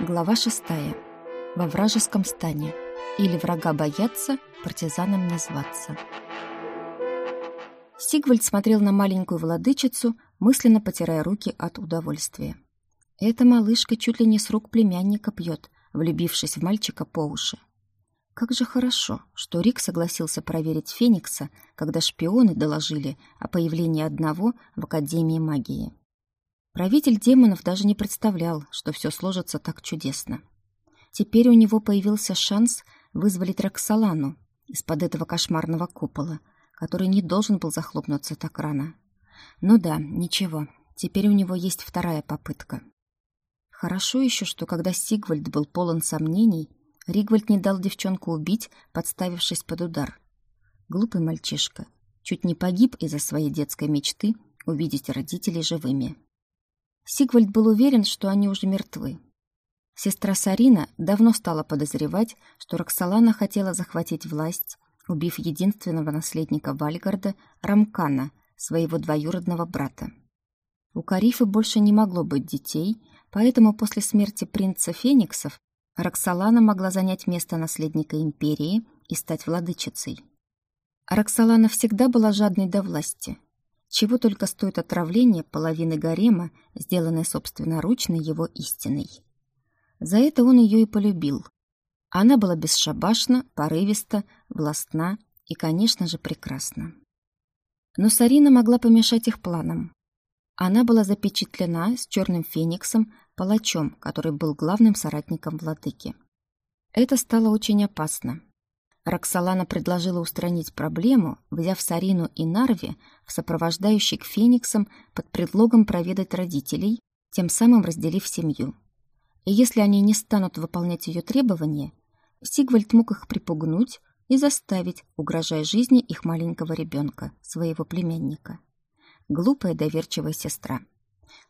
Глава шестая. Во вражеском стане. Или врага бояться, партизанам не зваться. Сигвальд смотрел на маленькую владычицу, мысленно потирая руки от удовольствия. Эта малышка чуть ли не с рук племянника пьет, влюбившись в мальчика по уши. Как же хорошо, что Рик согласился проверить Феникса, когда шпионы доложили о появлении одного в Академии магии. Правитель демонов даже не представлял, что все сложится так чудесно. Теперь у него появился шанс вызволить Роксолану из-под этого кошмарного купола, который не должен был захлопнуться так рано. Ну да, ничего, теперь у него есть вторая попытка. Хорошо еще, что когда Сигвальд был полон сомнений, Ригвальд не дал девчонку убить, подставившись под удар. Глупый мальчишка. Чуть не погиб из-за своей детской мечты увидеть родителей живыми. Сигвальд был уверен, что они уже мертвы. Сестра Сарина давно стала подозревать, что Роксолана хотела захватить власть, убив единственного наследника Вальгарда, Рамкана, своего двоюродного брата. У Карифы больше не могло быть детей, поэтому после смерти принца Фениксов Роксолана могла занять место наследника империи и стать владычицей. Роксолана всегда была жадной до власти – чего только стоит отравление половины гарема, сделанное собственноручно его истиной. За это он ее и полюбил. Она была бесшабашна, порывиста, властна и, конечно же, прекрасна. Но Сарина могла помешать их планам. Она была запечатлена с черным фениксом, палачом, который был главным соратником владыки. Это стало очень опасно. Роксолана предложила устранить проблему, взяв Сарину и Нарви в сопровождающий к Фениксам под предлогом проведать родителей, тем самым разделив семью. И если они не станут выполнять ее требования, Сигвальд мог их припугнуть и заставить, угрожая жизни их маленького ребенка, своего племянника. Глупая доверчивая сестра.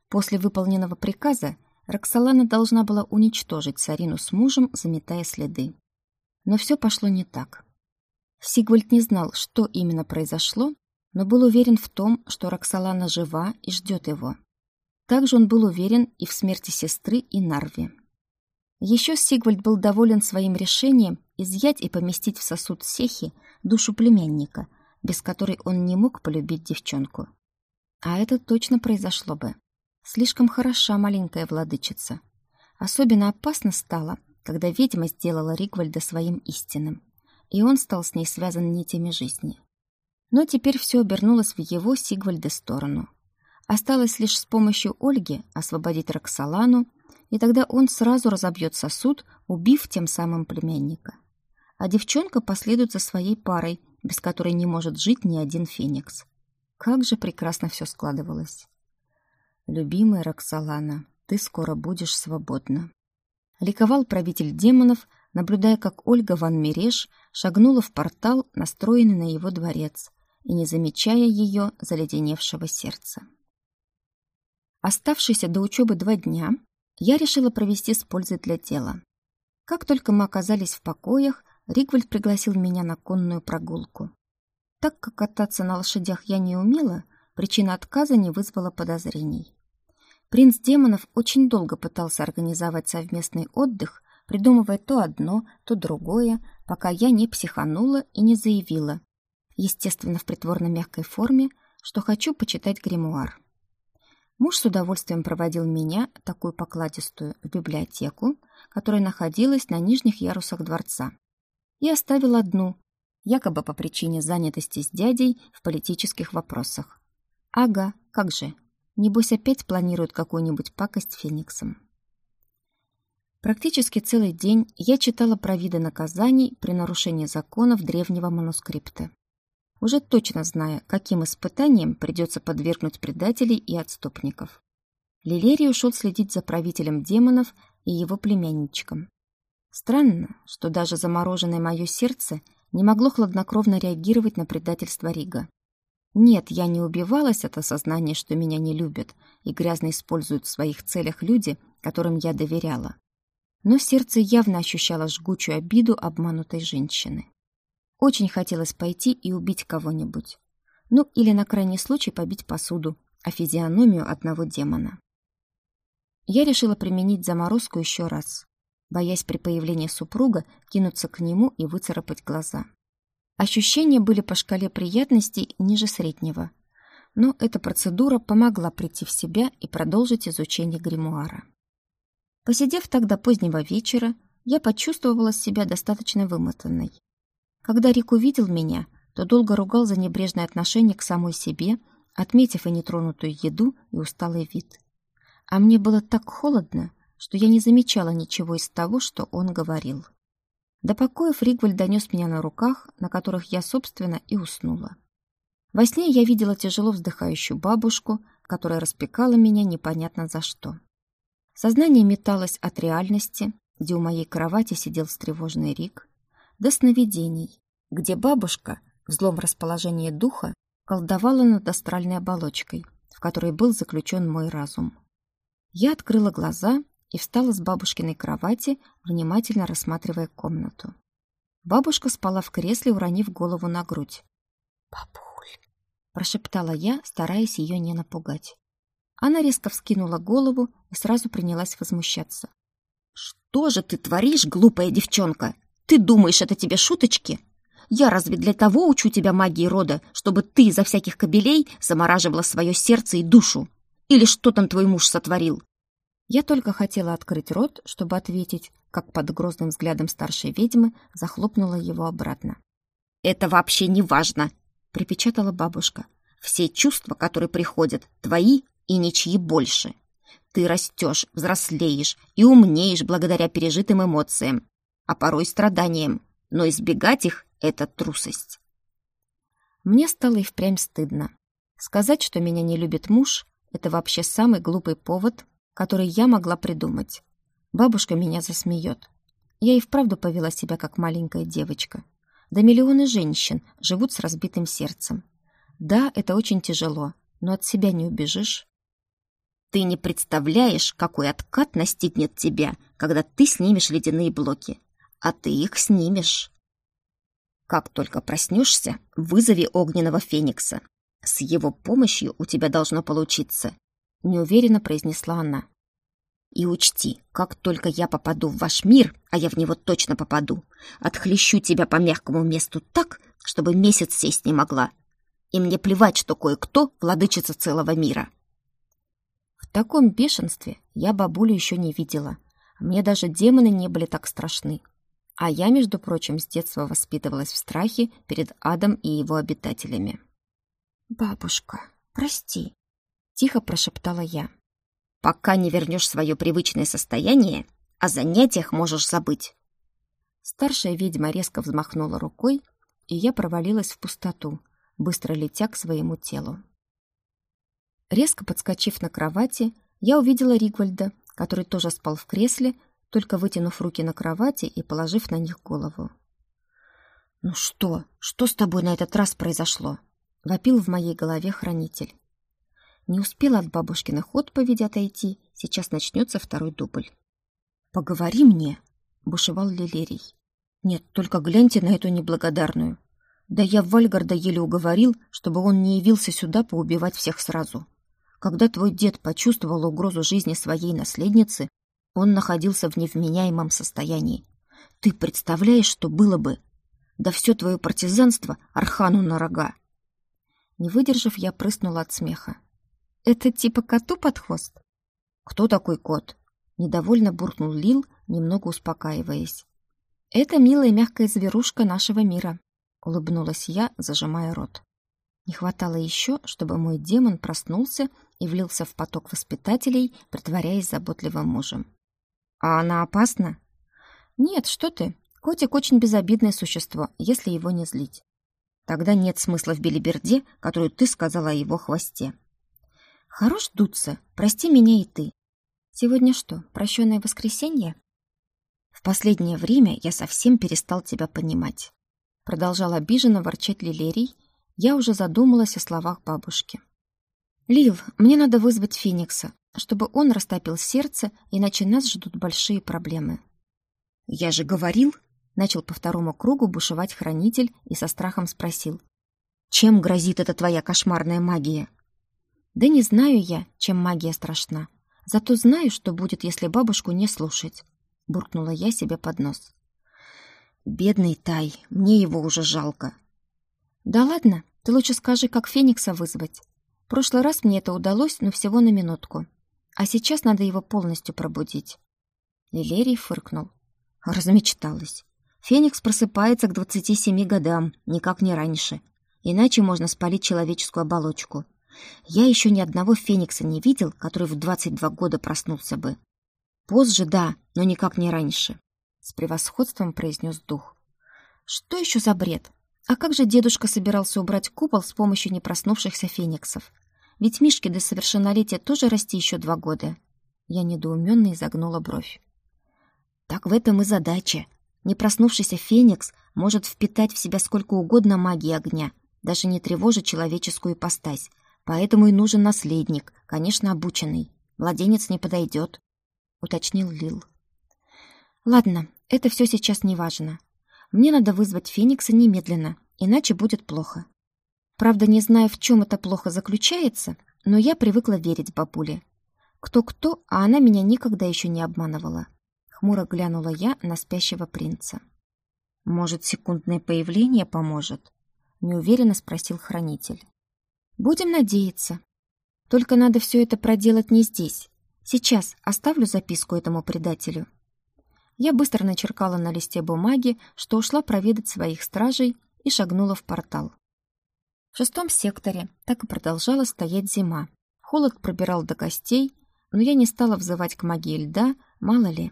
После выполненного приказа Роксолана должна была уничтожить Сарину с мужем, заметая следы. Но все пошло не так. Сигвальд не знал, что именно произошло, но был уверен в том, что Роксолана жива и ждет его. Также он был уверен и в смерти сестры и Нарви. Еще Сигвальд был доволен своим решением изъять и поместить в сосуд Сехи душу племянника, без которой он не мог полюбить девчонку. А это точно произошло бы. Слишком хороша маленькая владычица. Особенно опасно стало, когда ведьма сделала Ригвальда своим истинным, и он стал с ней связан нитями жизни. Но теперь все обернулось в его Сигвальда сторону. Осталось лишь с помощью Ольги освободить Роксолану, и тогда он сразу разобьет сосуд, убив тем самым племянника. А девчонка последует за своей парой, без которой не может жить ни один феникс. Как же прекрасно все складывалось. Любимая Роксолана, ты скоро будешь свободна. Ликовал правитель демонов, наблюдая, как Ольга Ван Мереш шагнула в портал, настроенный на его дворец, и не замечая ее заледеневшего сердца. Оставшиеся до учебы два дня я решила провести с пользой для дела. Как только мы оказались в покоях, Ригвальд пригласил меня на конную прогулку. Так как кататься на лошадях я не умела, причина отказа не вызвала подозрений. Принц демонов очень долго пытался организовать совместный отдых, придумывая то одно, то другое, пока я не психанула и не заявила, естественно, в притворно-мягкой форме, что хочу почитать гримуар. Муж с удовольствием проводил меня, такую покладистую, в библиотеку, которая находилась на нижних ярусах дворца, и оставил одну, якобы по причине занятости с дядей в политических вопросах. Ага, как же, Небось, опять планируют какую-нибудь пакость фениксом. Практически целый день я читала про виды наказаний при нарушении законов древнего манускрипта. Уже точно зная, каким испытаниям придется подвергнуть предателей и отступников. Лилерий ушел следить за правителем демонов и его племянничком. Странно, что даже замороженное мое сердце не могло хладнокровно реагировать на предательство Рига. Нет, я не убивалась от осознания, что меня не любят и грязно используют в своих целях люди, которым я доверяла. Но сердце явно ощущало жгучую обиду обманутой женщины. Очень хотелось пойти и убить кого-нибудь. Ну, или на крайний случай побить посуду, а физиономию одного демона. Я решила применить заморозку еще раз, боясь при появлении супруга кинуться к нему и выцарапать глаза. Ощущения были по шкале приятностей ниже среднего, но эта процедура помогла прийти в себя и продолжить изучение гримуара. Посидев так до позднего вечера, я почувствовала себя достаточно вымотанной. Когда Рик увидел меня, то долго ругал за небрежное отношение к самой себе, отметив и нетронутую еду, и усталый вид. А мне было так холодно, что я не замечала ничего из того, что он говорил. До покоев Ригваль донес меня на руках, на которых я, собственно, и уснула. Во сне я видела тяжело вздыхающую бабушку, которая распекала меня непонятно за что. Сознание металось от реальности, где у моей кровати сидел встревоженный Рик, до сновидений, где бабушка в злом расположении духа колдовала над астральной оболочкой, в которой был заключен мой разум. Я открыла глаза и встала с бабушкиной кровати, внимательно рассматривая комнату. Бабушка спала в кресле, уронив голову на грудь. «Бабуль!» — прошептала я, стараясь ее не напугать. Она резко вскинула голову и сразу принялась возмущаться. «Что же ты творишь, глупая девчонка? Ты думаешь, это тебе шуточки? Я разве для того учу тебя магии рода, чтобы ты из-за всяких кобелей замораживала свое сердце и душу? Или что там твой муж сотворил? Я только хотела открыть рот, чтобы ответить, как под грозным взглядом старшей ведьмы захлопнула его обратно. «Это вообще не важно!» — припечатала бабушка. «Все чувства, которые приходят, твои и ничьи больше. Ты растешь, взрослеешь и умнеешь благодаря пережитым эмоциям, а порой страданиям, но избегать их — это трусость». Мне стало и впрямь стыдно. Сказать, что меня не любит муж, это вообще самый глупый повод который я могла придумать. Бабушка меня засмеет. Я и вправду повела себя как маленькая девочка. Да миллионы женщин живут с разбитым сердцем. Да, это очень тяжело, но от себя не убежишь. Ты не представляешь, какой откат настигнет тебя, когда ты снимешь ледяные блоки. А ты их снимешь. Как только проснешься, вызови огненного феникса. С его помощью у тебя должно получиться. Неуверенно произнесла она. И учти, как только я попаду в ваш мир, а я в него точно попаду, отхлещу тебя по мягкому месту так, чтобы месяц сесть не могла. И мне плевать, что кое-кто владычица целого мира. В таком бешенстве я бабулю еще не видела. Мне даже демоны не были так страшны. А я, между прочим, с детства воспитывалась в страхе перед адом и его обитателями. «Бабушка, прости», — тихо прошептала я пока не вернешь свое привычное состояние, о занятиях можешь забыть. Старшая ведьма резко взмахнула рукой, и я провалилась в пустоту, быстро летя к своему телу. Резко подскочив на кровати, я увидела Ригвальда, который тоже спал в кресле, только вытянув руки на кровати и положив на них голову. «Ну что? Что с тобой на этот раз произошло?» — вопил в моей голове хранитель. Не успела от бабушкиных отповедей отойти, сейчас начнется второй дубль. «Поговори мне», — бушевал Лилерий. «Нет, только гляньте на эту неблагодарную. Да я Вальгарда еле уговорил, чтобы он не явился сюда поубивать всех сразу. Когда твой дед почувствовал угрозу жизни своей наследницы, он находился в невменяемом состоянии. Ты представляешь, что было бы? Да все твое партизанство Архану на рога!» Не выдержав, я прыснула от смеха. Это типа коту под хвост? Кто такой кот? Недовольно буркнул Лил, немного успокаиваясь. Это милая мягкая зверушка нашего мира, улыбнулась я, зажимая рот. Не хватало еще, чтобы мой демон проснулся и влился в поток воспитателей, притворяясь заботливым мужем. А она опасна? Нет, что ты? Котик очень безобидное существо, если его не злить. Тогда нет смысла в белиберде, которую ты сказала о его хвосте. Хорош дуться, прости меня и ты. Сегодня что, прощенное воскресенье? В последнее время я совсем перестал тебя понимать. Продолжал обиженно ворчать Лилерий. Я уже задумалась о словах бабушки. Лил, мне надо вызвать Феникса, чтобы он растопил сердце, иначе нас ждут большие проблемы. Я же говорил, начал по второму кругу бушевать хранитель и со страхом спросил. Чем грозит эта твоя кошмарная магия? Да не знаю я, чем магия страшна. Зато знаю, что будет, если бабушку не слушать. Буркнула я себе под нос. Бедный Тай, мне его уже жалко. Да ладно, ты лучше скажи, как Феникса вызвать. В прошлый раз мне это удалось, но всего на минутку. А сейчас надо его полностью пробудить. Лилерий фыркнул. Размечталась. Феникс просыпается к 27 годам, никак не раньше. Иначе можно спалить человеческую оболочку. Я еще ни одного феникса не видел, который в 22 года проснулся бы. Позже, да, но никак не раньше. С превосходством произнес дух. Что еще за бред? А как же дедушка собирался убрать купол с помощью непроснувшихся фениксов? Ведь Мишке до совершеннолетия тоже расти еще два года. Я недоуменно изогнула бровь. Так в этом и задача. Непроснувшийся феникс может впитать в себя сколько угодно магии огня, даже не тревожит человеческую ипостась. Поэтому и нужен наследник, конечно, обученный. Младенец не подойдет, — уточнил Лил. Ладно, это все сейчас не важно. Мне надо вызвать Феникса немедленно, иначе будет плохо. Правда, не знаю, в чем это плохо заключается, но я привыкла верить бабуле. Кто-кто, а она меня никогда еще не обманывала. Хмуро глянула я на спящего принца. «Может, секундное появление поможет?» неуверенно спросил хранитель. Будем надеяться. Только надо все это проделать не здесь. Сейчас оставлю записку этому предателю. Я быстро начеркала на листе бумаги, что ушла проведать своих стражей и шагнула в портал. В шестом секторе так и продолжала стоять зима. Холод пробирал до костей, но я не стала взывать к магии льда, мало ли.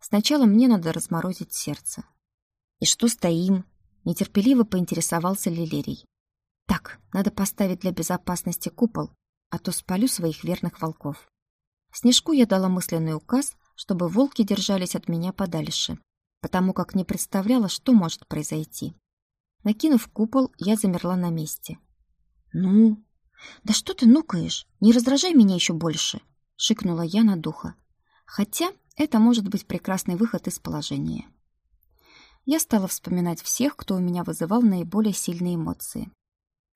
Сначала мне надо разморозить сердце. И что стоим? Нетерпеливо поинтересовался Лилерий. Так, надо поставить для безопасности купол, а то спалю своих верных волков. Снежку я дала мысленный указ, чтобы волки держались от меня подальше, потому как не представляла, что может произойти. Накинув купол, я замерла на месте. «Ну? Да что ты нукаешь? Не раздражай меня еще больше!» — шикнула я на духа. Хотя это может быть прекрасный выход из положения я стала вспоминать всех, кто у меня вызывал наиболее сильные эмоции.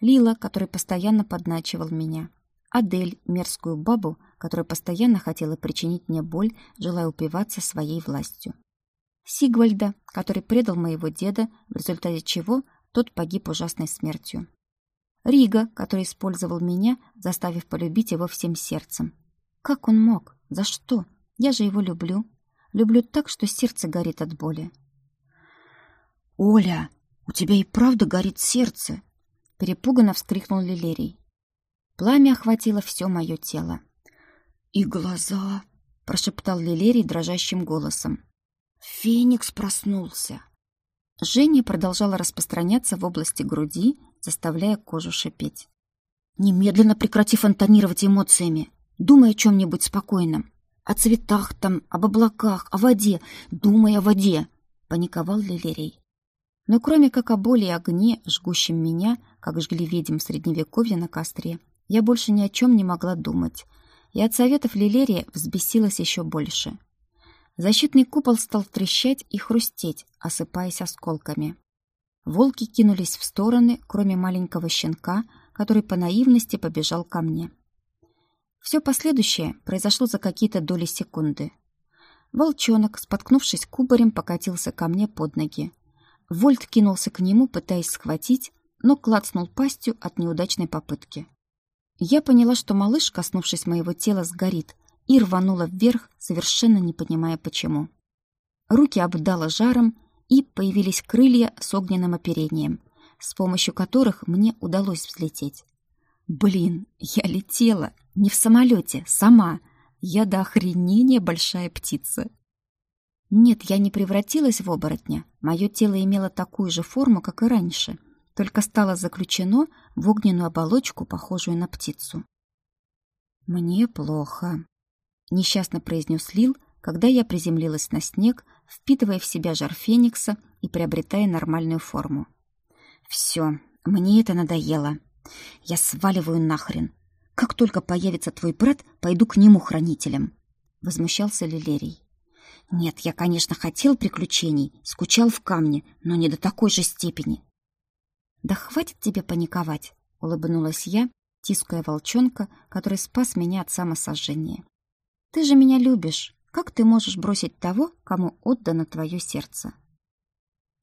Лила, который постоянно подначивал меня. Адель, мерзкую бабу, которая постоянно хотела причинить мне боль, желая упиваться своей властью. Сигвальда, который предал моего деда, в результате чего тот погиб ужасной смертью. Рига, который использовал меня, заставив полюбить его всем сердцем. Как он мог? За что? Я же его люблю. Люблю так, что сердце горит от боли. «Оля, у тебя и правда горит сердце!» Перепуганно вскрикнул Лилерий. Пламя охватило все мое тело. «И глаза!» — прошептал Лилерий дрожащим голосом. «Феникс проснулся!» Женя продолжала распространяться в области груди, заставляя кожу шипеть. «Немедленно прекрати фонтанировать эмоциями. Думай о чем-нибудь спокойном. О цветах там, об облаках, о воде. Думай о воде!» — паниковал Лилерий. Но кроме как о боли и огне, жгущем меня, как жгли ведьм в Средневековье на костре, я больше ни о чем не могла думать, и от советов Лилерия взбесилась еще больше. Защитный купол стал трещать и хрустеть, осыпаясь осколками. Волки кинулись в стороны, кроме маленького щенка, который по наивности побежал ко мне. Все последующее произошло за какие-то доли секунды. Волчонок, споткнувшись кубарем, покатился ко мне под ноги. Вольт кинулся к нему, пытаясь схватить, но клацнул пастью от неудачной попытки. Я поняла, что малыш, коснувшись моего тела, сгорит, и рванула вверх, совершенно не понимая почему. Руки обдало жаром, и появились крылья с огненным оперением, с помощью которых мне удалось взлететь. Блин, я летела, не в самолете, сама. Я до охренения большая птица. Нет, я не превратилась в оборотня. Мое тело имело такую же форму, как и раньше, только стало заключено в огненную оболочку, похожую на птицу. «Мне плохо», — несчастно произнес Лил, когда я приземлилась на снег, впитывая в себя жар феникса и приобретая нормальную форму. «Все, мне это надоело. Я сваливаю нахрен. Как только появится твой брат, пойду к нему хранителем», — возмущался Лилерий. Нет, я, конечно, хотел приключений, скучал в камне, но не до такой же степени. Да хватит тебе паниковать, улыбнулась я, тиская волчонка, который спас меня от самосожжения. Ты же меня любишь. Как ты можешь бросить того, кому отдано твое сердце?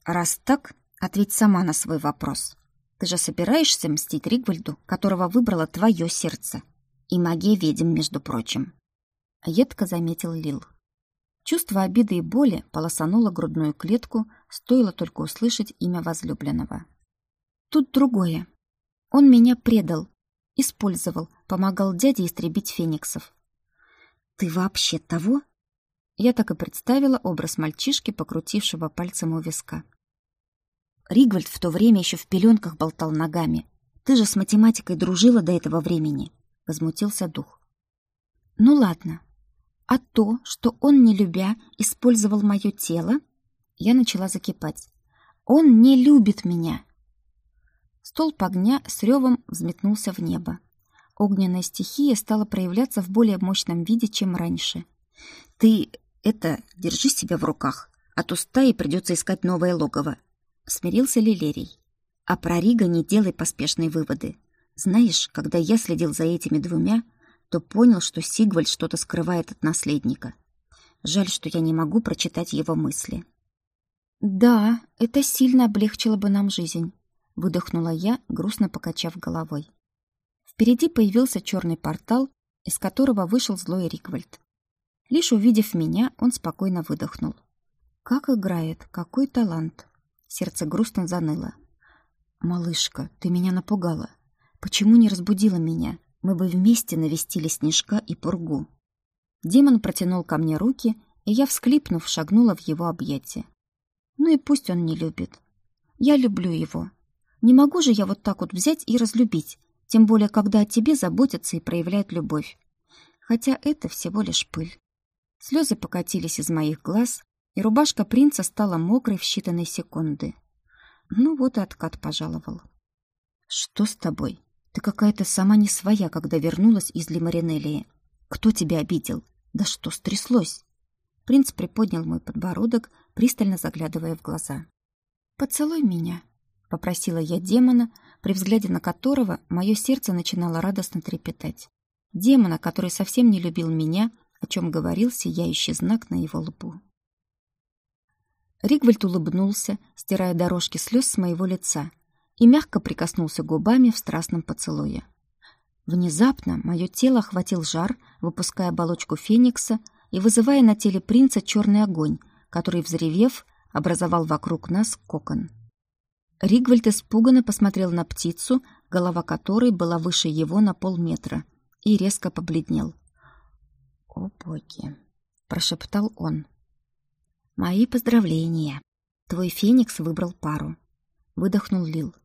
Раз так, ответь сама на свой вопрос. Ты же собираешься мстить Ригвальду, которого выбрало твое сердце? И магия ведьм, между прочим. Едко заметил Лил. Чувство обиды и боли полосануло грудную клетку, стоило только услышать имя возлюбленного. Тут другое. Он меня предал, использовал, помогал дяде истребить фениксов. Ты вообще того? Я так и представила образ мальчишки, покрутившего пальцем у виска. Ригвальд в то время еще в пеленках болтал ногами. Ты же с математикой дружила до этого времени, возмутился дух. Ну ладно. А то, что он, не любя, использовал мое тело, я начала закипать. Он не любит меня. Столб огня с ревом взметнулся в небо. Огненная стихия стала проявляться в более мощном виде, чем раньше. Ты это, держи себя в руках, а то стае придется искать новое логово. Смирился Лилерий. А про Рига не делай поспешные выводы. Знаешь, когда я следил за этими двумя, то понял, что Сигвальд что-то скрывает от наследника. Жаль, что я не могу прочитать его мысли. «Да, это сильно облегчило бы нам жизнь», — выдохнула я, грустно покачав головой. Впереди появился черный портал, из которого вышел злой Риквальд. Лишь увидев меня, он спокойно выдохнул. Как играет, какой талант. Сердце грустно заныло. Малышка, ты меня напугала. Почему не разбудила меня? Мы бы вместе навестили Снежка и Пургу. Демон протянул ко мне руки, и я, всклипнув, шагнула в его объятия. Ну и пусть он не любит. Я люблю его. Не могу же я вот так вот взять и разлюбить, тем более, когда о тебе заботятся и проявляют любовь. Хотя это всего лишь пыль. Слезы покатились из моих глаз, и рубашка принца стала мокрой в считанные секунды. Ну вот и откат пожаловал. «Что с тобой? Ты какая-то сама не своя, когда вернулась из Лимаринелии. Кто тебя обидел? Да что стряслось?» Принц приподнял мой подбородок, пристально заглядывая в глаза. «Поцелуй меня», — попросила я демона, при взгляде на которого мое сердце начинало радостно трепетать. Демона, который совсем не любил меня о чем говорил сияющий знак на его лбу. Ригвальд улыбнулся, стирая дорожки слез с моего лица, и мягко прикоснулся губами в страстном поцелуе. Внезапно мое тело охватил жар, выпуская оболочку феникса и вызывая на теле принца черный огонь, который, взревев, образовал вокруг нас кокон. Ригвальд испуганно посмотрел на птицу, голова которой была выше его на полметра, и резко побледнел. «О, боги!» — прошептал он. «Мои поздравления! Твой феникс выбрал пару!» — выдохнул Лил.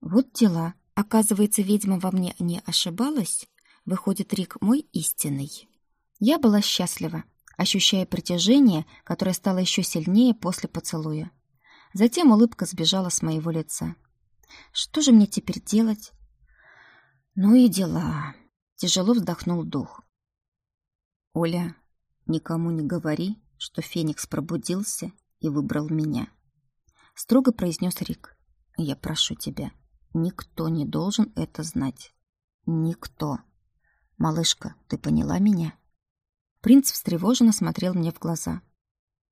«Вот дела. Оказывается, ведьма во мне не ошибалась. Выходит, Рик мой истинный». Я была счастлива, ощущая притяжение, которое стало еще сильнее после поцелуя. Затем улыбка сбежала с моего лица. «Что же мне теперь делать?» «Ну и дела», — тяжело вздохнул дух. «Оля, никому не говори, что Феникс пробудился и выбрал меня», — строго произнес Рик. «Я прошу тебя, никто не должен это знать. Никто. Малышка, ты поняла меня?» Принц встревоженно смотрел мне в глаза.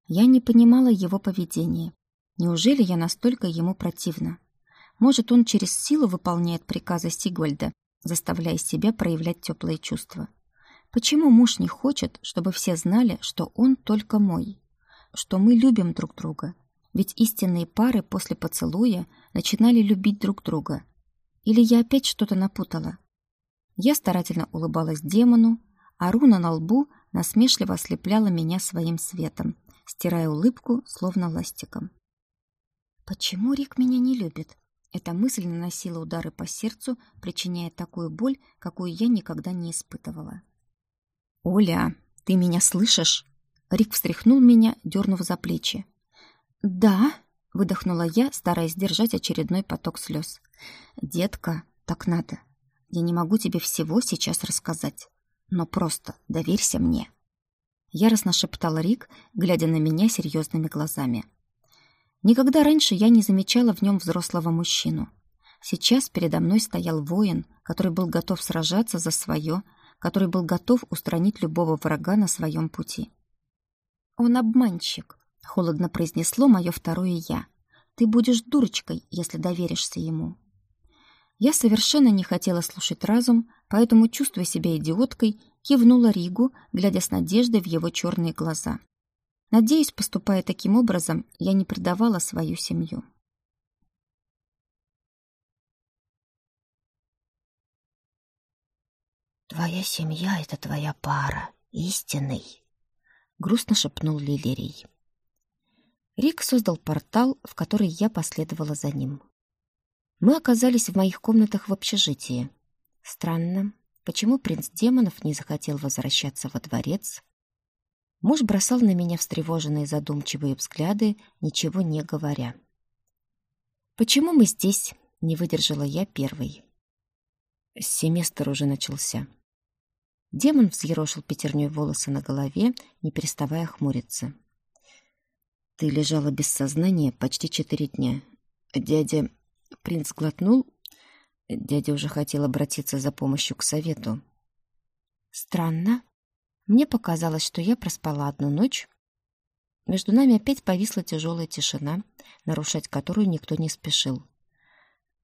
Я не понимала его поведения. Неужели я настолько ему противна? Может, он через силу выполняет приказы Сигвальда, заставляя себя проявлять теплые чувства? Почему муж не хочет, чтобы все знали, что он только мой? Что мы любим друг друга? Ведь истинные пары после поцелуя начинали любить друг друга. Или я опять что-то напутала? Я старательно улыбалась демону, а руна на лбу насмешливо ослепляла меня своим светом, стирая улыбку, словно ластиком. Почему Рик меня не любит? Эта мысль наносила удары по сердцу, причиняя такую боль, какую я никогда не испытывала. «Оля, ты меня слышишь?» Рик встряхнул меня, дернув за плечи. «Да», — выдохнула я, стараясь сдержать очередной поток слез. «Детка, так надо. Я не могу тебе всего сейчас рассказать, но просто доверься мне». Яростно шептал Рик, глядя на меня серьезными глазами. Никогда раньше я не замечала в нем взрослого мужчину. Сейчас передо мной стоял воин, который был готов сражаться за свое, который был готов устранить любого врага на своем пути. «Он обманщик», — холодно произнесло мое второе «я». «Ты будешь дурочкой, если доверишься ему». Я совершенно не хотела слушать разум, поэтому, чувствуя себя идиоткой, кивнула Ригу, глядя с надеждой в его черные глаза. Надеюсь, поступая таким образом, я не предавала свою семью. «Твоя семья — это твоя пара, истинный», — грустно шепнул Лилерий. Рик создал портал, в который я последовала за ним. Мы оказались в моих комнатах в общежитии. Странно, почему принц демонов не захотел возвращаться во дворец? Муж бросал на меня встревоженные задумчивые взгляды, ничего не говоря. «Почему мы здесь?» — не выдержала я первой. Семестр уже начался. Демон взъерошил пятерней волосы на голове, не переставая хмуриться. «Ты лежала без сознания почти четыре дня. Дядя...» Принц глотнул. Дядя уже хотел обратиться за помощью к совету. «Странно. Мне показалось, что я проспала одну ночь. Между нами опять повисла тяжелая тишина, нарушать которую никто не спешил.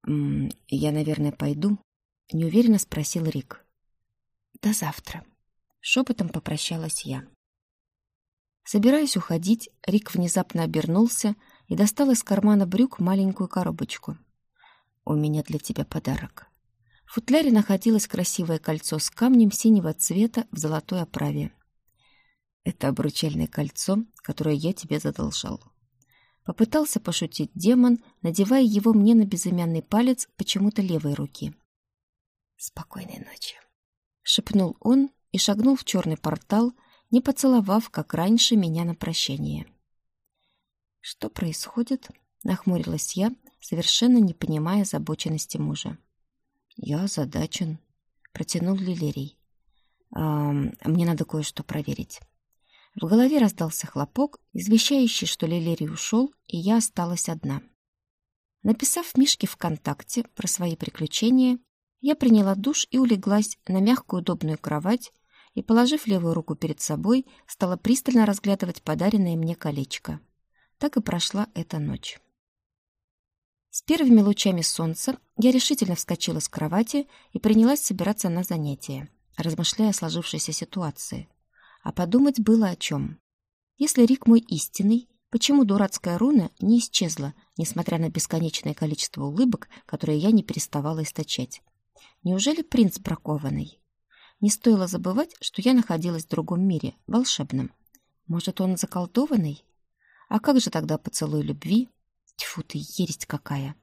«Я, наверное, пойду?» — неуверенно спросил Рик. До завтра. Шепотом попрощалась я. Собираясь уходить, Рик внезапно обернулся и достал из кармана брюк маленькую коробочку. «У меня для тебя подарок». В футляре находилось красивое кольцо с камнем синего цвета в золотой оправе. «Это обручальное кольцо, которое я тебе задолжал». Попытался пошутить демон, надевая его мне на безымянный палец почему-то левой руки. «Спокойной ночи» шепнул он и шагнул в черный портал, не поцеловав, как раньше, меня на прощение. «Что происходит?» — нахмурилась я, совершенно не понимая озабоченности мужа. «Я озадачен», — протянул Лилерий. «А, «Мне надо кое-что проверить». В голове раздался хлопок, извещающий, что Лилерий ушел, и я осталась одна. Написав Мишке ВКонтакте про свои приключения, я приняла душ и улеглась на мягкую удобную кровать и, положив левую руку перед собой, стала пристально разглядывать подаренное мне колечко. Так и прошла эта ночь. С первыми лучами солнца я решительно вскочила с кровати и принялась собираться на занятия, размышляя о сложившейся ситуации. А подумать было о чем. Если Рик мой истинный, почему дурацкая руна не исчезла, несмотря на бесконечное количество улыбок, которые я не переставала источать? Неужели принц бракованный? Не стоило забывать, что я находилась в другом мире, волшебном. Может, он заколдованный? А как же тогда поцелуй любви? Тьфу ты, ересь какая!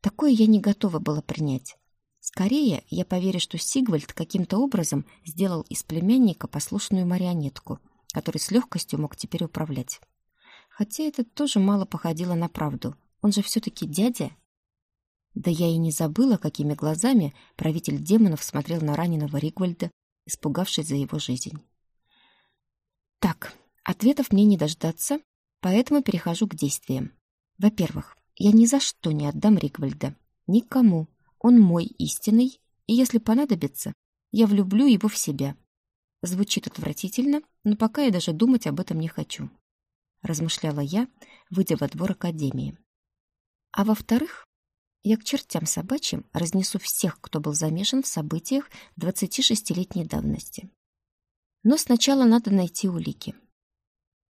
Такое я не готова была принять. Скорее, я поверю, что Сигвальд каким-то образом сделал из племянника послушную марионетку, который с легкостью мог теперь управлять. Хотя это тоже мало походило на правду. Он же все-таки дядя да я и не забыла, какими глазами правитель демонов смотрел на раненого Ригвальда, испугавшись за его жизнь. Так, ответов мне не дождаться, поэтому перехожу к действиям. Во-первых, я ни за что не отдам Ригвальда. Никому. Он мой истинный, и если понадобится, я влюблю его в себя. Звучит отвратительно, но пока я даже думать об этом не хочу. Размышляла я, выйдя во двор Академии. А во-вторых, я к чертям собачьим разнесу всех, кто был замешан в событиях 26-летней давности. Но сначала надо найти улики.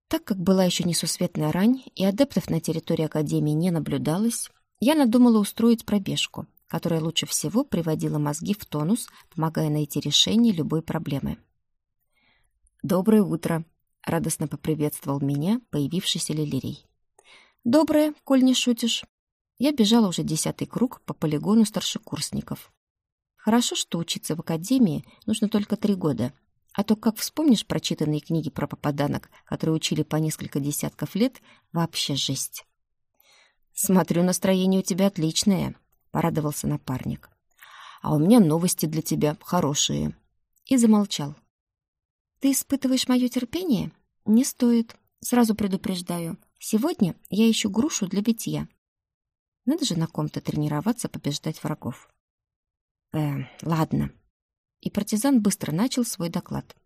Так как была еще несусветная рань и адептов на территории Академии не наблюдалось, я надумала устроить пробежку, которая лучше всего приводила мозги в тонус, помогая найти решение любой проблемы. «Доброе утро!» — радостно поприветствовал меня появившийся Лилирий. «Доброе, коль не шутишь!» Я бежала уже десятый круг по полигону старшекурсников. Хорошо, что учиться в академии нужно только три года. А то, как вспомнишь прочитанные книги про попаданок, которые учили по несколько десятков лет, вообще жесть. «Смотрю, настроение у тебя отличное», — порадовался напарник. «А у меня новости для тебя хорошие». И замолчал. «Ты испытываешь мое терпение? Не стоит. Сразу предупреждаю. Сегодня я ищу грушу для битья. Надо же на ком-то тренироваться побеждать врагов. Э, ладно. и партизан быстро начал свой доклад.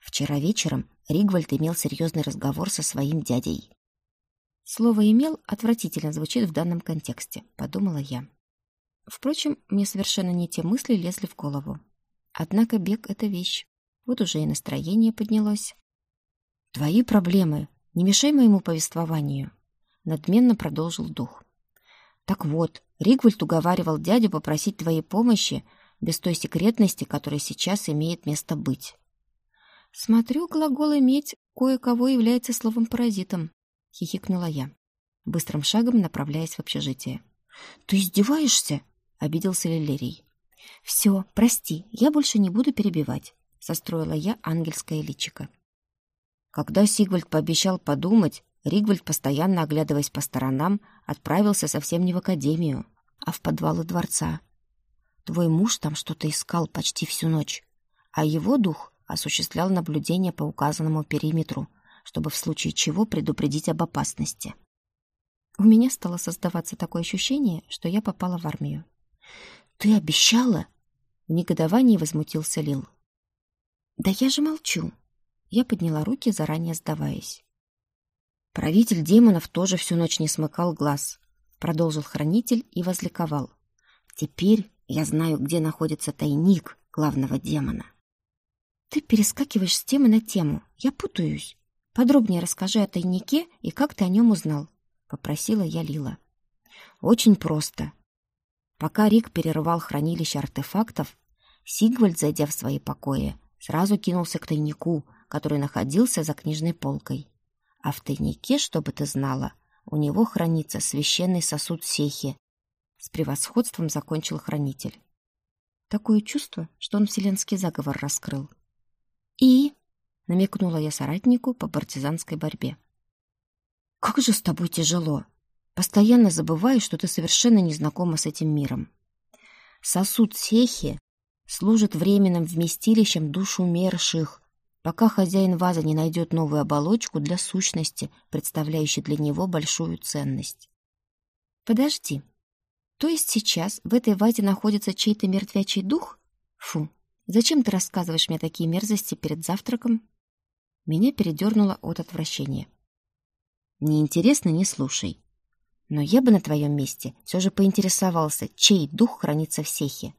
Вчера вечером Ригвальд имел серьезный разговор со своим дядей. Слово «имел» отвратительно звучит в данном контексте, подумала я. Впрочем, мне совершенно не те мысли лезли в голову. Однако бег — это вещь. Вот уже и настроение поднялось. «Твои проблемы. Не мешай моему повествованию», — надменно продолжил дух. «Так вот, Ригвальд уговаривал дядю попросить твоей помощи без той секретности, которая сейчас имеет место быть». «Смотрю, глагол «иметь» кое-кого является словом-паразитом», — хихикнула я, быстрым шагом направляясь в общежитие. «Ты издеваешься?» — обиделся Лилерий. «Все, прости, я больше не буду перебивать», — состроила я ангельское личико. Когда Сигвальд пообещал подумать, Ригвальд, постоянно оглядываясь по сторонам, отправился совсем не в академию, а в подвалы дворца. Твой муж там что-то искал почти всю ночь, а его дух осуществлял наблюдение по указанному периметру, чтобы в случае чего предупредить об опасности. У меня стало создаваться такое ощущение, что я попала в армию. «Ты обещала?» В негодовании возмутился Лил. «Да я же молчу!» Я подняла руки, заранее сдаваясь. Правитель демонов тоже всю ночь не смыкал глаз. Продолжил хранитель и возликовал. «Теперь я знаю, где находится тайник главного демона». «Ты перескакиваешь с темы на тему. Я путаюсь. Подробнее расскажи о тайнике и как ты о нем узнал», — попросила я Лила. «Очень просто. Пока Рик перерывал хранилище артефактов, Сигвальд, зайдя в свои покои, сразу кинулся к тайнику, который находился за книжной полкой. А в тайнике, чтобы ты знала, у него хранится священный сосуд Сехи. С превосходством закончил хранитель. Такое чувство, что он вселенский заговор раскрыл. «И?» — намекнула я соратнику по партизанской борьбе. «Как же с тобой тяжело!» Постоянно забываю, что ты совершенно не знакома с этим миром. Сосуд Сехи служит временным вместилищем душ умерших, пока хозяин вазы не найдет новую оболочку для сущности, представляющей для него большую ценность. Подожди. То есть сейчас в этой вазе находится чей-то мертвячий дух? Фу, зачем ты рассказываешь мне такие мерзости перед завтраком? Меня передернуло от отвращения. Неинтересно, не слушай. Но я бы на твоем месте все же поинтересовался, чей дух хранится в сехе.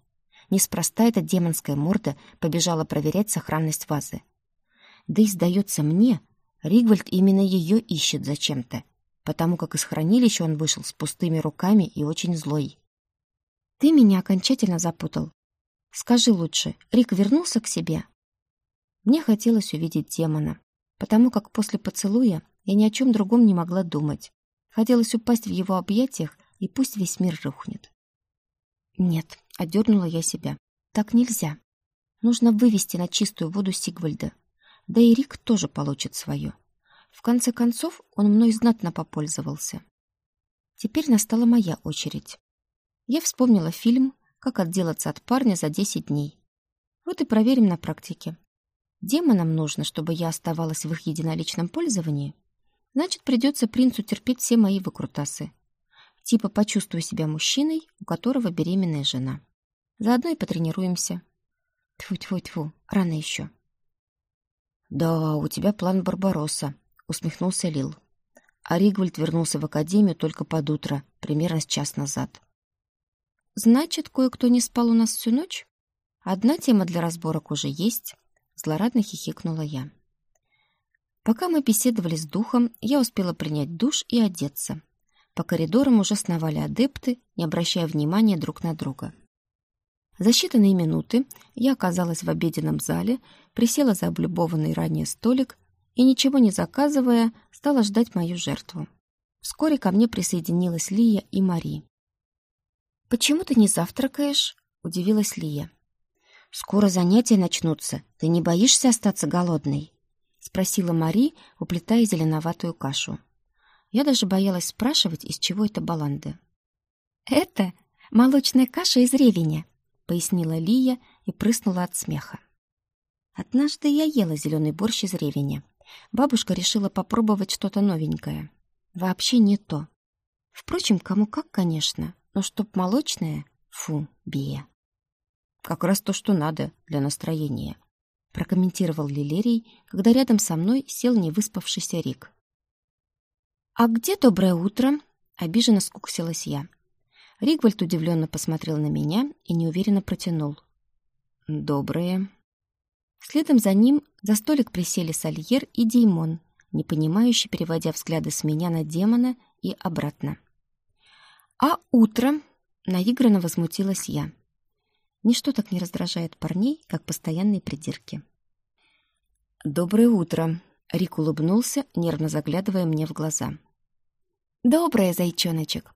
Неспроста эта демонская морда побежала проверять сохранность вазы. Да и, сдается мне, Ригвальд именно ее ищет зачем-то, потому как из хранилища он вышел с пустыми руками и очень злой. Ты меня окончательно запутал. Скажи лучше, Рик вернулся к себе? Мне хотелось увидеть демона, потому как после поцелуя я ни о чем другом не могла думать. Хотелось упасть в его объятиях, и пусть весь мир рухнет. Нет, одернула я себя. Так нельзя. Нужно вывести на чистую воду Сигвальда. Да и Рик тоже получит свое. В конце концов, он мной знатно попользовался. Теперь настала моя очередь. Я вспомнила фильм «Как отделаться от парня за 10 дней». Вот и проверим на практике. Демонам нужно, чтобы я оставалась в их единоличном пользовании, Значит, придется принцу терпеть все мои выкрутасы. Типа почувствую себя мужчиной, у которого беременная жена. Заодно и потренируемся. Тьфу-тьфу-тьфу, рано еще. «Да, у тебя план Барбаросса», — усмехнулся Лил. А Ригвальд вернулся в академию только под утро, примерно с час назад. «Значит, кое-кто не спал у нас всю ночь? Одна тема для разборок уже есть», — злорадно хихикнула я. Пока мы беседовали с духом, я успела принять душ и одеться. По коридорам уже сновали адепты, не обращая внимания друг на друга. За считанные минуты я оказалась в обеденном зале, присела за облюбованный ранее столик и, ничего не заказывая, стала ждать мою жертву. Вскоре ко мне присоединилась Лия и Мари. «Почему ты не завтракаешь?» — удивилась Лия. «Скоро занятия начнутся. Ты не боишься остаться голодной?» — спросила Мари, уплетая зеленоватую кашу. Я даже боялась спрашивать, из чего это баланды. «Это молочная каша из ревеня», — пояснила Лия и прыснула от смеха. Однажды я ела зеленый борщ из ревеня. Бабушка решила попробовать что-то новенькое. Вообще не то. Впрочем, кому как, конечно, но чтоб молочное — фу, бия. как раз то, что надо для настроения», прокомментировал Лилерий, когда рядом со мной сел невыспавшийся Рик. «А где доброе утро?» — обиженно скуксилась я. Ригвальд удивленно посмотрел на меня и неуверенно протянул. «Доброе». Следом за ним за столик присели Сальер и Деймон, непонимающе переводя взгляды с меня на демона и обратно. «А утро?» — наигранно возмутилась я. Ничто так не раздражает парней, как постоянные придирки. «Доброе утро!» — Рик улыбнулся, нервно заглядывая мне в глаза. «Доброе, зайчоночек!»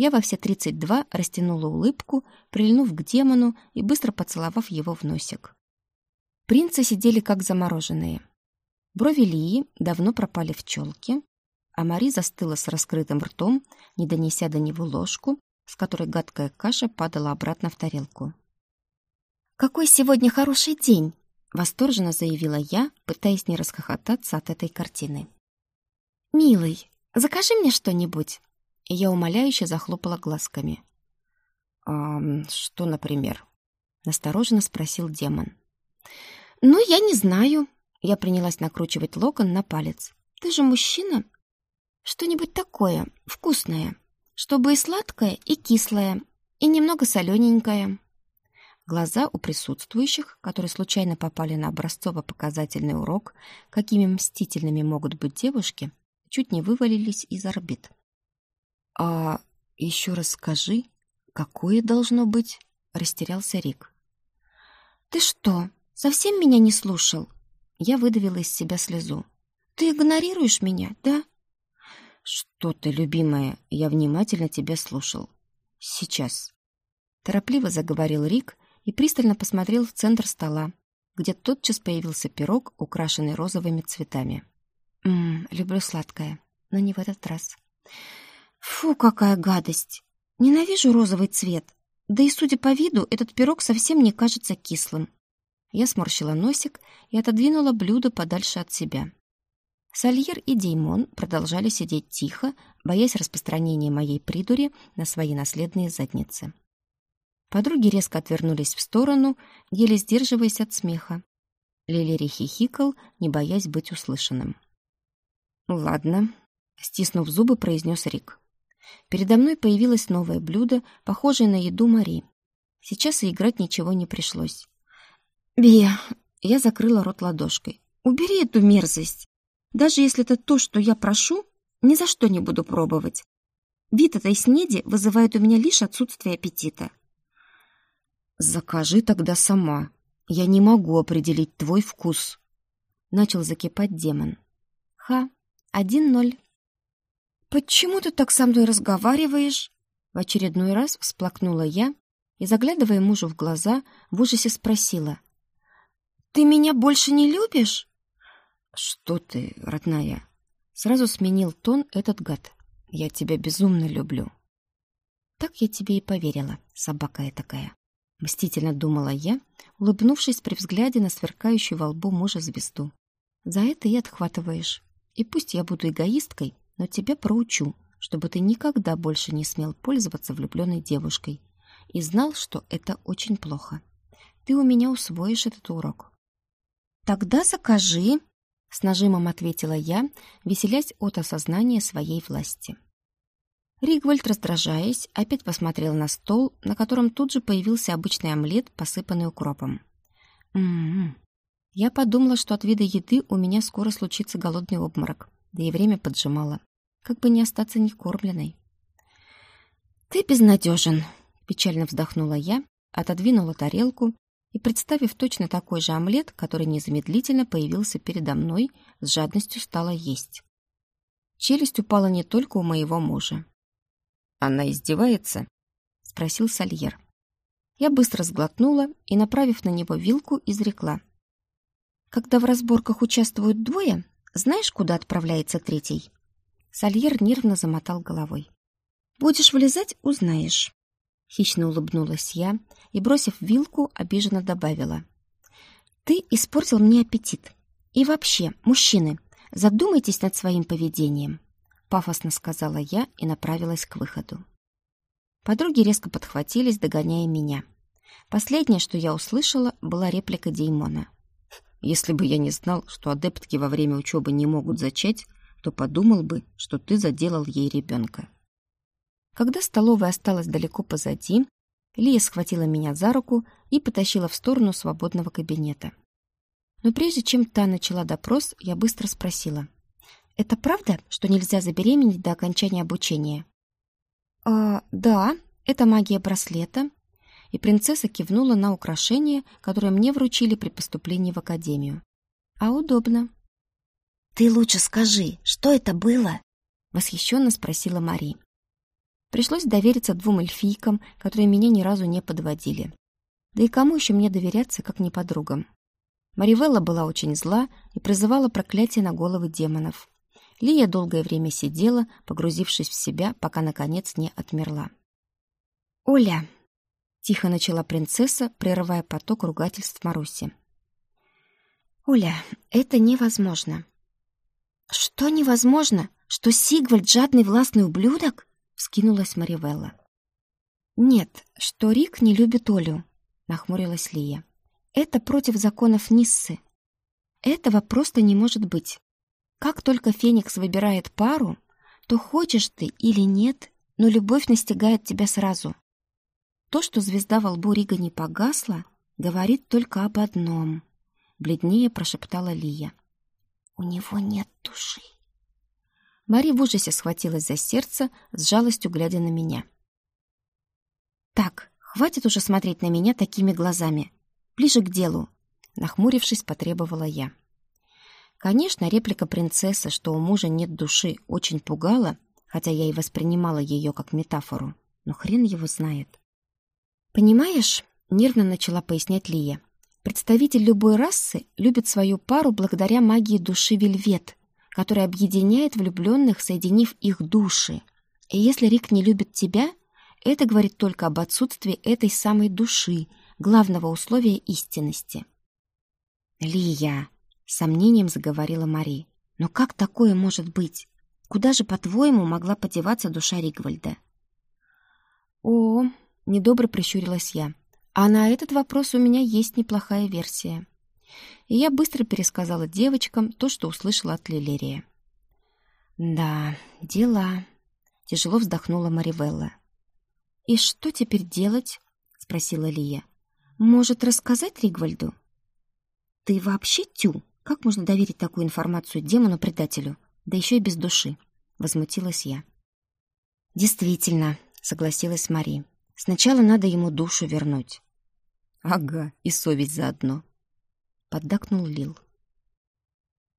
Я во все тридцать два растянула улыбку, прильнув к демону и быстро поцеловав его в носик. Принцы сидели как замороженные. Брови Лии давно пропали в челке, а Мари застыла с раскрытым ртом, не донеся до него ложку, с которой гадкая каша падала обратно в тарелку. «Какой сегодня хороший день!» — восторженно заявила я, пытаясь не расхохотаться от этой картины. «Милый, закажи мне что-нибудь!» Я умоляюще захлопала глазками. «А что, например?» — настороженно спросил демон. «Ну, я не знаю». Я принялась накручивать локон на палец. «Ты же мужчина. Что-нибудь такое, вкусное, чтобы и сладкое, и кислое, и немного солененькое». Глаза у присутствующих, которые случайно попали на образцово-показательный урок, какими мстительными могут быть девушки, чуть не вывалились из орбит. «А еще раз скажи, какое должно быть?» — растерялся Рик. «Ты что, совсем меня не слушал?» Я выдавила из себя слезу. «Ты игнорируешь меня, да?» «Что ты, любимая, я внимательно тебя слушал. Сейчас». Торопливо заговорил Рик, и пристально посмотрел в центр стола, где тотчас появился пирог, украшенный розовыми цветами. «Ммм, люблю сладкое, но не в этот раз». «Фу, какая гадость! Ненавижу розовый цвет. Да и, судя по виду, этот пирог совсем не кажется кислым». Я сморщила носик и отодвинула блюдо подальше от себя. Сальер и Деймон продолжали сидеть тихо, боясь распространения моей придури на свои наследные задницы. Подруги резко отвернулись в сторону, еле сдерживаясь от смеха. Лилери хихикал, не боясь быть услышанным. «Ладно», — стиснув зубы, произнес Рик. Передо мной появилось новое блюдо, похожее на еду Мари. Сейчас и играть ничего не пришлось. «Бия!» — я закрыла рот ладошкой. «Убери эту мерзость! Даже если это то, что я прошу, ни за что не буду пробовать. Вид этой снеди вызывает у меня лишь отсутствие аппетита». «Закажи тогда сама. Я не могу определить твой вкус». Начал закипать демон. «Ха, один ноль». «Почему ты так со мной разговариваешь?» В очередной раз всплакнула я и, заглядывая мужу в глаза, в ужасе спросила. «Ты меня больше не любишь?» «Что ты, родная?» Сразу сменил тон этот гад. «Я тебя безумно люблю». Так я тебе и поверила, собака я такая. Мстительно думала я, улыбнувшись при взгляде на сверкающую во лбу мужа звезду. За это и отхватываешь. И пусть я буду эгоисткой, но тебя проучу, чтобы ты никогда больше не смел пользоваться влюбленной девушкой и знал, что это очень плохо. Ты у меня усвоишь этот урок. «Тогда закажи», — с нажимом ответила я, веселясь от осознания своей власти. Ригвальд, раздражаясь, опять посмотрел на стол, на котором тут же появился обычный омлет, посыпанный укропом. «М-м-м». Я подумала, что от вида еды у меня скоро случится голодный обморок, да и время поджимало. Как бы не остаться некормленной. «Ты безнадежен», — печально вздохнула я, отодвинула тарелку и, представив точно такой же омлет, который незамедлительно появился передо мной, с жадностью стала есть. Челюсть упала не только у моего мужа. «Она издевается?» — спросил Сальер. Я быстро сглотнула и, направив на него вилку, изрекла. «Когда в разборках участвуют двое, знаешь, куда отправляется третий?» Сальер нервно замотал головой. «Будешь вылезать — узнаешь». Хищно улыбнулась я и, бросив вилку, обиженно добавила. «Ты испортил мне аппетит. И вообще, мужчины, задумайтесь над своим поведением пафосно сказала я и направилась к выходу. Подруги резко подхватились, догоняя меня. Последнее, что я услышала, была реплика Деймона. «Если бы я не знал, что адептки во время учебы не могут зачать, то подумал бы, что ты заделал ей ребенка». Когда столовая осталась далеко позади, Лия схватила меня за руку и потащила в сторону свободного кабинета. Но прежде чем та начала допрос, я быстро спросила. «Это правда, что нельзя забеременеть до окончания обучения?» «А, да, это магия браслета». И принцесса кивнула на украшение, которое мне вручили при поступлении в академию. «А удобно». «Ты лучше скажи, что это было?» Восхищенно спросила Мари. Пришлось довериться двум эльфийкам, которые меня ни разу не подводили. Да и кому еще мне доверяться, как не подругам? Маривелла была очень зла и призывала проклятие на головы демонов. Лия долгое время сидела, погрузившись в себя, пока, наконец, не отмерла. «Оля!» — тихо начала принцесса, прерывая поток ругательств Маруси. «Оля, это невозможно». «Что невозможно? Что Сигвальд — жадный властный ублюдок?» — вскинулась Маривелла. «Нет, что Рик не любит Олю», — нахмурилась Лия. «Это против законов Ниссы. Этого просто не может быть. Как только Феникс выбирает пару, то хочешь ты или нет, но любовь настигает тебя сразу. То, что звезда во лбу Рига не погасла, говорит только об одном. Бледнее прошептала Лия. У него нет души. Мари в ужасе схватилась за сердце, с жалостью глядя на меня. «Так, хватит уже смотреть на меня такими глазами. Ближе к делу», — нахмурившись, потребовала я. Конечно, реплика принцессы, что у мужа нет души, очень пугала, хотя я и воспринимала ее как метафору. Но хрен его знает. «Понимаешь?» — нервно начала пояснять Лия. «Представитель любой расы любит свою пару благодаря магии души Вельвет, которая объединяет влюбленных, соединив их души. И если Рик не любит тебя, это говорит только об отсутствии этой самой души, главного условия истинности». «Лия!» Сомнением заговорила Мари. «Но как такое может быть? Куда же, по-твоему, могла подеваться душа Ригвальда?» «О!» — недобро прищурилась я. «А на этот вопрос у меня есть неплохая версия». И я быстро пересказала девочкам то, что услышала от Лилерия. «Да, дела», — тяжело вздохнула Маривелла. «И что теперь делать?» — спросила Лия. «Может, рассказать Ригвальду?» «Ты вообще тю!» Как можно доверить такую информацию демону-предателю, да еще и без души? Возмутилась я. Действительно, согласилась Мари. Сначала надо ему душу вернуть. Ага, и совесть заодно. Поддакнул Лил.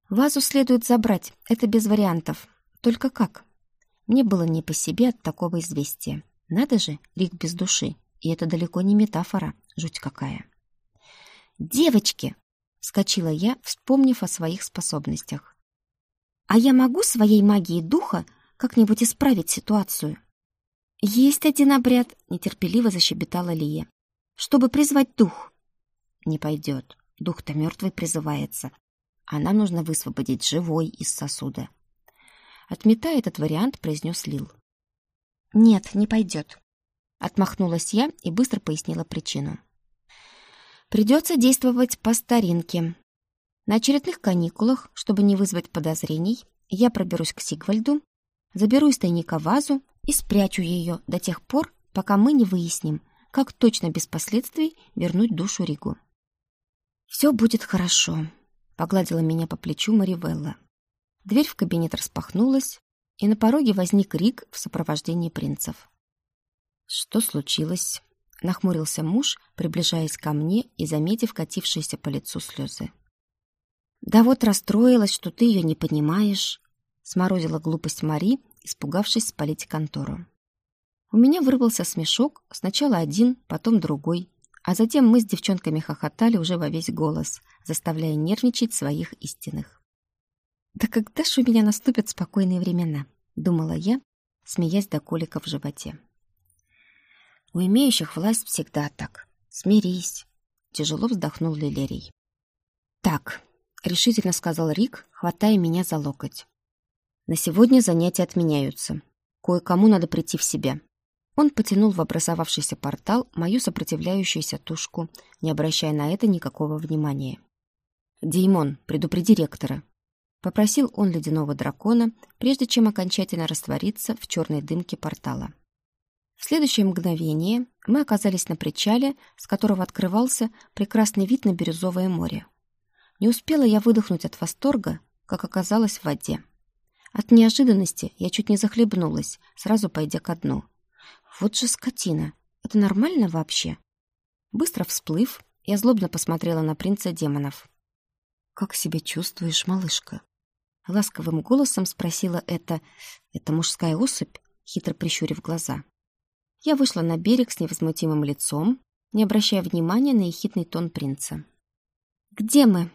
Вазу следует забрать, это без вариантов. Только как? Мне было не по себе от такого известия. Надо же, Рик без души. И это далеко не метафора, жуть какая. «Девочки!» Вскочила я, вспомнив о своих способностях. «А я могу своей магией духа как-нибудь исправить ситуацию?» «Есть один обряд», — нетерпеливо защебетала Лия. «Чтобы призвать дух». «Не пойдет. Дух-то мертвый призывается. А нам нужно высвободить живой из сосуда». Отметая этот вариант, произнес Лил. «Нет, не пойдет». Отмахнулась я и быстро пояснила причину. Придется действовать по старинке. На очередных каникулах, чтобы не вызвать подозрений, я проберусь к Сигвальду, заберу из тайника вазу и спрячу ее до тех пор, пока мы не выясним, как точно без последствий вернуть душу Ригу. «Все будет хорошо», — погладила меня по плечу Маривелла. Дверь в кабинет распахнулась, и на пороге возник Рик в сопровождении принцев. «Что случилось?» Нахмурился муж, приближаясь ко мне и заметив катившиеся по лицу слезы. «Да вот расстроилась, что ты ее не понимаешь», — сморозила глупость Мари, испугавшись спалить контору. У меня вырвался смешок, сначала один, потом другой, а затем мы с девчонками хохотали уже во весь голос, заставляя нервничать своих истинных. «Да когда ж у меня наступят спокойные времена?» — думала я, смеясь до колика в животе. У имеющих власть всегда так. Смирись. Тяжело вздохнул Лилерий. Так, решительно сказал Рик, хватая меня за локоть. На сегодня занятия отменяются. Кое-кому надо прийти в себя. Он потянул в образовавшийся портал мою сопротивляющуюся тушку, не обращая на это никакого внимания. «Деймон, предупреди ректора», — попросил он ледяного дракона, прежде чем окончательно раствориться в черной дымке портала. В следующее мгновение мы оказались на причале, с которого открывался прекрасный вид на бирюзовое море. Не успела я выдохнуть от восторга, как оказалась в воде. От неожиданности я чуть не захлебнулась, сразу пойдя ко дну. Вот же скотина. Это нормально вообще? Быстро всплыв, я злобно посмотрела на принца демонов. «Как себя чувствуешь, малышка?» Ласковым голосом спросила это... Это мужская особь, хитро прищурив глаза. Я вышла на берег с невозмутимым лицом, не обращая внимания на ехидный тон принца. «Где мы?»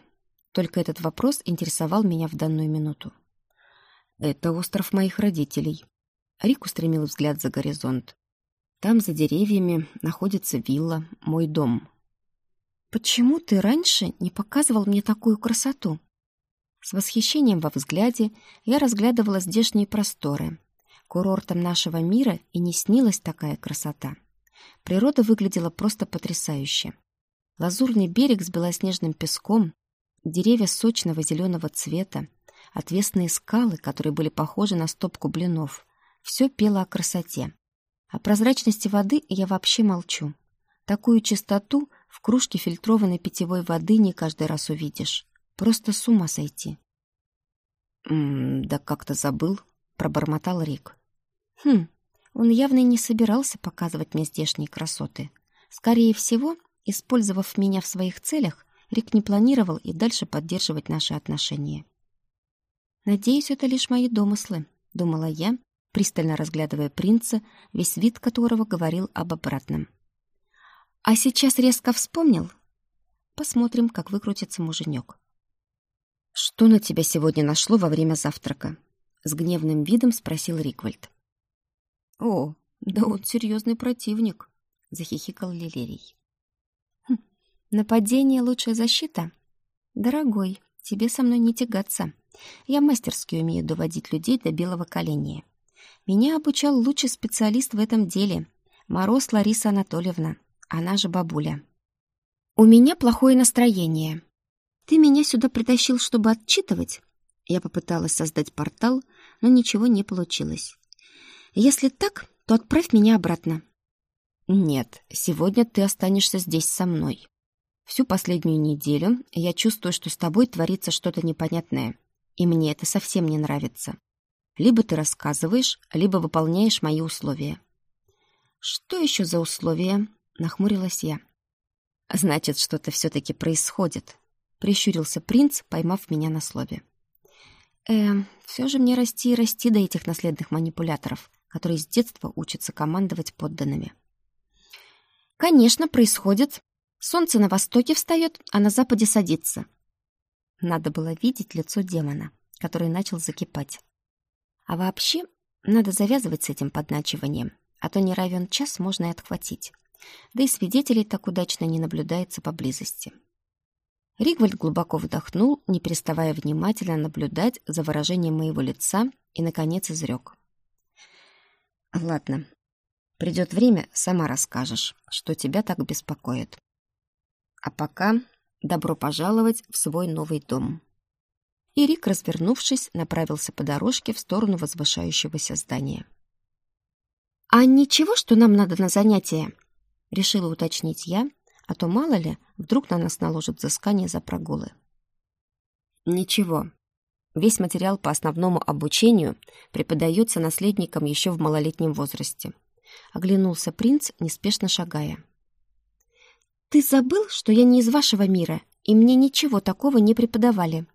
Только этот вопрос интересовал меня в данную минуту. «Это остров моих родителей». Рик устремил взгляд за горизонт. Там, за деревьями, находится вилла, мой дом. Почему ты раньше не показывал мне такую красоту? С восхищением во взгляде я разглядывала здешние просторы. Курортом нашего мира и не снилась такая красота. Природа выглядела просто потрясающе. Лазурный берег с белоснежным песком, деревья сочного зеленого цвета, отвесные скалы, которые были похожи на стопку блинов. Все пело о красоте. О прозрачности воды я вообще молчу. Такую чистоту в кружке фильтрованной питьевой воды не каждый раз увидишь. Просто с ума сойти. «М -м, «Да как-то забыл», — пробормотал Рик. «Хм, он явно не собирался показывать мне здешние красоты. Скорее всего, использовав меня в своих целях, Рик не планировал и дальше поддерживать наши отношения. «Надеюсь, это лишь мои домыслы», — думала я, пристально разглядывая принца, весь вид которого говорил об обратном. «А сейчас резко вспомнил? Посмотрим, как выкрутится муженек». «Что на тебя сегодня нашло во время завтрака?» — с гневным видом спросил Риквальд. «О, да он серьезный противник», — захихикал Лилерий. «Хм, «Нападение — лучшая защита? Дорогой, тебе со мной не тягаться. Я мастерски умею доводить людей до белого коленя. Меня обучал лучший специалист в этом деле, Мороз Лариса Анатольевна, она же бабуля. У меня плохое настроение. Ты меня сюда притащил, чтобы отчитывать? Я попыталась создать портал, но ничего не получилось. Если так, то отправь меня обратно. Нет, сегодня ты останешься здесь со мной. Всю последнюю неделю я чувствую, что с тобой творится что-то непонятное, и мне это совсем не нравится. Либо ты рассказываешь, либо выполняешь мои условия. Что еще за условия? Нахмурилась я. Значит, что-то все-таки происходит. Прищурился принц, поймав меня на слове. Э, все же мне расти и расти до этих наследных манипуляторов, которые с детства учатся командовать подданными. Конечно, происходит. Солнце на востоке встает, а на западе садится. Надо было видеть лицо демона, который начал закипать. А вообще, надо завязывать с этим подначиванием, а то не равен час можно и отхватить. Да и свидетелей так удачно не наблюдается поблизости. Ригвальд глубоко вдохнул, не переставая внимательно наблюдать за выражением моего лица, и, наконец, изрек. «Ладно, придет время, сама расскажешь, что тебя так беспокоит. А пока добро пожаловать в свой новый дом» и Рик, развернувшись, направился по дорожке в сторону возвышающегося здания. «А ничего, что нам надо на занятия?» — решила уточнить я, а то, мало ли, вдруг на нас наложат взыскание за прогулы. «Ничего. Весь материал по основному обучению преподается наследникам еще в малолетнем возрасте». Оглянулся принц, неспешно шагая. «Ты забыл, что я не из вашего мира, и мне ничего такого не преподавали?»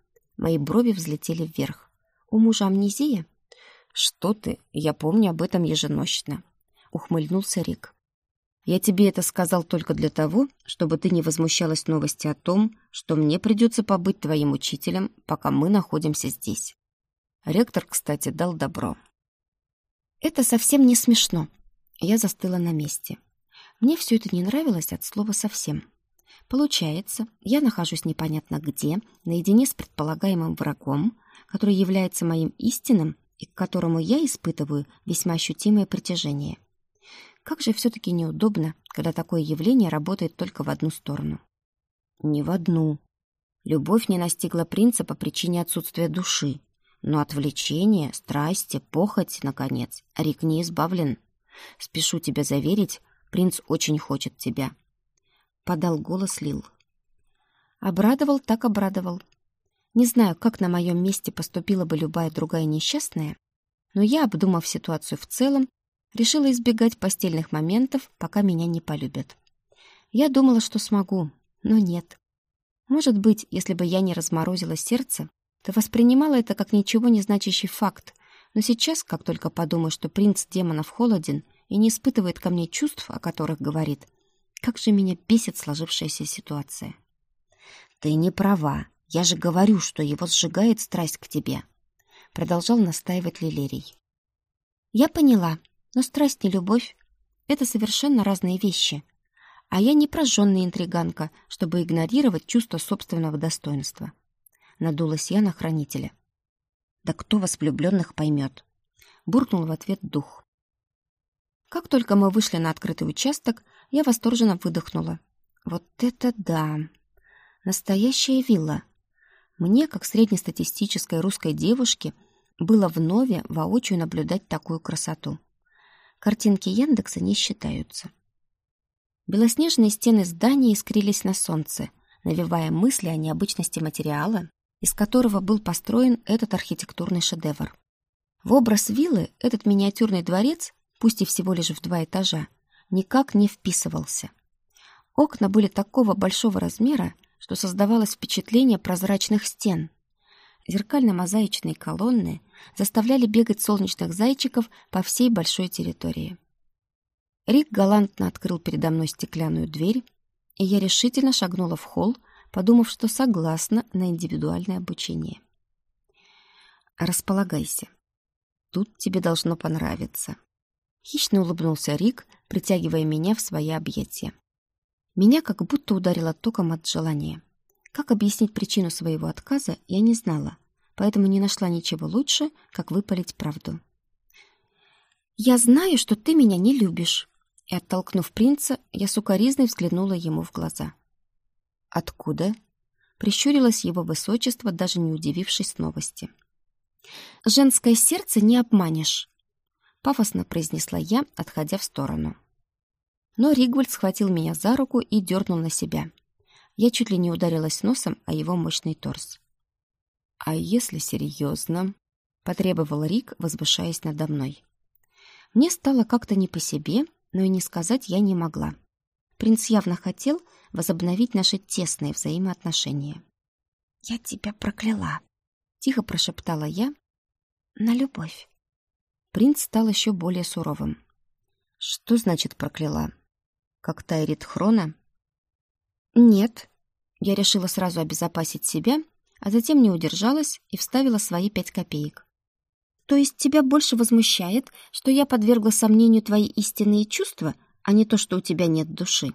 Мои брови взлетели вверх. «У мужа амнезия?» «Что ты? Я помню об этом еженощно», — ухмыльнулся Рик. «Я тебе это сказал только для того, чтобы ты не возмущалась новости о том, что мне придется побыть твоим учителем, пока мы находимся здесь». Ректор, кстати, дал добро. «Это совсем не смешно». Я застыла на месте. Мне все это не нравилось от слова «совсем». Получается, я нахожусь непонятно где, наедине с предполагаемым врагом, который является моим истинным и к которому я испытываю весьма ощутимое притяжение. Как же все-таки неудобно, когда такое явление работает только в одну сторону. Не в одну. Любовь не настигла принца по причине отсутствия души. Но от влечения, страсти, похоть, наконец, Рик не избавлен. Спешу тебя заверить, принц очень хочет тебя. Подал голос Лил. Обрадовал так обрадовал. Не знаю, как на моем месте поступила бы любая другая несчастная, но я, обдумав ситуацию в целом, решила избегать постельных моментов, пока меня не полюбят. Я думала, что смогу, но нет. Может быть, если бы я не разморозила сердце, то воспринимала это как ничего не значащий факт, но сейчас, как только подумаю, что принц демонов холоден и не испытывает ко мне чувств, о которых говорит, как же меня бесит сложившаяся ситуация. «Ты не права. Я же говорю, что его сжигает страсть к тебе», — продолжал настаивать Лилерий. «Я поняла, но страсть и любовь — это совершенно разные вещи. А я не прожженная интриганка, чтобы игнорировать чувство собственного достоинства. Надулась я на хранителя. «Да кто вас влюбленных поймет?» Буркнул в ответ дух. Как только мы вышли на открытый участок, я восторженно выдохнула. «Вот это да! Настоящая вилла!» Мне, как среднестатистической русской девушке, было вновь воочию наблюдать такую красоту. Картинки Яндекса не считаются. Белоснежные стены здания искрились на солнце, навевая мысли о необычности материала, из которого был построен этот архитектурный шедевр. В образ виллы этот миниатюрный дворец, пусть и всего лишь в два этажа, никак не вписывался. Окна были такого большого размера, что создавалось впечатление прозрачных стен. Зеркально-мозаичные колонны заставляли бегать солнечных зайчиков по всей большой территории. Рик галантно открыл передо мной стеклянную дверь, и я решительно шагнула в холл, подумав, что согласна на индивидуальное обучение. «Располагайся. Тут тебе должно понравиться». Хищно улыбнулся Рик, притягивая меня в свои объятия. Меня как будто ударило током от желания. Как объяснить причину своего отказа, я не знала, поэтому не нашла ничего лучше, как выпалить правду. «Я знаю, что ты меня не любишь», и, оттолкнув принца, я сукоризной взглянула ему в глаза. «Откуда?» Прищурилось его высочество, даже не удивившись новости. «Женское сердце не обманешь», — пафосно произнесла я, отходя в сторону. Но Ригвальд схватил меня за руку и дернул на себя. Я чуть ли не ударилась носом о его мощный торс. «А если серьезно?» — потребовал Рик, возвышаясь надо мной. Мне стало как-то не по себе, но и не сказать я не могла. Принц явно хотел возобновить наши тесные взаимоотношения. «Я тебя прокляла», — тихо прошептала я, — «на любовь». Принц стал еще более суровым. «Что значит прокляла? Как Тайрит Хрона?» «Нет». Я решила сразу обезопасить себя, а затем не удержалась и вставила свои пять копеек. «То есть тебя больше возмущает, что я подвергла сомнению твои истинные чувства, а не то, что у тебя нет души?»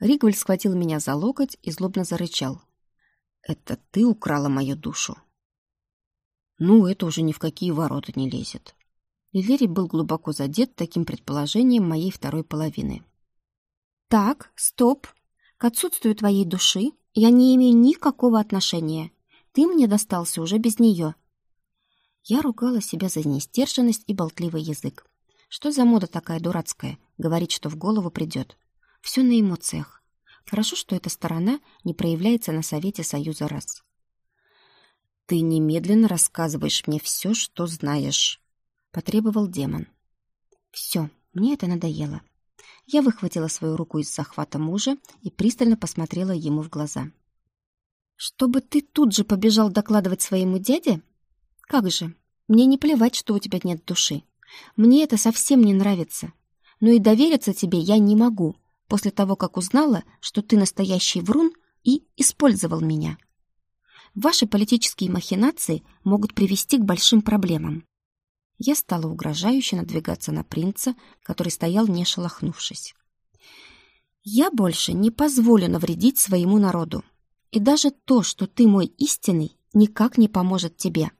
Ригваль схватил меня за локоть и злобно зарычал. «Это ты украла мою душу?» «Ну, это уже ни в какие ворота не лезет». Лилерий был глубоко задет таким предположением моей второй половины. «Так, стоп. К отсутствию твоей души я не имею никакого отношения. Ты мне достался уже без нее». Я ругала себя за нестерженность и болтливый язык. Что за мода такая дурацкая, говорить, что в голову придет? Все на эмоциях. Хорошо, что эта сторона не проявляется на Совете Союза раз. «Ты немедленно рассказываешь мне все, что знаешь», — потребовал демон. «Все, мне это надоело». Я выхватила свою руку из захвата мужа и пристально посмотрела ему в глаза. «Чтобы ты тут же побежал докладывать своему дяде? Как же, мне не плевать, что у тебя нет души. Мне это совсем не нравится. Но и довериться тебе я не могу, после того, как узнала, что ты настоящий врун и использовал меня. Ваши политические махинации могут привести к большим проблемам. Я стала угрожающе надвигаться на принца, который стоял не шелохнувшись. Я больше не позволю навредить своему народу. И даже то, что ты мой истинный, никак не поможет тебе.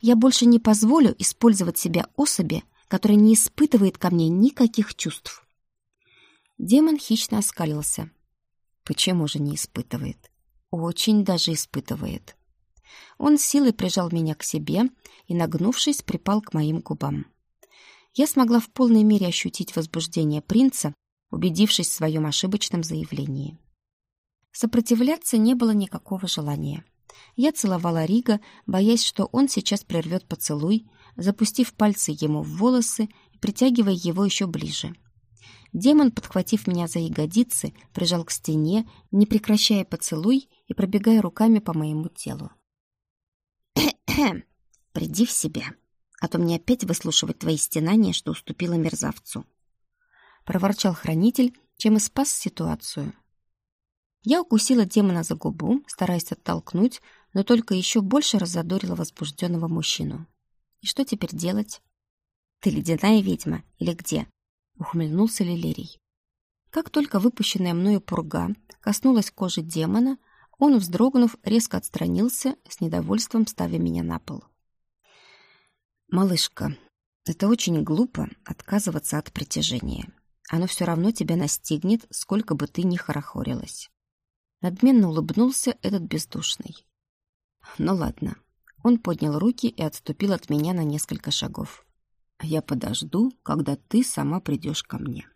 Я больше не позволю использовать себя особи, который не испытывает ко мне никаких чувств. Демон хищно оскалился. Почему же не испытывает? Очень даже испытывает. Он силой прижал меня к себе и, нагнувшись, припал к моим губам. Я смогла в полной мере ощутить возбуждение принца, убедившись в своем ошибочном заявлении. Сопротивляться не было никакого желания. Я целовала Рига, боясь, что он сейчас прервет поцелуй, запустив пальцы ему в волосы и притягивая его еще ближе. Демон, подхватив меня за ягодицы, прижал к стене, не прекращая поцелуй и пробегая руками по моему телу. «Приди в себя, а то мне опять выслушивать твои стенания, что уступила мерзавцу», — проворчал хранитель, чем и спас ситуацию. Я укусила демона за губу, стараясь оттолкнуть, но только еще больше разодорила возбужденного мужчину. И что теперь делать? Ты ледяная ведьма или где? Ухмыльнулся Лилерий. Как только выпущенная мною пурга коснулась кожи демона, он, вздрогнув, резко отстранился, с недовольством ставя меня на пол. «Малышка, это очень глупо отказываться от притяжения. Оно все равно тебя настигнет, сколько бы ты ни хорохорилась. Надменно улыбнулся этот бездушный. Ну ладно. Он поднял руки и отступил от меня на несколько шагов. Я подожду, когда ты сама придешь ко мне.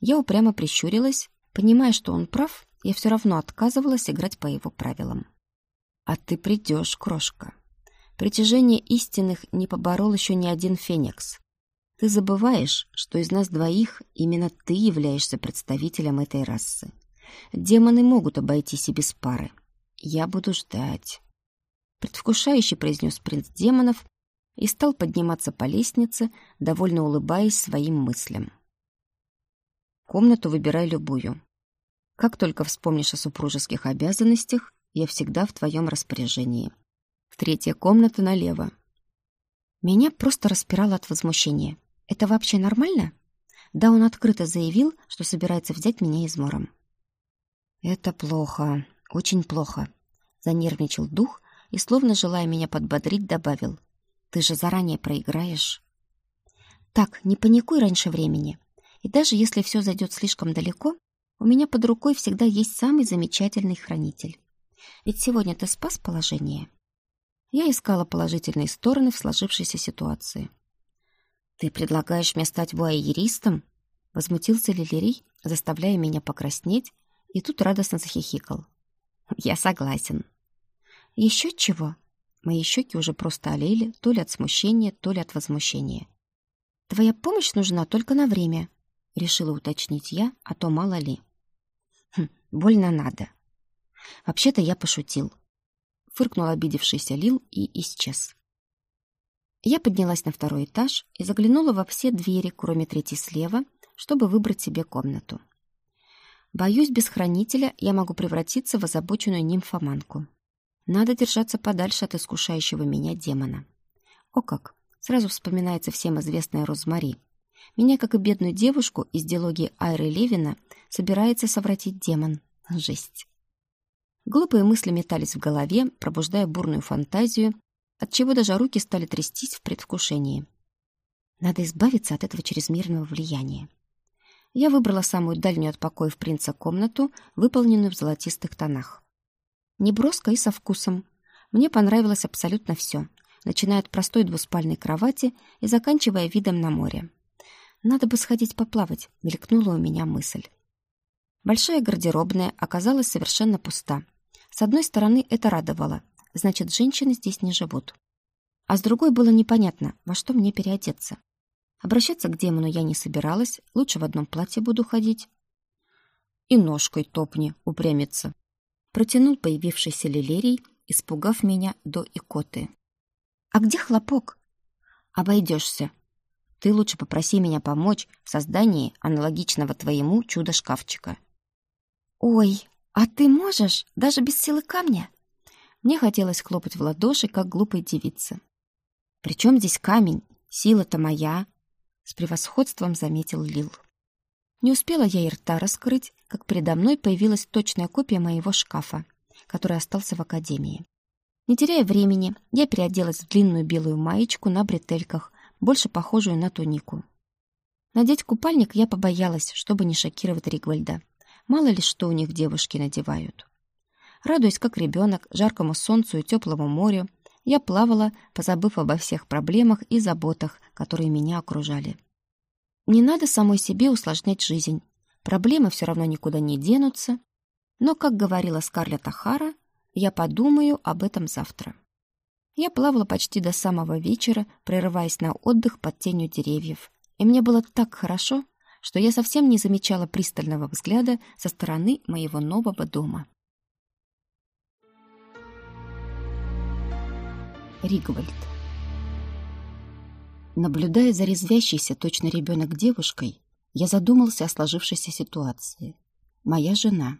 Я упрямо прищурилась, понимая, что он прав, я все равно отказывалась играть по его правилам. А ты придешь, крошка. Притяжение истинных не поборол еще ни один феникс. Ты забываешь, что из нас двоих именно ты являешься представителем этой расы. Демоны могут обойтись и без пары. Я буду ждать. Предвкушающе произнес принц демонов и стал подниматься по лестнице, довольно улыбаясь своим мыслям. Комнату выбирай любую. Как только вспомнишь о супружеских обязанностях, я всегда в твоем распоряжении. Третья комната налево. Меня просто распирало от возмущения. Это вообще нормально? Да, он открыто заявил, что собирается взять меня измором. «Это плохо, очень плохо», — занервничал дух и, словно желая меня подбодрить, добавил. «Ты же заранее проиграешь». «Так, не паникуй раньше времени. И даже если все зайдет слишком далеко, у меня под рукой всегда есть самый замечательный хранитель. Ведь сегодня ты спас положение». Я искала положительные стороны в сложившейся ситуации. «Ты предлагаешь мне стать вуайеристом?» Возмутился Лилерий, заставляя меня покраснеть и тут радостно захихикал. «Я согласен». «Еще чего?» Мои щеки уже просто олели, то ли от смущения, то ли от возмущения. «Твоя помощь нужна только на время», — решила уточнить я, а то мало ли. «Хм, больно надо». «Вообще-то я пошутил». Фыркнул обидевшийся Лил и исчез. Я поднялась на второй этаж и заглянула во все двери, кроме третьей слева, чтобы выбрать себе комнату. Боюсь, без хранителя я могу превратиться в озабоченную нимфоманку. Надо держаться подальше от искушающего меня демона. О как! Сразу вспоминается всем известная Розмари. Меня, как и бедную девушку из диалогии Айры Левина, собирается совратить демон. Жесть. Глупые мысли метались в голове, пробуждая бурную фантазию, отчего даже руки стали трястись в предвкушении. Надо избавиться от этого чрезмерного влияния я выбрала самую дальнюю от покоев принца комнату, выполненную в золотистых тонах. Неброско и со вкусом. Мне понравилось абсолютно все, начиная от простой двуспальной кровати и заканчивая видом на море. «Надо бы сходить поплавать», — мелькнула у меня мысль. Большая гардеробная оказалась совершенно пуста. С одной стороны, это радовало, значит, женщины здесь не живут. А с другой было непонятно, во что мне переодеться. Обращаться к демону я не собиралась, лучше в одном платье буду ходить. И ножкой топни, упрямится. Протянул появившийся лилерий, испугав меня до икоты. «А где хлопок?» «Обойдешься. Ты лучше попроси меня помочь в создании аналогичного твоему чудо-шкафчика». «Ой, а ты можешь, даже без силы камня?» Мне хотелось хлопать в ладоши, как глупой девице. «При чем здесь камень? Сила-то моя, с превосходством заметил Лил. Не успела я и рта раскрыть, как передо мной появилась точная копия моего шкафа, который остался в академии. Не теряя времени, я переоделась в длинную белую маечку на бретельках, больше похожую на тунику. Надеть купальник я побоялась, чтобы не шокировать Ригвальда. Мало ли что у них девушки надевают. Радуясь, как ребенок, жаркому солнцу и теплому морю, я плавала, позабыв обо всех проблемах и заботах, которые меня окружали. Не надо самой себе усложнять жизнь. Проблемы все равно никуда не денутся. Но, как говорила Скарлетт Ахара, я подумаю об этом завтра. Я плавала почти до самого вечера, прерываясь на отдых под тенью деревьев. И мне было так хорошо, что я совсем не замечала пристального взгляда со стороны моего нового дома. Ригвальд. Наблюдая за резвящейся точно ребенок девушкой, я задумался о сложившейся ситуации. Моя жена.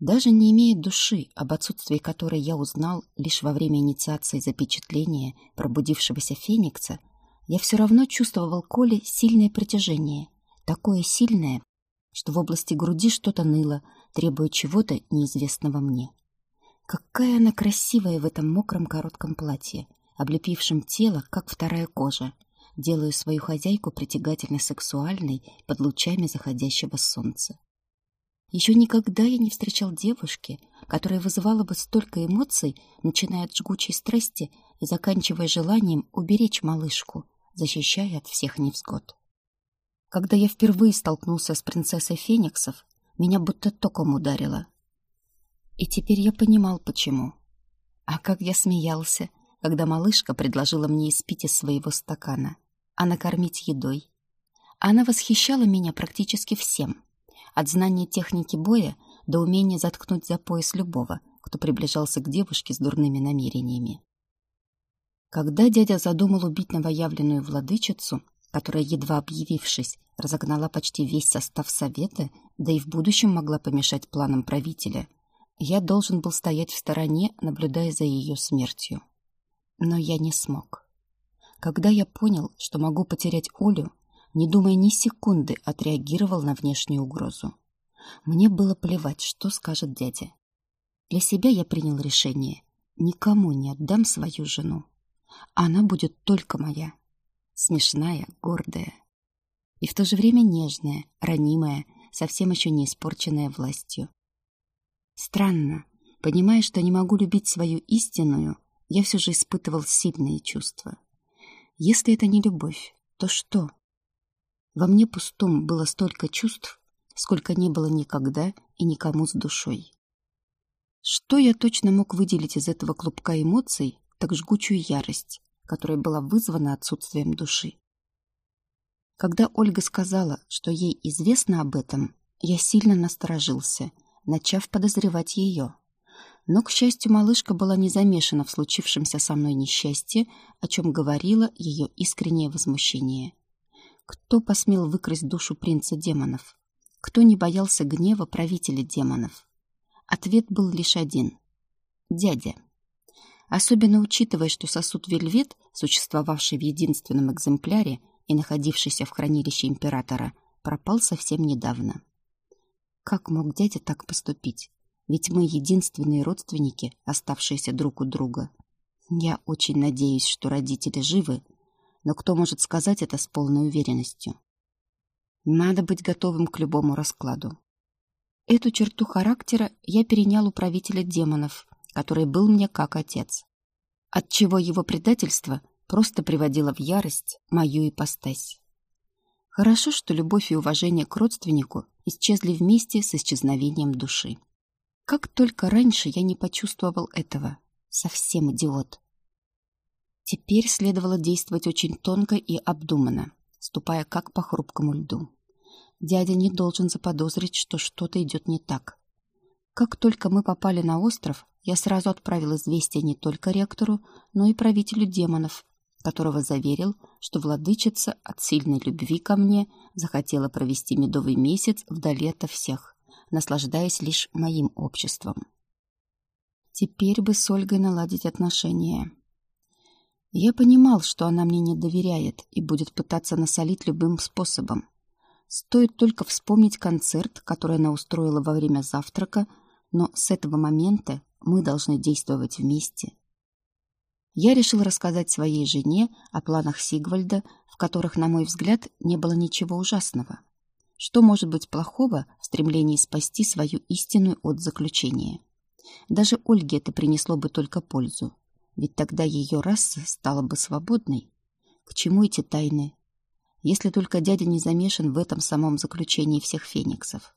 Даже не имея души, об отсутствии которой я узнал лишь во время инициации запечатления пробудившегося феникса, я все равно чувствовал Коле сильное притяжение, такое сильное, что в области груди что-то ныло, требуя чего-то неизвестного мне. Какая она красивая в этом мокром коротком платье, облепившем тело, как вторая кожа, делая свою хозяйку притягательно сексуальной под лучами заходящего солнца. Еще никогда я не встречал девушки, которая вызывала бы столько эмоций, начиная от жгучей страсти и заканчивая желанием уберечь малышку, защищая от всех невзгод. Когда я впервые столкнулся с принцессой Фениксов, меня будто током ударило. И теперь я понимал, почему. А как я смеялся, когда малышка предложила мне испить из своего стакана, а накормить едой. Она восхищала меня практически всем. От знания техники боя до умения заткнуть за пояс любого, кто приближался к девушке с дурными намерениями. Когда дядя задумал убить новоявленную владычицу, которая, едва объявившись, разогнала почти весь состав совета, да и в будущем могла помешать планам правителя — я должен был стоять в стороне, наблюдая за ее смертью. Но я не смог. Когда я понял, что могу потерять Олю, не думая ни секунды, отреагировал на внешнюю угрозу. Мне было плевать, что скажет дядя. Для себя я принял решение. Никому не отдам свою жену. Она будет только моя. Смешная, гордая. И в то же время нежная, ранимая, совсем еще не испорченная властью. Странно. Понимая, что не могу любить свою истинную, я все же испытывал сильные чувства. Если это не любовь, то что? Во мне пустом было столько чувств, сколько не было никогда и никому с душой. Что я точно мог выделить из этого клубка эмоций, так жгучую ярость, которая была вызвана отсутствием души? Когда Ольга сказала, что ей известно об этом, я сильно насторожился начав подозревать ее. Но, к счастью, малышка была не замешана в случившемся со мной несчастье, о чем говорило ее искреннее возмущение. Кто посмел выкрасть душу принца демонов? Кто не боялся гнева правителя демонов? Ответ был лишь один — дядя. Особенно учитывая, что сосуд Вельвет, существовавший в единственном экземпляре и находившийся в хранилище императора, пропал совсем недавно. Как мог дядя так поступить? Ведь мы единственные родственники, оставшиеся друг у друга. Я очень надеюсь, что родители живы, но кто может сказать это с полной уверенностью? Надо быть готовым к любому раскладу. Эту черту характера я перенял у правителя демонов, который был мне как отец. Отчего его предательство просто приводило в ярость мою ипостась. Хорошо, что любовь и уважение к родственнику исчезли вместе с исчезновением души. Как только раньше я не почувствовал этого. Совсем идиот. Теперь следовало действовать очень тонко и обдуманно, ступая как по хрупкому льду. Дядя не должен заподозрить, что что-то идет не так. Как только мы попали на остров, я сразу отправил известие не только ректору, но и правителю демонов, которого заверил, что владычица от сильной любви ко мне захотела провести медовый месяц вдали ото всех, наслаждаясь лишь моим обществом. Теперь бы с Ольгой наладить отношения. Я понимал, что она мне не доверяет и будет пытаться насолить любым способом. Стоит только вспомнить концерт, который она устроила во время завтрака, но с этого момента мы должны действовать вместе. я решил рассказать своей жене о планах Сигвальда, в которых, на мой взгляд, не было ничего ужасного. Что может быть плохого в стремлении спасти свою истину от заключения? Даже Ольге это принесло бы только пользу, ведь тогда ее раса стала бы свободной. К чему эти тайны? Если только дядя не замешан в этом самом заключении всех фениксов.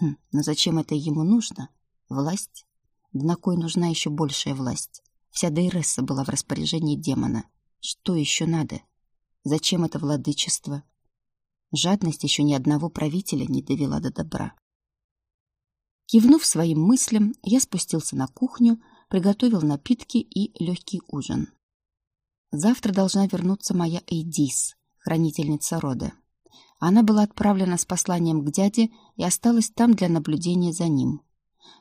Хм, но зачем это ему нужно? Власть? Да на кой нужна еще большая власть? Вся Дейресса была в распоряжении демона. Что еще надо? Зачем это владычество? Жадность еще ни одного правителя не довела до добра. Кивнув своим мыслям, я спустился на кухню, приготовил напитки и легкий ужин. Завтра должна вернуться моя Эйдис, хранительница рода. Она была отправлена с посланием к дяде и осталась там для наблюдения за ним.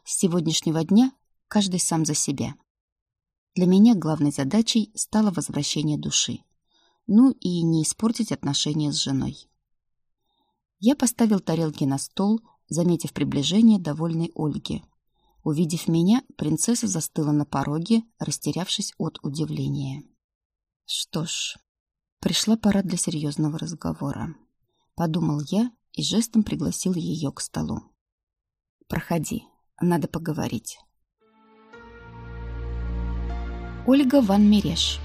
С сегодняшнего дня каждый сам за себя. Для меня главной задачей стало возвращение души. Ну и не испортить отношения с женой. Я поставил тарелки на стол, заметив приближение довольной Ольги. Увидев меня, принцесса застыла на пороге, растерявшись от удивления. Что ж, пришла пора для серьезного разговора. Подумал я и жестом пригласил ее к столу. «Проходи, надо поговорить». Ольга Ван Мереш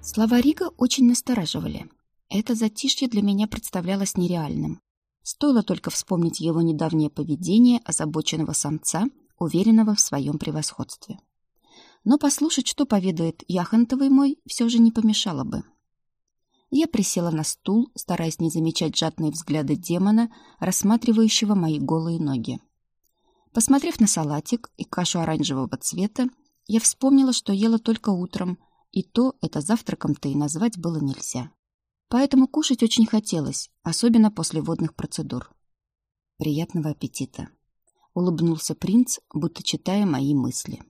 Слова Рига очень настораживали. Это затишье для меня представлялось нереальным. Стоило только вспомнить его недавнее поведение озабоченного самца, уверенного в своем превосходстве. Но послушать, что поведает Яхонтовый мой, все же не помешало бы. Я присела на стул, стараясь не замечать жадные взгляды демона, рассматривающего мои голые ноги. Посмотрев на салатик и кашу оранжевого цвета, я вспомнила, что ела только утром, и то это завтраком-то и назвать было нельзя. Поэтому кушать очень хотелось, особенно после водных процедур. Приятного аппетита. Улыбнулся принц, будто читая мои мысли.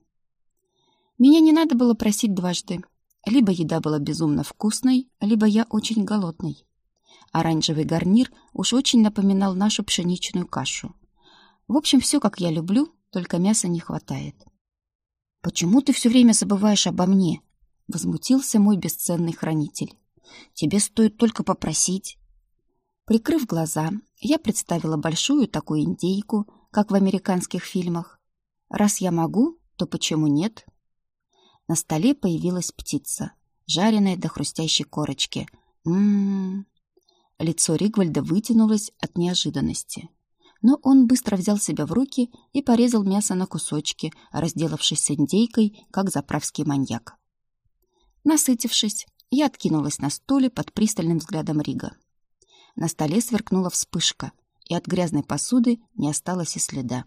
Меня не надо было просить дважды. Либо еда была безумно вкусной, либо я очень голодный. Оранжевый гарнир уж очень напоминал нашу пшеничную кашу. В общем, все, как я люблю, только мяса не хватает. «Почему ты все время забываешь обо мне?» — возмутился мой бесценный хранитель. Тебе стоит только попросить. Прикрыв глаза, я представила большую такую индейку, как в американских фильмах. Раз я могу, то почему нет? На столе появилась птица, жареная до хрустящей корочки. М-м-м. Лицо Ригвальда вытянулось от неожиданности. Но он быстро взял себя в руки и порезал мясо на кусочки, разделавшись с индейкой, как заправский маньяк. Насытившись, я откинулась на стуле под пристальным взглядом Рига. На столе сверкнула вспышка, и от грязной посуды не осталось и следа.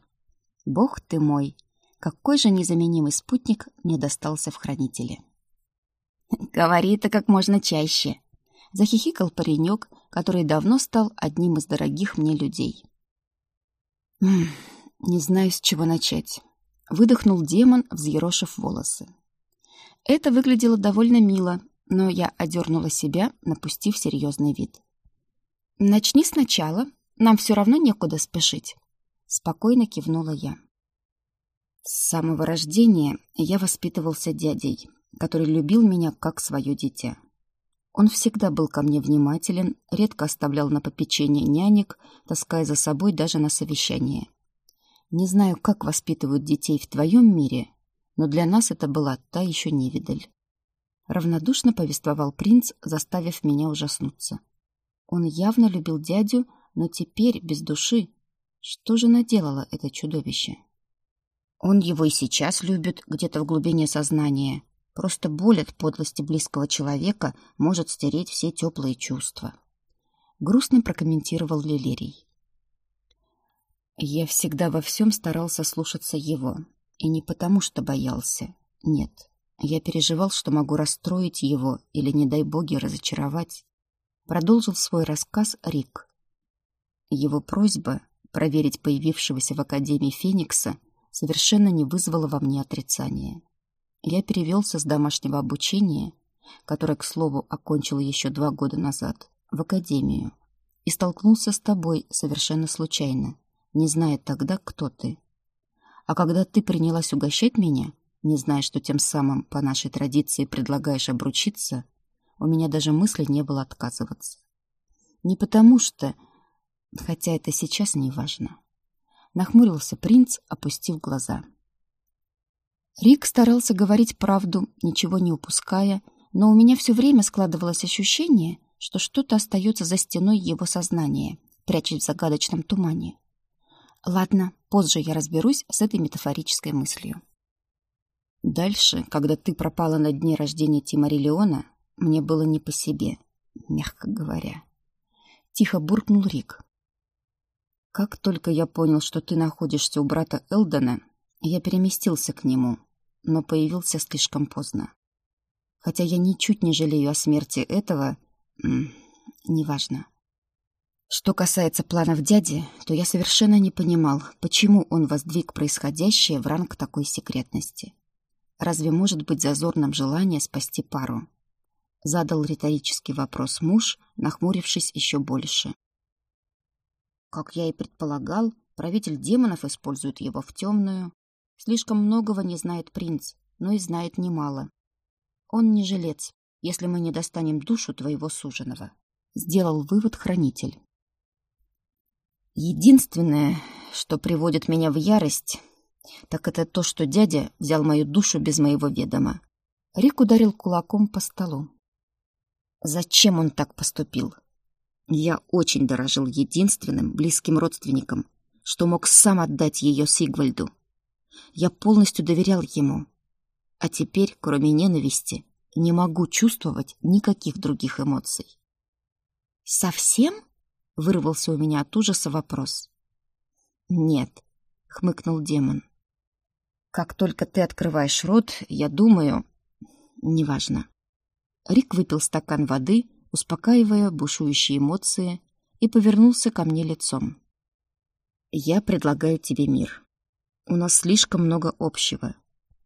Бог ты мой! Какой же незаменимый спутник мне достался в хранителе. «Говори это как можно чаще», — захихикал паренек, который давно стал одним из дорогих мне людей. «Не знаю, с чего начать», — выдохнул демон, взъерошив волосы. Это выглядело довольно мило, но я одернула себя, напустив серьезный вид. «Начни сначала, нам все равно некуда спешить», — спокойно кивнула я. С самого рождения я воспитывался дядей, который любил меня как свое дитя. Он всегда был ко мне внимателен, редко оставлял на попечение нянек, таская за собой даже на совещание. Не знаю, как воспитывают детей в твоем мире, но для нас это была та еще невидаль. Равнодушно повествовал принц, заставив меня ужаснуться. Он явно любил дядю, но теперь без души. Что же наделало это чудовище? Он его и сейчас любит где-то в глубине сознания. Просто боль от подлости близкого человека может стереть все теплые чувства. Грустно прокомментировал Лилерий. Я всегда во всем старался слушаться его. И не потому, что боялся. Нет. Я переживал, что могу расстроить его или, не дай боги, разочаровать. Продолжил свой рассказ Рик. Его просьба проверить появившегося в Академии Феникса совершенно не вызвала во мне отрицания. Я перевелся с домашнего обучения, которое, к слову, окончил еще два года назад, в Академию, и столкнулся с тобой совершенно случайно, не зная тогда, кто ты. А когда ты принялась угощать меня, не зная, что тем самым по нашей традиции предлагаешь обручиться, у меня даже мысли не было отказываться. Не потому что... Хотя это сейчас не важно. Нахмурился принц, опустив глаза. Рик старался говорить правду, ничего не упуская, но у меня все время складывалось ощущение, что что-то остается за стеной его сознания, прячась в загадочном тумане. Ладно, позже я разберусь с этой метафорической мыслью. Дальше, когда ты пропала на дне рождения Тимари Леона, мне было не по себе, мягко говоря. Тихо буркнул Рик. Как только я понял, что ты находишься у брата Элдена, я переместился к нему, но появился слишком поздно. Хотя я ничуть не жалею о смерти этого... неважно. Что касается планов дяди, то я совершенно не понимал, почему он воздвиг происходящее в ранг такой секретности. Разве может быть зазорным желание спасти пару? Задал риторический вопрос муж, нахмурившись еще больше. Как я и предполагал, правитель демонов использует его в темную. Слишком многого не знает принц, но и знает немало. Он не жилец, если мы не достанем душу твоего суженого. Сделал вывод хранитель. Единственное, что приводит меня в ярость, так это то, что дядя взял мою душу без моего ведома. Рик ударил кулаком по столу. Зачем он так поступил? Я очень дорожил единственным близким родственником, что мог сам отдать ее Сигвальду. Я полностью доверял ему. А теперь, кроме ненависти, не могу чувствовать никаких других эмоций. «Совсем?» Вырвался у меня от ужаса вопрос. «Нет», — хмыкнул демон. «Как только ты открываешь рот, я думаю...» «Неважно». Рик выпил стакан воды, успокаивая бушующие эмоции, и повернулся ко мне лицом. «Я предлагаю тебе мир. У нас слишком много общего.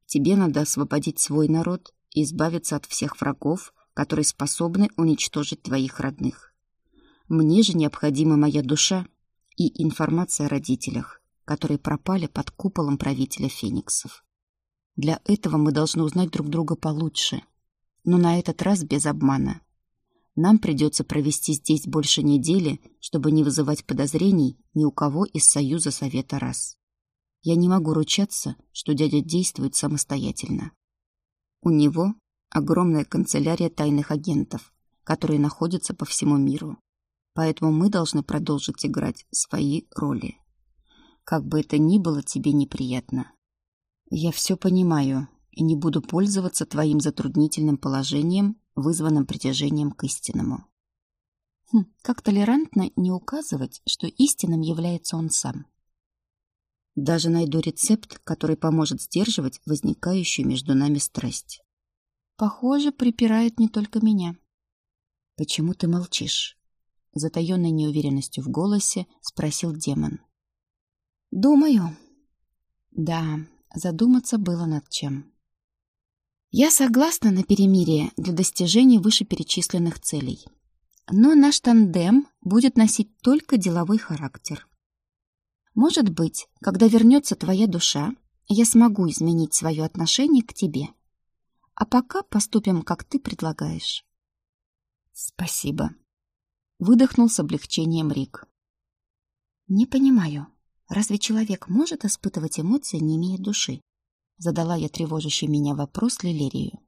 Тебе надо освободить свой народ и избавиться от всех врагов, которые способны уничтожить твоих родных. Мне же необходима моя душа и информация о родителях, которые пропали под куполом правителя фениксов. Для этого мы должны узнать друг друга получше, но на этот раз без обмана. Нам придется провести здесь больше недели, чтобы не вызывать подозрений ни у кого из Союза Совета Рас. Я не могу ручаться, что дядя действует самостоятельно. У него огромная канцелярия тайных агентов, которые находятся по всему миру. Поэтому мы должны продолжить играть свои роли. Как бы это ни было тебе неприятно. Я все понимаю и не буду пользоваться твоим затруднительным положением, вызванным притяжением к истинному. Хм, как толерантно не указывать, что истинным является он сам. Даже найду рецепт, который поможет сдерживать возникающую между нами страсть. Похоже, припирает не только меня. Почему ты молчишь? затаенной неуверенностью в голосе спросил демон. «Думаю». Да, задуматься было над чем. Я согласна на перемирие для достижения вышеперечисленных целей. Но наш тандем будет носить только деловой характер. Может быть, когда вернется твоя душа, я смогу изменить свое отношение к тебе. А пока поступим, как ты предлагаешь. Спасибо, Выдохнул с облегчением Рик. «Не понимаю, разве человек может испытывать эмоции, не имея души?» Задала я тревожащий меня вопрос Лилерию.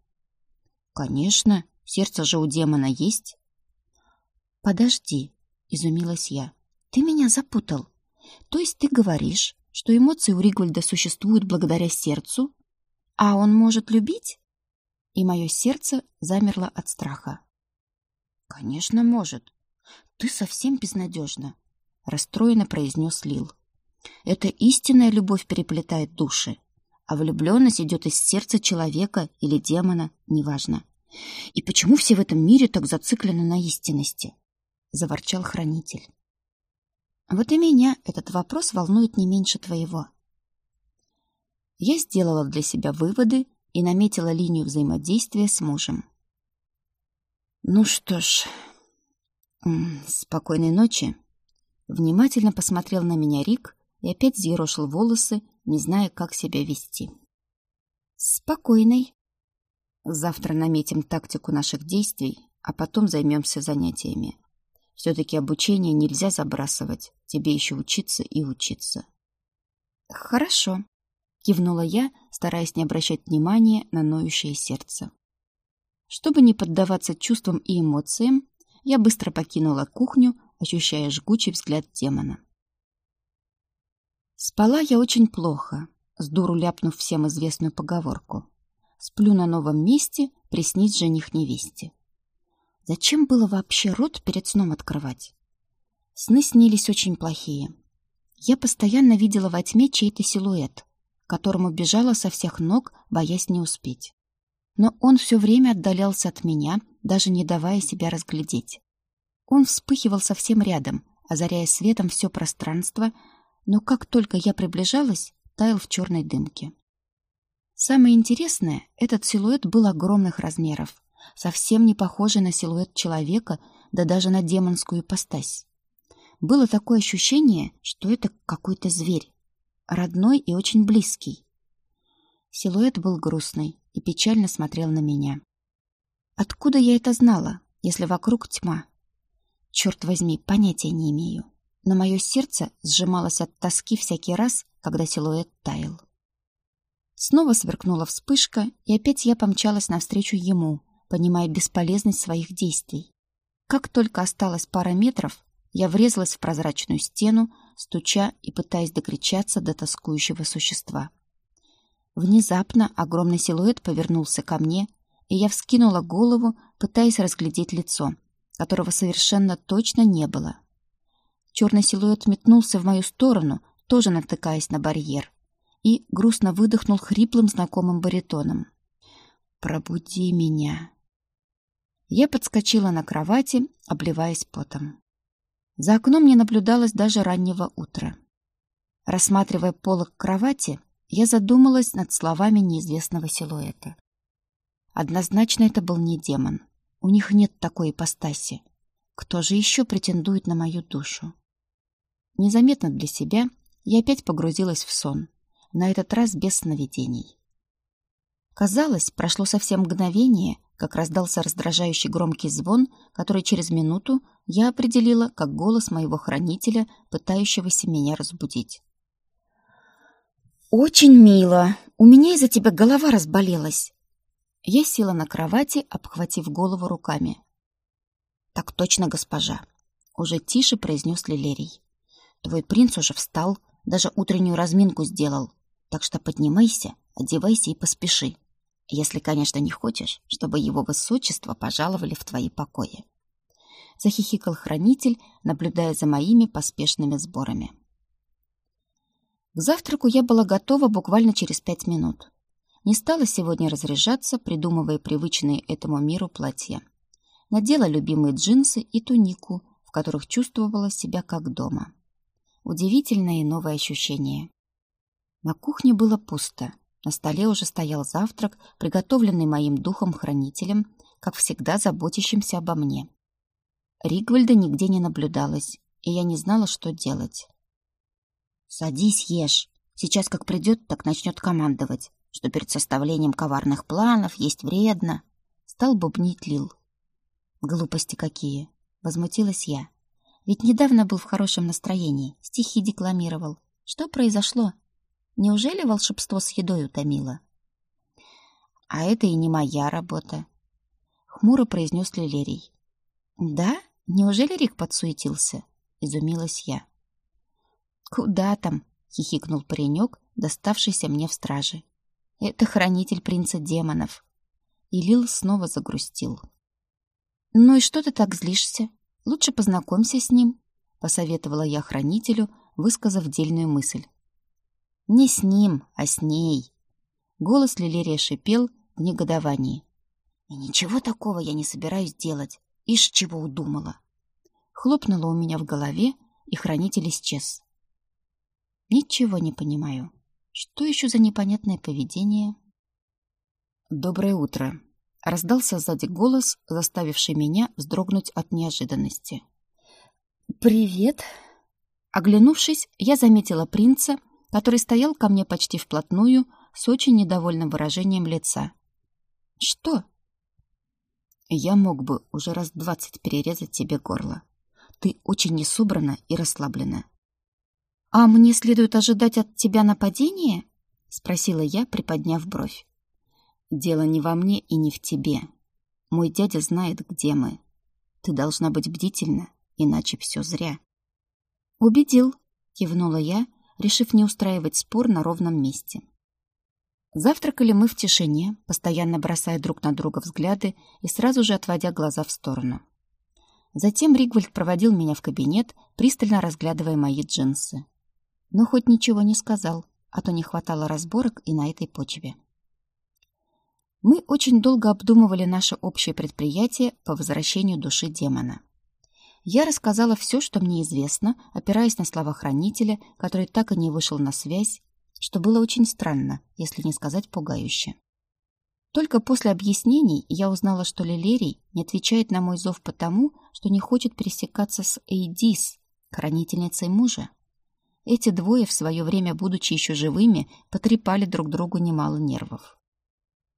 «Конечно, сердце же у демона есть». «Подожди», — изумилась я, — «ты меня запутал. То есть ты говоришь, что эмоции у Ригвальда существуют благодаря сердцу, а он может любить?» И мое сердце замерло от страха. «Конечно, может. «Ты совсем безнадежна», — расстроенно произнес Лил. «Это истинная любовь переплетает души, а влюбленность идет из сердца человека или демона, неважно. И почему все в этом мире так зациклены на истинности?» — заворчал хранитель. «Вот и меня этот вопрос волнует не меньше твоего». Я сделала для себя выводы и наметила линию взаимодействия с мужем. «Ну что ж, «Спокойной ночи!» Внимательно посмотрел на меня Рик и опять взъерошил волосы, не зная, как себя вести. Спокойной. Завтра наметим тактику наших действий, а потом займемся занятиями. Все-таки обучение нельзя забрасывать. Тебе еще учиться и учиться. Хорошо, кивнула я, стараясь не обращать внимания на ноющее сердце. Чтобы не поддаваться чувствам и эмоциям, я быстро покинула кухню, ощущая жгучий взгляд демона. Спала я очень плохо, с дуру ляпнув всем известную поговорку. Сплю на новом месте, приснись жених невесте. Зачем было вообще рот перед сном открывать? Сны снились очень плохие. Я постоянно видела во тьме чей-то силуэт, которому бежала со всех ног, боясь не успеть. Но он все время отдалялся от меня, даже не давая себя разглядеть. Он вспыхивал совсем рядом, озаряя светом все пространство, но как только я приближалась, таял в черной дымке. Самое интересное, этот силуэт был огромных размеров, совсем не похожий на силуэт человека, да даже на демонскую ипостась. Было такое ощущение, что это какой-то зверь, родной и очень близкий. Силуэт был грустный и печально смотрел на меня. Откуда я это знала, если вокруг тьма? Черт возьми, понятия не имею. Но мое сердце сжималось от тоски всякий раз, когда силуэт таял. Снова сверкнула вспышка, и опять я помчалась навстречу ему, понимая бесполезность своих действий. Как только осталось пара метров, я врезалась в прозрачную стену, стуча и пытаясь докричаться до тоскующего существа. Внезапно огромный силуэт повернулся ко мне, и я вскинула голову, пытаясь разглядеть лицо, которого совершенно точно не было. Черный силуэт метнулся в мою сторону, тоже натыкаясь на барьер, и грустно выдохнул хриплым знакомым баритоном. «Пробуди меня!» Я подскочила на кровати, обливаясь потом. За окном не наблюдалось даже раннего утра. Рассматривая полок кровати, я задумалась над словами неизвестного силуэта. Однозначно это был не демон. У них нет такой ипостаси. Кто же еще претендует на мою душу? Незаметно для себя я опять погрузилась в сон, на этот раз без сновидений. Казалось, прошло совсем мгновение, как раздался раздражающий громкий звон, который через минуту я определила как голос моего хранителя, пытающегося меня разбудить. «Очень мило. У меня из-за тебя голова разболелась». Я села на кровати, обхватив голову руками. «Так точно, госпожа», — уже тише произнес Лилерий. «Твой принц уже встал, даже утреннюю разминку сделал, так что поднимайся, одевайся и поспеши» если, конечно, не хочешь, чтобы его высочество пожаловали в твои покои. Захихикал хранитель, наблюдая за моими поспешными сборами. К завтраку я была готова буквально через пять минут. Не стала сегодня разряжаться, придумывая привычные этому миру платья. Надела любимые джинсы и тунику, в которых чувствовала себя как дома. Удивительное и новое ощущение. На кухне было пусто — на столе уже стоял завтрак, приготовленный моим духом-хранителем, как всегда заботящимся обо мне. Ригвальда нигде не наблюдалось, и я не знала, что делать. «Садись, ешь. Сейчас как придет, так начнет командовать, что перед составлением коварных планов есть вредно», — стал бубнить Лил. «Глупости какие!» — возмутилась я. «Ведь недавно был в хорошем настроении, стихи декламировал. Что произошло?» Неужели волшебство с едой утомило? А это и не моя работа. Хмуро произнес Лилерий. Да? Неужели Рик подсуетился? Изумилась я. Куда там? Хихикнул паренек, доставшийся мне в страже. Это хранитель принца демонов. И Лил снова загрустил. «Ну и что ты так злишься? Лучше познакомься с ним», — посоветовала я хранителю, высказав дельную мысль. Не с ним, а с ней. Голос Лилерия шипел в негодовании. И ничего такого я не собираюсь делать. Ишь, чего удумала. Хлопнуло у меня в голове, и хранитель исчез. Ничего не понимаю. Что еще за непонятное поведение? Доброе утро. Раздался сзади голос, заставивший меня вздрогнуть от неожиданности. «Привет!» Оглянувшись, я заметила принца, который стоял ко мне почти вплотную, с очень недовольным выражением лица. «Что?» «Я мог бы уже раз двадцать перерезать тебе горло. Ты очень несобрана и расслаблена». «А мне следует ожидать от тебя нападения?» — спросила я, приподняв бровь. «Дело не во мне и не в тебе. Мой дядя знает, где мы. Ты должна быть бдительна, иначе все зря». «Убедил», — кивнула я, решив не устраивать спор на ровном месте. Завтракали мы в тишине, постоянно бросая друг на друга взгляды и сразу же отводя глаза в сторону. Затем Ригвальд проводил меня в кабинет, пристально разглядывая мои джинсы. Но хоть ничего не сказал, а то не хватало разборок и на этой почве. Мы очень долго обдумывали наше общее предприятие по возвращению души демона. Я рассказала все, что мне известно, опираясь на слова хранителя, который так и не вышел на связь, что было очень странно, если не сказать пугающе. Только после объяснений я узнала, что Лилерий не отвечает на мой зов потому, что не хочет пересекаться с Эйдис, хранительницей мужа. Эти двое, в свое время, будучи еще живыми, потрепали друг другу немало нервов.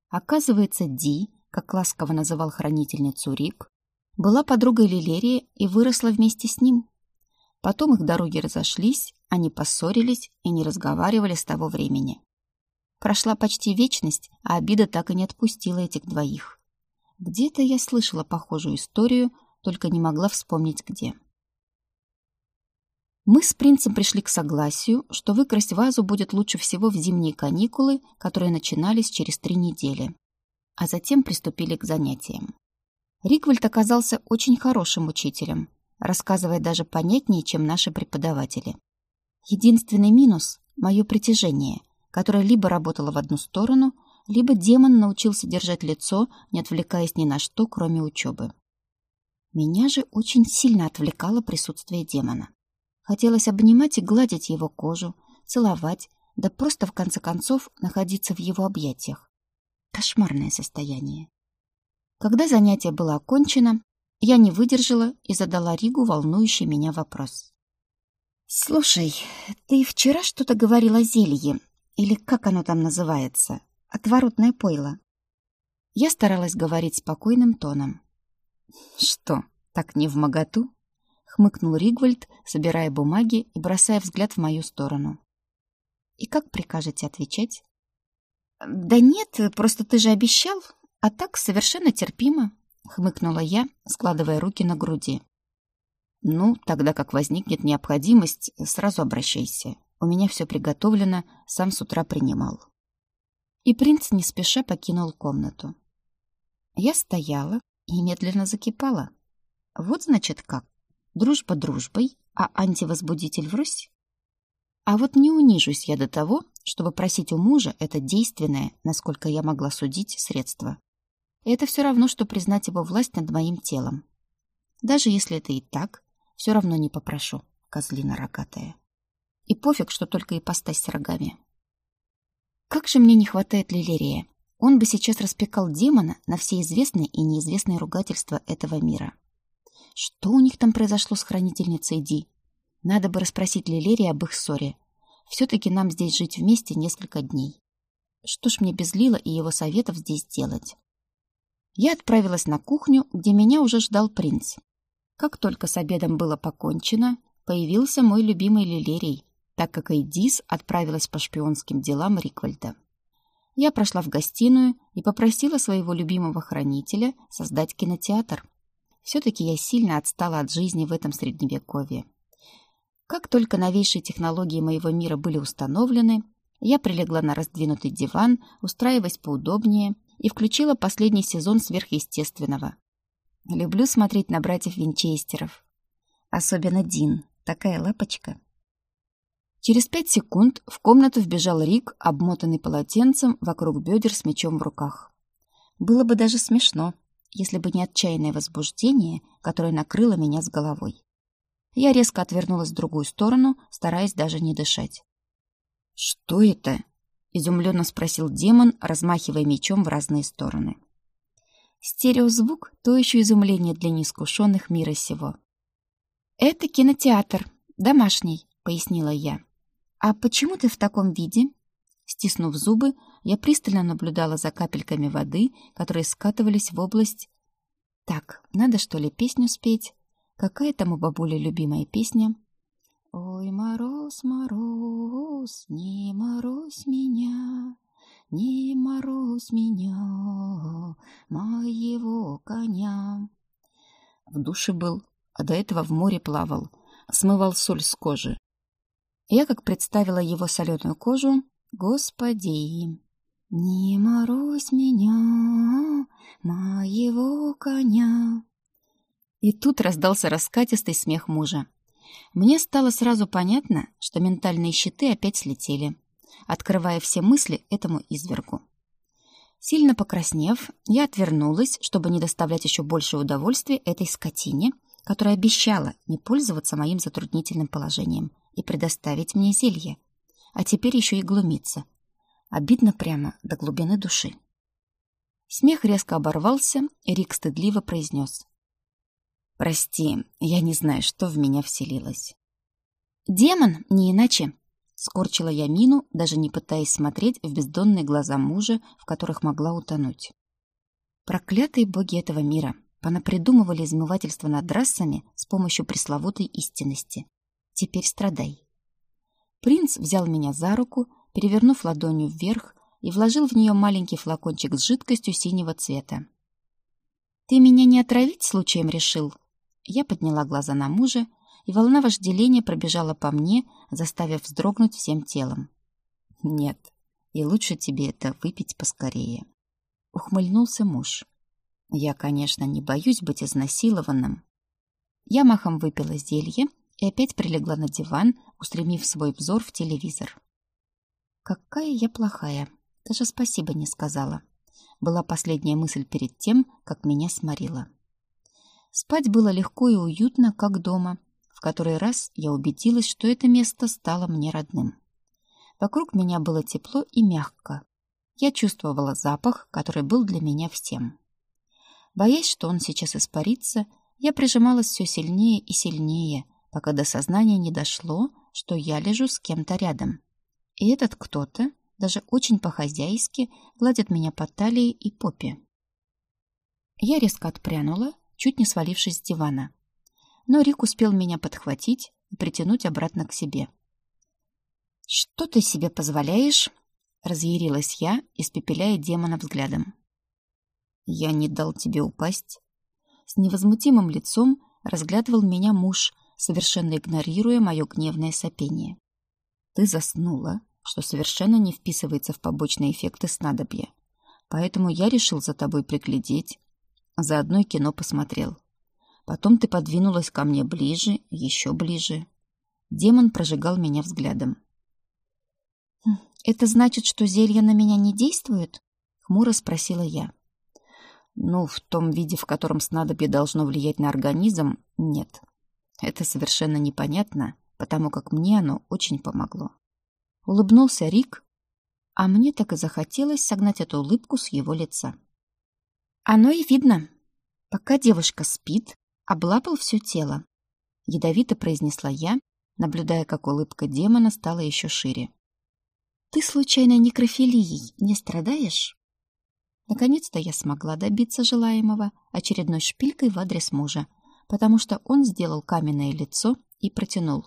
Оказывается, Ди, как ласково называл хранительницу Рик, была подругой Лилерия и выросла вместе с ним. Потом их дороги разошлись, они поссорились и не разговаривали с того времени. Прошла почти вечность, а обида так и не отпустила этих двоих. Где-то я слышала похожую историю, только не могла вспомнить где. Мы с принцем пришли к согласию, что выкрасть вазу будет лучше всего в зимние каникулы, которые начинались через три недели. А затем приступили к занятиям. Риквальд оказался очень хорошим учителем, рассказывая даже понятнее, чем наши преподаватели. Единственный минус — мое притяжение, которое либо работало в одну сторону, либо демон научился держать лицо, не отвлекаясь ни на что, кроме учебы. Меня же очень сильно отвлекало присутствие демона. Хотелось обнимать и гладить его кожу, целовать, да просто в конце концов находиться в его объятиях. Кошмарное состояние. Когда занятие было окончено, я не выдержала и задала Ригу волнующий меня вопрос. «Слушай, ты вчера что-то говорил о зелье, или как оно там называется? Отворотное пойло». Я старалась говорить спокойным тоном. «Что, так не в моготу?» хмыкнул Ригвальд, собирая бумаги и бросая взгляд в мою сторону. «И как прикажете отвечать?» «Да нет, просто ты же обещал, а так совершенно терпимо», — хмыкнула я, складывая руки на груди. «Ну, тогда как возникнет необходимость, сразу обращайся. У меня все приготовлено, сам с утра принимал». И принц не спеша покинул комнату. Я стояла и медленно закипала. Вот значит как. Дружба дружбой, а антивозбудитель врозь? А вот не унижусь я до того, чтобы просить у мужа это действенное, насколько я могла судить, средство. Это все равно, что признать его власть над моим телом. Даже если это и так, все равно не попрошу, козлина рогатая. И пофиг, что только ипостась с рогами. Как же мне не хватает Лилерия. Он бы сейчас распекал демона на все известные и неизвестные ругательства этого мира. Что у них там произошло с хранительницей Ди? Надо бы расспросить Лилерия об их ссоре. Все-таки нам здесь жить вместе несколько дней. Что ж мне без Лила и его советов здесь делать? Я отправилась на кухню, где меня уже ждал принц. Как только с обедом было покончено, появился мой любимый Лилерий, так как Эйдис отправилась по шпионским делам Риквальда. Я прошла в гостиную и попросила своего любимого хранителя создать кинотеатр. Все-таки я сильно отстала от жизни в этом средневековье. Как только новейшие технологии моего мира были установлены, я прилегла на раздвинутый диван, устраиваясь поудобнее, и включила последний сезон сверхъестественного. Люблю смотреть на братьев Винчестеров. Особенно Дин, такая лапочка. Через пять секунд в комнату вбежал Рик, обмотанный полотенцем вокруг бедер с мечом в руках. Было бы даже смешно, если бы не отчаянное возбуждение, которое накрыло меня с головой. Я резко отвернулась в другую сторону, стараясь даже не дышать. «Что это?» — изумленно спросил демон, размахивая мечом в разные стороны. Стереозвук — то еще изумление для неискушенных мира сего. «Это кинотеатр, домашний», — пояснила я. «А почему ты в таком виде?» Стиснув зубы, я пристально наблюдала за капельками воды, которые скатывались в область... Так, надо что ли песню спеть? Какая там у бабули любимая песня? Ой, мороз, мороз, не морозь меня, не морозь меня, моего коня. В душе был, а до этого в море плавал, смывал соль с кожи. Я как представила его соленую кожу, господи, не морозь меня, моего коня. И тут раздался раскатистый смех мужа. Мне стало сразу понятно, что ментальные щиты опять слетели, открывая все мысли этому извергу. Сильно покраснев, я отвернулась, чтобы не доставлять еще больше удовольствия этой скотине, которая обещала не пользоваться моим затруднительным положением и предоставить мне зелье, а теперь еще и глумиться. Обидно прямо до глубины души. Смех резко оборвался, и Рик стыдливо произнес. «Прости, я не знаю, что в меня вселилось». «Демон, не иначе!» Скорчила я мину, даже не пытаясь смотреть в бездонные глаза мужа, в которых могла утонуть. Проклятые боги этого мира понапридумывали измывательство над расами с помощью пресловутой истинности. Теперь страдай. Принц взял меня за руку, перевернув ладонью вверх, и вложил в нее маленький флакончик с жидкостью синего цвета. «Ты меня не отравить случаем решил?» Я подняла глаза на мужа и волна вожделения пробежала по мне, заставив вздрогнуть всем телом. «Нет, и лучше тебе это выпить поскорее», — ухмыльнулся муж. «Я, конечно, не боюсь быть изнасилованным». Я махом выпила зелье и опять прилегла на диван, устремив свой взор в телевизор. «Какая я плохая, даже спасибо не сказала», была последняя мысль перед тем, как меня сморило. Спать было легко и уютно, как дома, в который раз я убедилась, что это место стало мне родным. Вокруг меня было тепло и мягко. Я чувствовала запах, который был для меня всем. Боясь, что он сейчас испарится, я прижималась все сильнее и сильнее, пока до сознания не дошло, что я лежу с кем-то рядом. И этот кто-то, даже очень по-хозяйски, гладит меня по талии и попе. Я резко отпрянула, чуть не свалившись с дивана но Рик успел меня подхватить и притянуть обратно к себе. «Что ты себе позволяешь?» — разъярилась я, испепеляя демона взглядом. «Я не дал тебе упасть». С невозмутимым лицом разглядывал меня муж, совершенно игнорируя мое гневное сопение. «Ты заснула, что совершенно не вписывается в побочные эффекты снадобья. Поэтому я решил за тобой приглядеть. Заодно и кино посмотрел. Потом ты подвинулась ко мне ближе, еще ближе. Демон прожигал меня взглядом. «Хм, «Это значит, что зелье на меня не действует?» — хмуро спросила я. «Ну, в том виде, в котором снадобье должно влиять на организм, нет. Это совершенно непонятно, потому как мне оно очень помогло». Улыбнулся Рик, а мне так и захотелось согнать эту улыбку с его лица. «Оно и видно. Пока девушка спит, облапал все тело. Ядовито произнесла я, наблюдая, как улыбка демона стала еще шире. «Ты, случайно, некрофилией не страдаешь?» Наконец-то я смогла добиться желаемого очередной шпилькой в адрес мужа, потому что он сделал каменное лицо и протянул.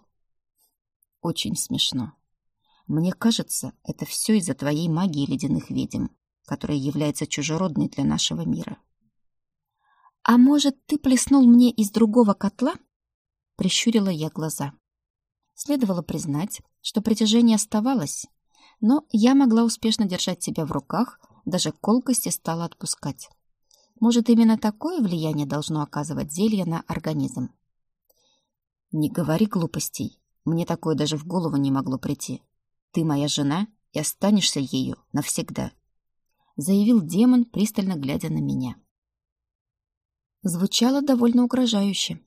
«Очень смешно. Мне кажется, это все из-за твоей магии ледяных ведьм, которая является чужеродной для нашего мира. «А может, ты плеснул мне из другого котла?» Прищурила я глаза. Следовало признать, что притяжение оставалось, но я могла успешно держать себя в руках, даже колкости стала отпускать. Может, именно такое влияние должно оказывать зелье на организм? «Не говори глупостей. Мне такое даже в голову не могло прийти. Ты моя жена и останешься ею навсегда», — заявил демон, пристально глядя на меня. Звучало довольно угрожающе.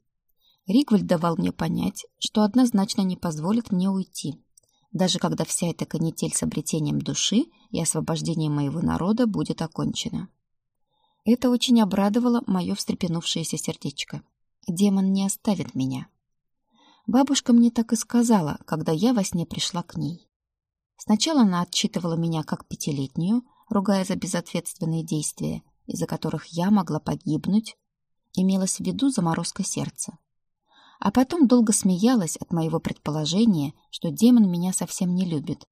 Ригвальд давал мне понять, что однозначно не позволит мне уйти, даже когда вся эта канитель с обретением души и освобождением моего народа будет окончена. Это очень обрадовало мое встрепенувшееся сердечко. Демон не оставит меня. Бабушка мне так и сказала, когда я во сне пришла к ней. Сначала она отчитывала меня как пятилетнюю, ругая за безответственные действия, из-за которых я могла погибнуть, имелась в виду заморозка сердца. А потом долго смеялась от моего предположения, что демон меня совсем не любит,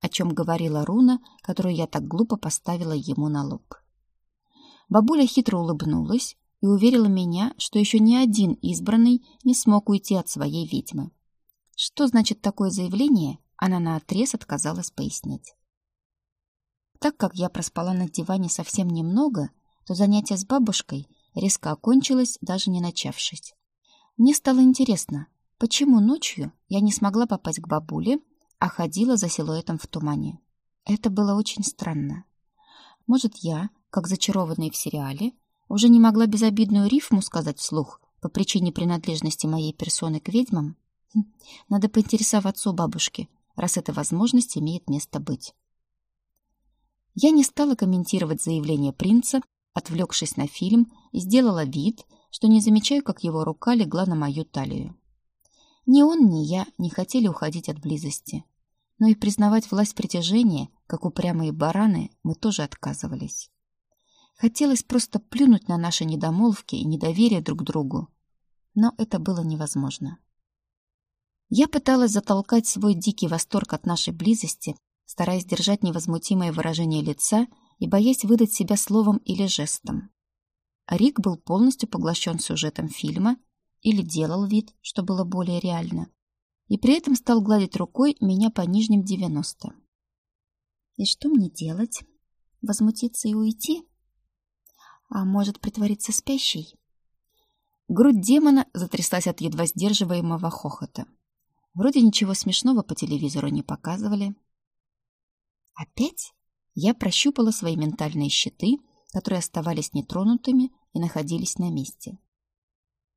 о чем говорила руна, которую я так глупо поставила ему на лоб. Бабуля хитро улыбнулась и уверила меня, что еще ни один избранный не смог уйти от своей ведьмы. Что значит такое заявление, она наотрез отказалась пояснять. Так как я проспала на диване совсем немного, то занятие с бабушкой резко окончилось, даже не начавшись. Мне стало интересно, почему ночью я не смогла попасть к бабуле, а ходила за силуэтом в тумане. Это было очень странно. Может, я, как зачарованная в сериале, уже не могла безобидную рифму сказать вслух по причине принадлежности моей персоны к ведьмам? Хм, надо поинтересоваться у бабушки, раз эта возможность имеет место быть. Я не стала комментировать заявление принца, отвлекшись на фильм, сделала вид, что не замечаю, как его рука легла на мою талию. Ни он, ни я не хотели уходить от близости. Но и признавать власть притяжения, как упрямые бараны, мы тоже отказывались. Хотелось просто плюнуть на наши недомолвки и недоверие друг другу. Но это было невозможно. Я пыталась затолкать свой дикий восторг от нашей близости, стараясь держать невозмутимое выражение лица и боясь выдать себя словом или жестом. Рик был полностью поглощен сюжетом фильма или делал вид, что было более реально, и при этом стал гладить рукой меня по нижним девяносто. И что мне делать? Возмутиться и уйти? А может, притвориться спящей? Грудь демона затряслась от едва сдерживаемого хохота. Вроде ничего смешного по телевизору не показывали. Опять я прощупала свои ментальные щиты, которые оставались нетронутыми и находились на месте.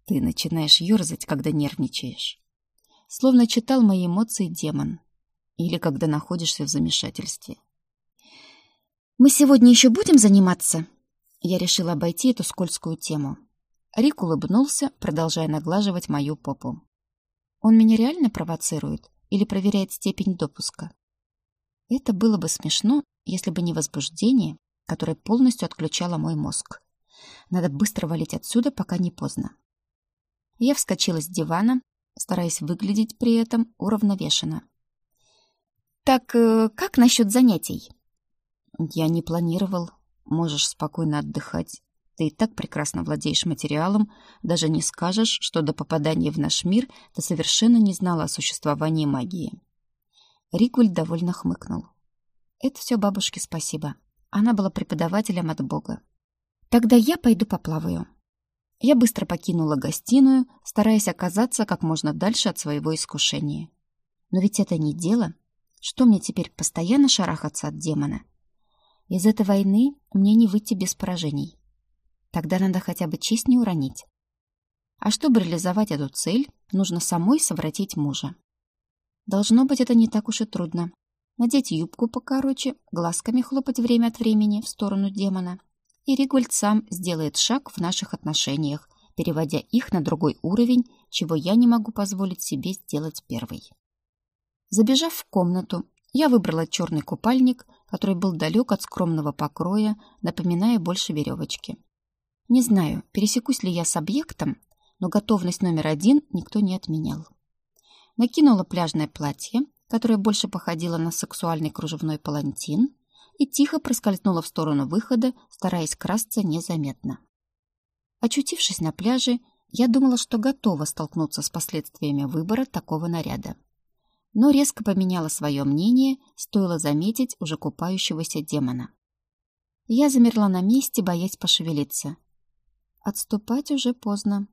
Ты начинаешь ерзать, когда нервничаешь. Словно читал мои эмоции демон. Или когда находишься в замешательстве. «Мы сегодня еще будем заниматься?» Я решила обойти эту скользкую тему. Рик улыбнулся, продолжая наглаживать мою попу. Он меня реально провоцирует или проверяет степень допуска? Это было бы смешно, если бы не возбуждение, которое полностью отключало мой мозг. Надо быстро валить отсюда, пока не поздно. Я вскочила с дивана, стараясь выглядеть при этом уравновешенно. «Так э, как насчет занятий?» «Я не планировал. Можешь спокойно отдыхать. Ты и так прекрасно владеешь материалом, даже не скажешь, что до попадания в наш мир ты совершенно не знала о существовании магии». Риквель довольно хмыкнул. «Это все бабушке спасибо. Она была преподавателем от Бога. Тогда я пойду поплаваю». Я быстро покинула гостиную, стараясь оказаться как можно дальше от своего искушения. Но ведь это не дело. Что мне теперь постоянно шарахаться от демона? Из этой войны мне не выйти без поражений. Тогда надо хотя бы честь не уронить. А чтобы реализовать эту цель, нужно самой совратить мужа. Должно быть, это не так уж и трудно. Надеть юбку покороче, глазками хлопать время от времени в сторону демона и Ригвальд сам сделает шаг в наших отношениях, переводя их на другой уровень, чего я не могу позволить себе сделать первой. Забежав в комнату, я выбрала черный купальник, который был далек от скромного покроя, напоминая больше веревочки. Не знаю, пересекусь ли я с объектом, но готовность номер один никто не отменял. Накинула пляжное платье, которое больше походило на сексуальный кружевной палантин, и тихо проскользнула в сторону выхода, стараясь красться незаметно. Очутившись на пляже, я думала, что готова столкнуться с последствиями выбора такого наряда. Но резко поменяла свое мнение, стоило заметить уже купающегося демона. Я замерла на месте, боясь пошевелиться. Отступать уже поздно.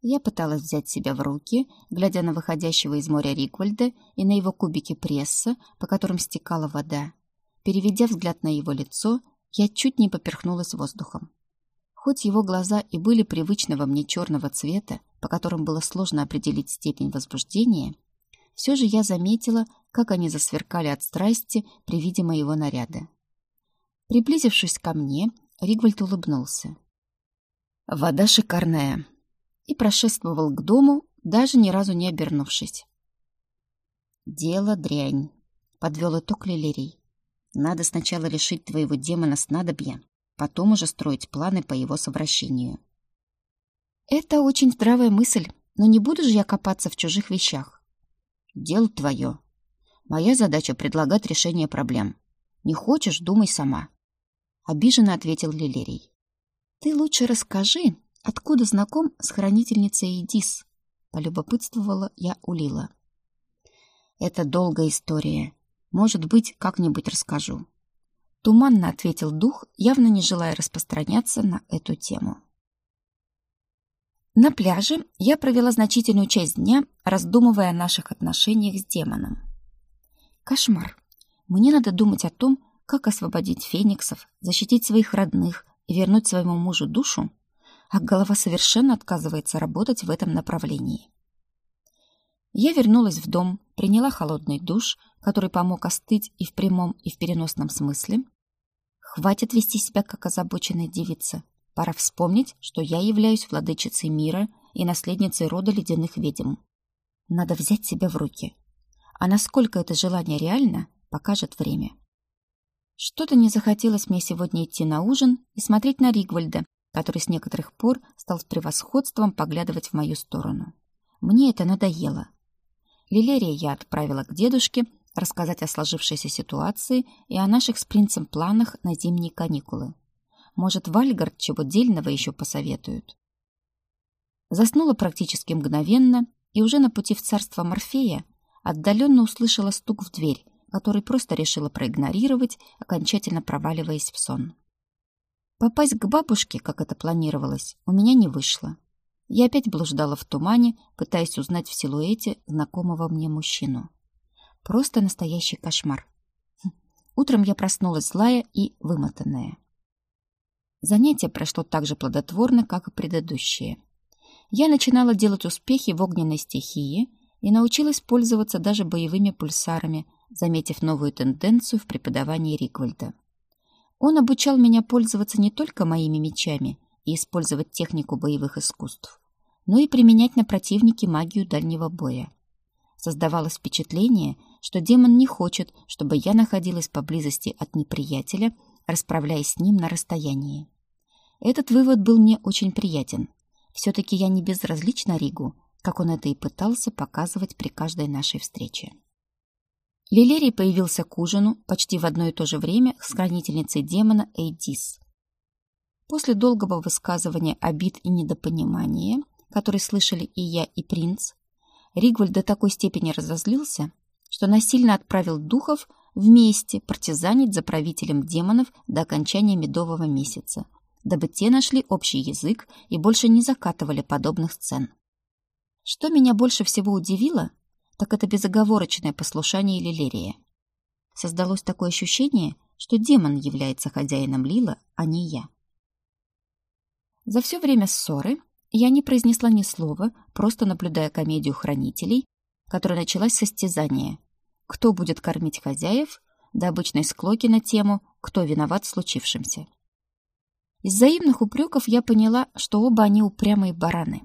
Я пыталась взять себя в руки, глядя на выходящего из моря Риквальда и на его кубики пресса, по которым стекала вода. Переведя взгляд на его лицо, я чуть не поперхнулась воздухом. Хоть его глаза и были привычного мне черного цвета, по которым было сложно определить степень возбуждения, все же я заметила, как они засверкали от страсти при виде моего наряда. Приблизившись ко мне, Ригвальд улыбнулся. «Вода шикарная!» И прошествовал к дому, даже ни разу не обернувшись. «Дело дрянь», — подвел итог Лилерий. «Надо сначала решить твоего демона снадобья, потом уже строить планы по его совращению». «Это очень здравая мысль, но не буду же я копаться в чужих вещах». «Дело твое. Моя задача — предлагать решение проблем. Не хочешь — думай сама». Обиженно ответил Лилерий. «Ты лучше расскажи, откуда знаком с хранительницей Эдис?» Полюбопытствовала я у Лила. «Это долгая история. Может быть, как-нибудь расскажу». Туманно ответил дух, явно не желая распространяться на эту тему. На пляже я провела значительную часть дня, раздумывая о наших отношениях с демоном. Кошмар. Мне надо думать о том, как освободить фениксов, защитить своих родных и вернуть своему мужу душу, а голова совершенно отказывается работать в этом направлении. Я вернулась в дом, приняла холодный душ, который помог остыть и в прямом, и в переносном смысле. Хватит вести себя как озабоченная девица. Пора вспомнить, что я являюсь владычицей мира и наследницей рода ледяных ведьм. Надо взять себя в руки. А насколько это желание реально, покажет время. Что-то не захотелось мне сегодня идти на ужин и смотреть на Ригвальда, который с некоторых пор стал с превосходством поглядывать в мою сторону. Мне это надоело. Лилерия я отправила к дедушке рассказать о сложившейся ситуации и о наших с принцем планах на зимние каникулы. Может, Вальгард чего дельного еще посоветуют. Заснула практически мгновенно, и уже на пути в царство Морфея отдаленно услышала стук в дверь, который просто решила проигнорировать, окончательно проваливаясь в сон. Попасть к бабушке, как это планировалось, у меня не вышло. Я опять блуждала в тумане, пытаясь узнать в силуэте знакомого мне мужчину. Просто настоящий кошмар. Хм. Утром я проснулась злая и вымотанная. Занятие прошло так же плодотворно, как и предыдущее. Я начинала делать успехи в огненной стихии и научилась пользоваться даже боевыми пульсарами, заметив новую тенденцию в преподавании Риквальда. Он обучал меня пользоваться не только моими мечами и использовать технику боевых искусств, но и применять на противнике магию дальнего боя. Создавалось впечатление, что демон не хочет, чтобы я находилась поблизости от неприятеля, расправляясь с ним на расстоянии. Этот вывод был мне очень приятен. Все-таки я не безразлична Ригу, как он это и пытался показывать при каждой нашей встрече. Лилерий появился к ужину почти в одно и то же время с хранительницей демона Эйдис. После долгого высказывания обид и недопонимания, которые слышали и я, и принц, Ригвальд до такой степени разозлился, что насильно отправил духов вместе партизанить за правителем демонов до окончания медового месяца, дабы те нашли общий язык и больше не закатывали подобных сцен. Что меня больше всего удивило, так это безоговорочное послушание Лилерия. Создалось такое ощущение, что демон является хозяином Лила, а не я. За все время ссоры я не произнесла ни слова, просто наблюдая комедию хранителей, которая началась с состязания. Кто будет кормить хозяев, до обычной склоки на тему «Кто виноват в случившемся?». Из взаимных упреков я поняла, что оба они упрямые бараны.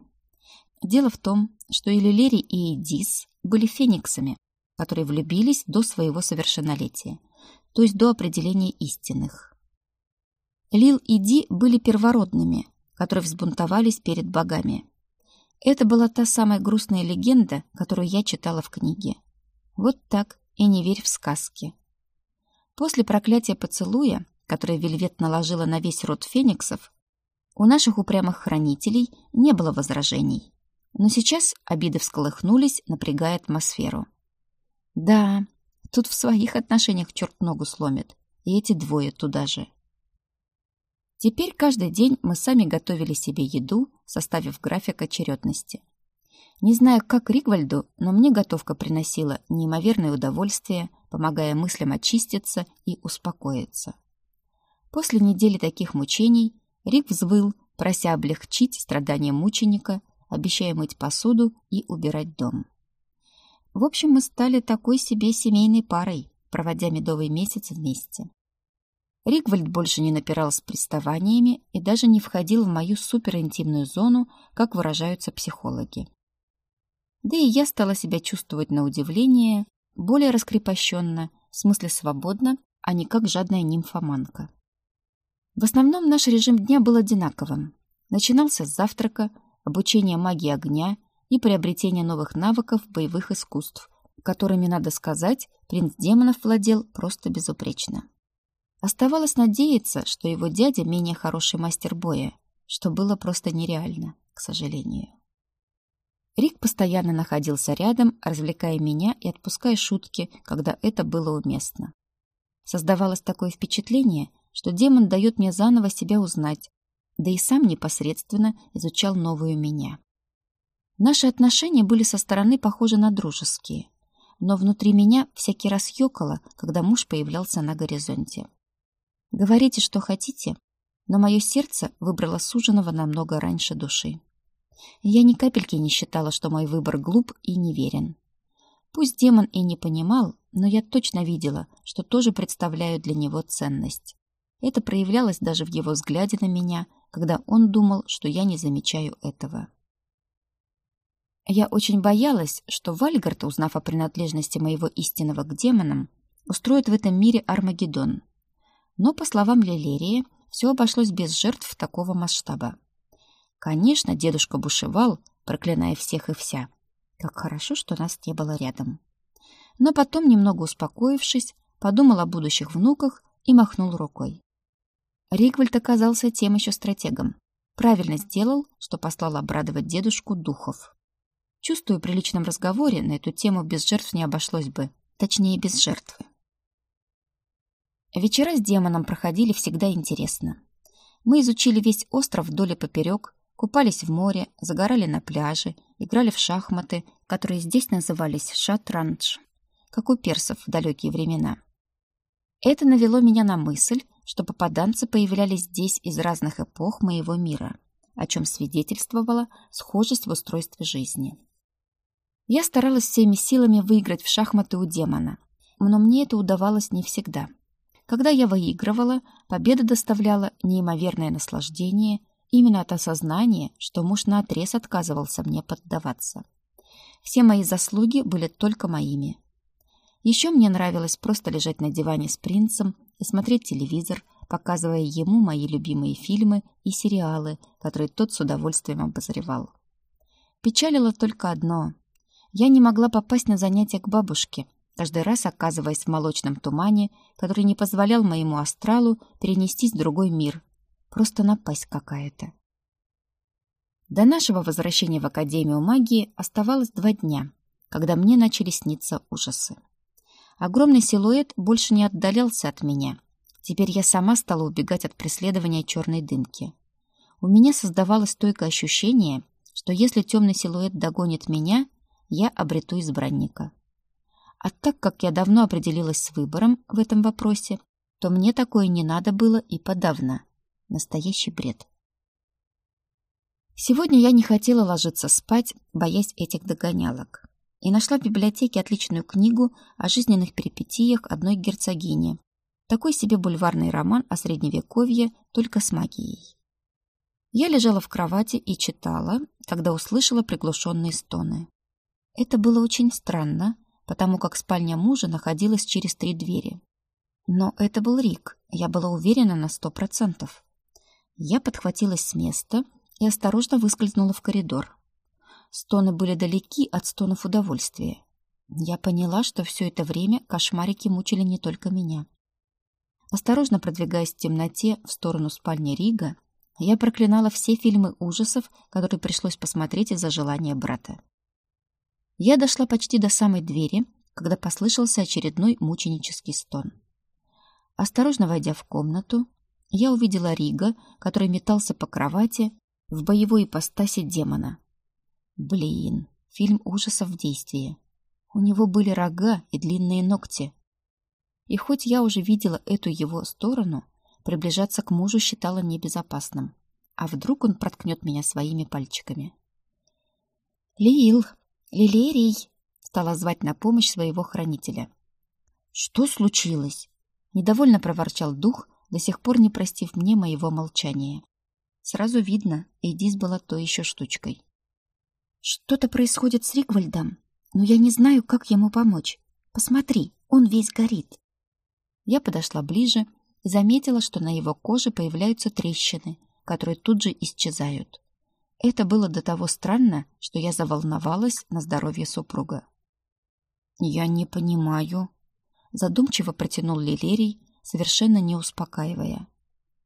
Дело в том, что и Лилери, и Эдис были фениксами, которые влюбились до своего совершеннолетия, то есть до определения истинных. Лил и Ди были первородными, которые взбунтовались перед богами. Это была та самая грустная легенда, которую я читала в книге. Вот так, и не верь в сказки. После проклятия поцелуя, которое Вельвет наложила на весь род фениксов, у наших упрямых хранителей не было возражений. Но сейчас обиды всколыхнулись, напрягая атмосферу. Да, тут в своих отношениях черт ногу сломит, и эти двое туда же. Теперь каждый день мы сами готовили себе еду, составив график очередности. Не знаю, как Ригвальду, но мне готовка приносила неимоверное удовольствие, помогая мыслям очиститься и успокоиться. После недели таких мучений Рик взвыл, прося облегчить страдания мученика – обещая мыть посуду и убирать дом. В общем, мы стали такой себе семейной парой, проводя медовый месяц вместе. Ригвальд больше не напирал с приставаниями и даже не входил в мою суперинтимную зону, как выражаются психологи. Да и я стала себя чувствовать на удивление более раскрепощенно, в смысле свободно, а не как жадная нимфоманка. В основном наш режим дня был одинаковым. Начинался с завтрака, обучения магии огня и приобретения новых навыков боевых искусств, которыми, надо сказать, принц демонов владел просто безупречно. Оставалось надеяться, что его дядя менее хороший мастер боя, что было просто нереально, к сожалению. Рик постоянно находился рядом, развлекая меня и отпуская шутки, когда это было уместно. Создавалось такое впечатление, что демон дает мне заново себя узнать, да и сам непосредственно изучал новую меня. Наши отношения были со стороны похожи на дружеские, но внутри меня всякий раз ёкало, когда муж появлялся на горизонте. Говорите, что хотите, но мое сердце выбрало суженого намного раньше души. Я ни капельки не считала, что мой выбор глуп и неверен. Пусть демон и не понимал, но я точно видела, что тоже представляю для него ценность. Это проявлялось даже в его взгляде на меня, когда он думал, что я не замечаю этого. Я очень боялась, что Вальгард, узнав о принадлежности моего истинного к демонам, устроит в этом мире Армагеддон. Но, по словам Лилерии, все обошлось без жертв такого масштаба. Конечно, дедушка бушевал, проклиная всех и вся. Как хорошо, что нас не было рядом. Но потом, немного успокоившись, подумал о будущих внуках и махнул рукой. Ригвальд оказался тем еще стратегом. Правильно сделал, что послал обрадовать дедушку духов. Чувствую, при личном разговоре на эту тему без жертв не обошлось бы. Точнее, без жертвы. Вечера с демоном проходили всегда интересно. Мы изучили весь остров вдоль и поперек, купались в море, загорали на пляже, играли в шахматы, которые здесь назывались шатранж, как у персов в далекие времена. Это навело меня на мысль, что попаданцы появлялись здесь из разных эпох моего мира, о чем свидетельствовала схожесть в устройстве жизни. Я старалась всеми силами выиграть в шахматы у демона, но мне это удавалось не всегда. Когда я выигрывала, победа доставляла неимоверное наслаждение именно от осознания, что муж наотрез отказывался мне поддаваться. Все мои заслуги были только моими. Еще мне нравилось просто лежать на диване с принцем и смотреть телевизор, показывая ему мои любимые фильмы и сериалы, которые тот с удовольствием обозревал. Печалило только одно. Я не могла попасть на занятия к бабушке, каждый раз оказываясь в молочном тумане, который не позволял моему астралу перенестись в другой мир. Просто напасть какая-то. До нашего возвращения в Академию магии оставалось два дня, когда мне начали сниться ужасы. Огромный силуэт больше не отдалялся от меня. Теперь я сама стала убегать от преследования черной дымки. У меня создавалось стойкое ощущение, что если темный силуэт догонит меня, я обрету избранника. А так как я давно определилась с выбором в этом вопросе, то мне такое не надо было и подавно. Настоящий бред. Сегодня я не хотела ложиться спать, боясь этих догонялок и нашла в библиотеке отличную книгу о жизненных перипетиях одной герцогини. Такой себе бульварный роман о средневековье, только с магией. Я лежала в кровати и читала, когда услышала приглушенные стоны. Это было очень странно, потому как спальня мужа находилась через три двери. Но это был Рик, я была уверена на сто процентов. Я подхватилась с места и осторожно выскользнула в коридор. Стоны были далеки от стонов удовольствия. Я поняла, что все это время кошмарики мучили не только меня. Осторожно продвигаясь в темноте в сторону спальни Рига, я проклинала все фильмы ужасов, которые пришлось посмотреть из-за желания брата. Я дошла почти до самой двери, когда послышался очередной мученический стон. Осторожно войдя в комнату, я увидела Рига, который метался по кровати в боевой ипостаси демона. Блин, фильм ужасов в действии. У него были рога и длинные ногти. И хоть я уже видела эту его сторону, приближаться к мужу считала небезопасным. А вдруг он проткнет меня своими пальчиками? «Лил! Лилерий!» — стала звать на помощь своего хранителя. «Что случилось?» — недовольно проворчал дух, до сих пор не простив мне моего молчания. Сразу видно, Эдис была то еще штучкой. Что-то происходит с Ригвальдом, но я не знаю, как ему помочь. Посмотри, он весь горит. Я подошла ближе и заметила, что на его коже появляются трещины, которые тут же исчезают. Это было до того странно, что я заволновалась на здоровье супруга. «Я не понимаю», — задумчиво протянул Лилерий, совершенно не успокаивая.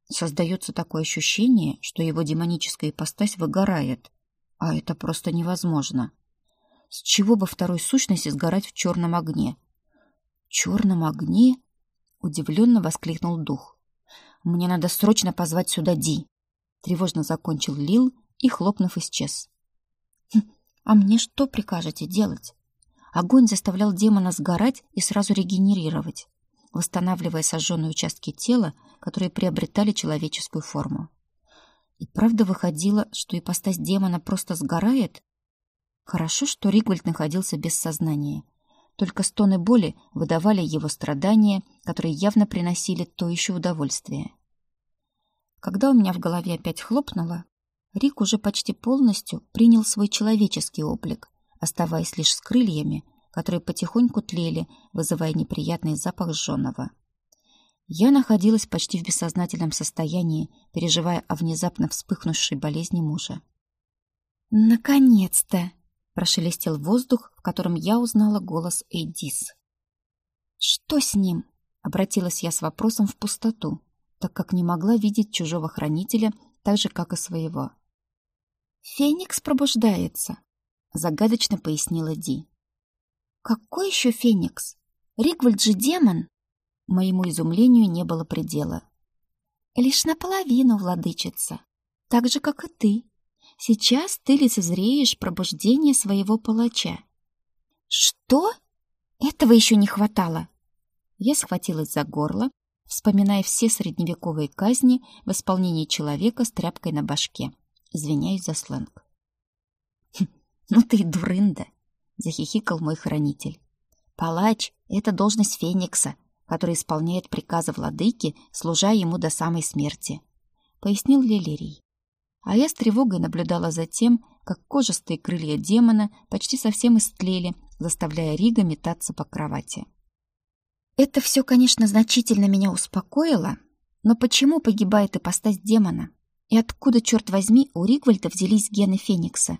Создается такое ощущение, что его демоническая ипостась выгорает, а это просто невозможно. С чего бы второй сущности сгорать в черном огне? В черном огне? Удивленно воскликнул дух. Мне надо срочно позвать сюда Ди. Тревожно закончил Лил и, хлопнув, исчез. Хм, а мне что прикажете делать? Огонь заставлял демона сгорать и сразу регенерировать, восстанавливая сожженные участки тела, которые приобретали человеческую форму. И правда выходило, что ипостась демона просто сгорает? Хорошо, что Ригвальд находился без сознания. Только стоны боли выдавали его страдания, которые явно приносили то еще удовольствие. Когда у меня в голове опять хлопнуло, Рик уже почти полностью принял свой человеческий облик, оставаясь лишь с крыльями, которые потихоньку тлели, вызывая неприятный запах жженого. Я находилась почти в бессознательном состоянии, переживая о внезапно вспыхнувшей болезни мужа. «Наконец-то!» — прошелестел воздух, в котором я узнала голос Эйдис. «Что с ним?» — обратилась я с вопросом в пустоту, так как не могла видеть чужого хранителя так же, как и своего. «Феникс пробуждается», — загадочно пояснила Ди. «Какой еще Феникс? Ригвальд же демон!» Моему изумлению не было предела. «Лишь наполовину, владычица, так же, как и ты. Сейчас ты лицезреешь пробуждение своего палача». «Что? Этого еще не хватало!» Я схватилась за горло, вспоминая все средневековые казни в исполнении человека с тряпкой на башке. Извиняюсь за сленг. «Хм, «Ну ты и дурында!» — захихикал мой хранитель. «Палач — это должность феникса, который исполняет приказы владыки, служа ему до самой смерти», — пояснил Лилерий. А я с тревогой наблюдала за тем, как кожистые крылья демона почти совсем истлели, заставляя Рига метаться по кровати. Это все, конечно, значительно меня успокоило, но почему погибает ипостась демона? И откуда, черт возьми, у Ригвальда взялись гены Феникса?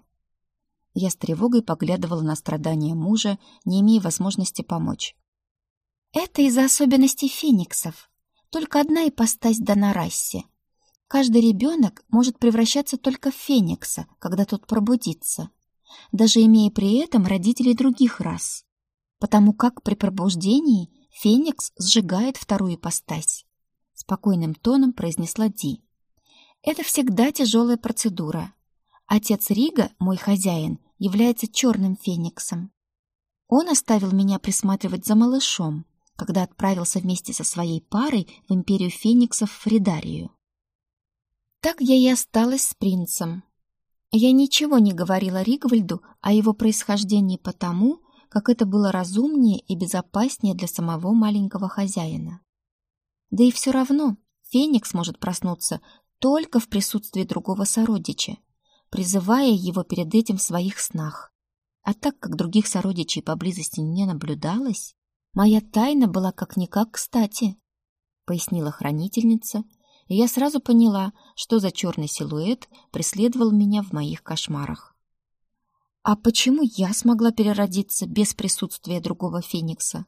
Я с тревогой поглядывала на страдания мужа, не имея возможности помочь. Это из-за особенностей фениксов. Только одна ипостась дана расе. Каждый ребенок может превращаться только в феникса, когда тот пробудится, даже имея при этом родителей других рас. Потому как при пробуждении феникс сжигает вторую ипостась. Спокойным тоном произнесла Ди. Это всегда тяжелая процедура. Отец Рига, мой хозяин, является черным фениксом. Он оставил меня присматривать за малышом, когда отправился вместе со своей парой в империю фениксов Фридарию. Так я и осталась с принцем. Я ничего не говорила Ригвальду о его происхождении потому, как это было разумнее и безопаснее для самого маленького хозяина. Да и все равно Феникс может проснуться только в присутствии другого сородича, призывая его перед этим в своих снах. А так как других сородичей поблизости не наблюдалось, Моя тайна была как-никак кстати, пояснила хранительница, и я сразу поняла, что за черный силуэт преследовал меня в моих кошмарах. А почему я смогла переродиться без присутствия другого феникса?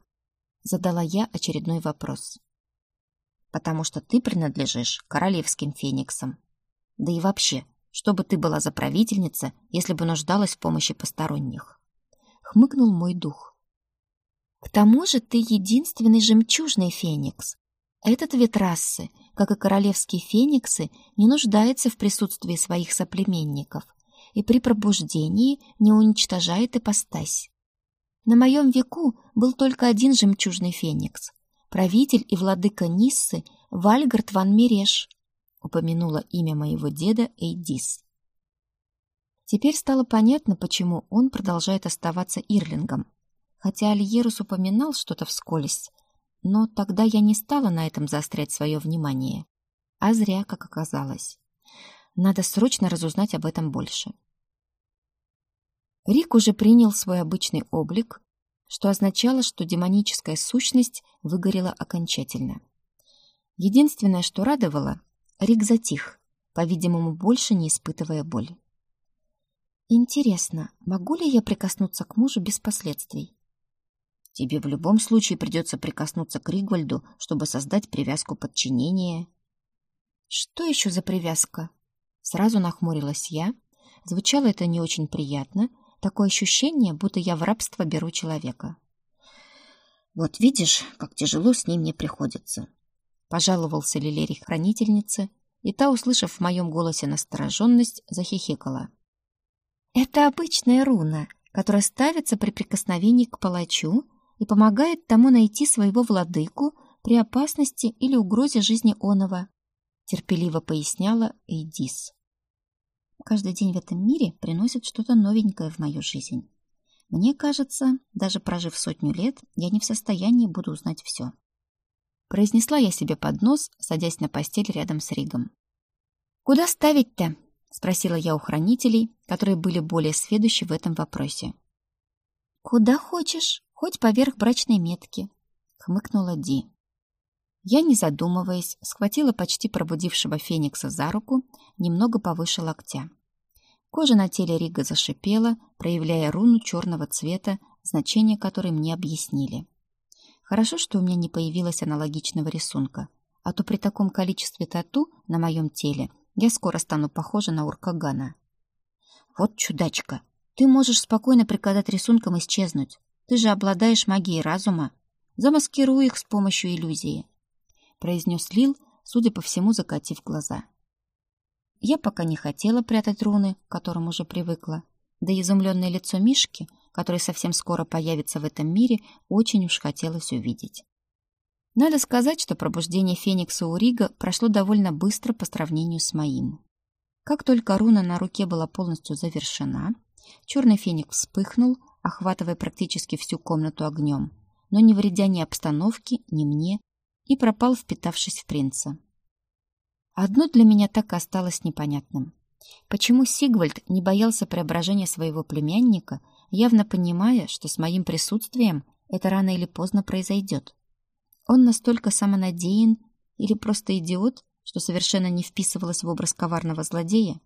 Задала я очередной вопрос. Потому что ты принадлежишь королевским фениксам. Да и вообще, что бы ты была за правительница, если бы нуждалась в помощи посторонних? Хмыкнул мой дух. К тому же ты единственный жемчужный феникс. Этот вид расы, как и королевские фениксы, не нуждается в присутствии своих соплеменников и при пробуждении не уничтожает ипостась. На моем веку был только один жемчужный феникс, правитель и владыка Ниссы Вальгард ван Миреш, упомянула имя моего деда Эйдис. Теперь стало понятно, почему он продолжает оставаться Ирлингом хотя Альерус упоминал что-то вскользь, но тогда я не стала на этом заострять свое внимание. А зря, как оказалось. Надо срочно разузнать об этом больше. Рик уже принял свой обычный облик, что означало, что демоническая сущность выгорела окончательно. Единственное, что радовало, Рик затих, по-видимому, больше не испытывая боли. Интересно, могу ли я прикоснуться к мужу без последствий? Тебе в любом случае придется прикоснуться к Ригвальду, чтобы создать привязку подчинения. Что еще за привязка? Сразу нахмурилась я. Звучало это не очень приятно, такое ощущение, будто я в рабство беру человека. Вот видишь, как тяжело с ним мне приходится. Пожаловался Лилерий хранительнице, и та, услышав в моем голосе настороженность, захихикала. Это обычная руна, которая ставится при прикосновении к палачу и помогает тому найти своего владыку при опасности или угрозе жизни оного, терпеливо поясняла Эйдис. Каждый день в этом мире приносит что-то новенькое в мою жизнь. Мне кажется, даже прожив сотню лет, я не в состоянии буду узнать все. Произнесла я себе под нос, садясь на постель рядом с Ригом. «Куда ставить-то?» — спросила я у хранителей, которые были более сведущи в этом вопросе. «Куда хочешь, хоть поверх брачной метки», — хмыкнула Ди. Я, не задумываясь, схватила почти пробудившего феникса за руку немного повыше локтя. Кожа на теле Рига зашипела, проявляя руну черного цвета, значение которой мне объяснили. Хорошо, что у меня не появилось аналогичного рисунка, а то при таком количестве тату на моем теле я скоро стану похожа на Уркагана. Вот чудачка, ты можешь спокойно приказать рисункам исчезнуть. Ты же обладаешь магией разума. Замаскируй их с помощью иллюзии, произнес Лил, судя по всему, закатив глаза. Я пока не хотела прятать руны, к которым уже привыкла. Да изумленное лицо Мишки, который совсем скоро появится в этом мире, очень уж хотелось увидеть. Надо сказать, что пробуждение Феникса у Рига прошло довольно быстро по сравнению с моим. Как только руна на руке была полностью завершена, черный феникс вспыхнул, охватывая практически всю комнату огнем, но не вредя ни обстановке, ни мне, и пропал, впитавшись в принца. Одно для меня так и осталось непонятным. Почему Сигвальд не боялся преображения своего племянника, явно понимая, что с моим присутствием это рано или поздно произойдет? Он настолько самонадеян или просто идиот, что совершенно не вписывалось в образ коварного злодея?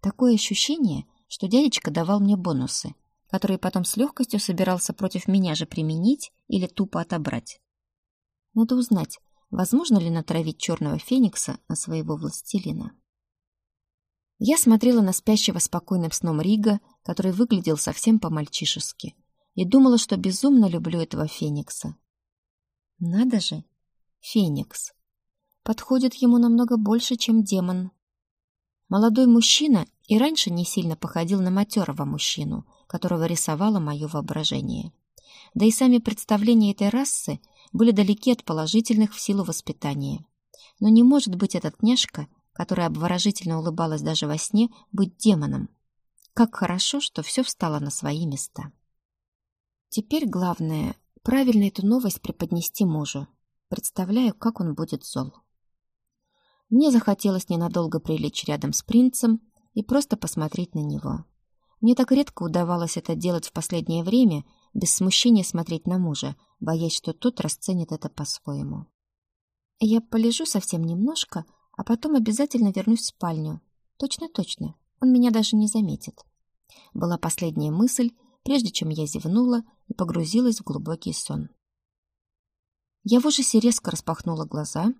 Такое ощущение, что дядечка давал мне бонусы, которые потом с легкостью собирался против меня же применить или тупо отобрать. Надо узнать, возможно ли натравить черного феникса на своего властелина. Я смотрела на спящего спокойным сном Рига, который выглядел совсем по-мальчишески, и думала, что безумно люблю этого феникса. Надо же, Феникс. Подходит ему намного больше, чем демон. Молодой мужчина и раньше не сильно походил на матерого мужчину, которого рисовало мое воображение. Да и сами представления этой расы были далеки от положительных в силу воспитания. Но не может быть этот княжка, которая обворожительно улыбалась даже во сне, быть демоном. Как хорошо, что все встало на свои места. Теперь главное правильно эту новость преподнести мужу. Представляю, как он будет зол. Мне захотелось ненадолго прилечь рядом с принцем и просто посмотреть на него. Мне так редко удавалось это делать в последнее время, без смущения смотреть на мужа, боясь, что тот расценит это по-своему. Я полежу совсем немножко, а потом обязательно вернусь в спальню. Точно-точно, он меня даже не заметит. Была последняя мысль, прежде чем я зевнула и погрузилась в глубокий сон. Я в ужасе резко распахнула глаза.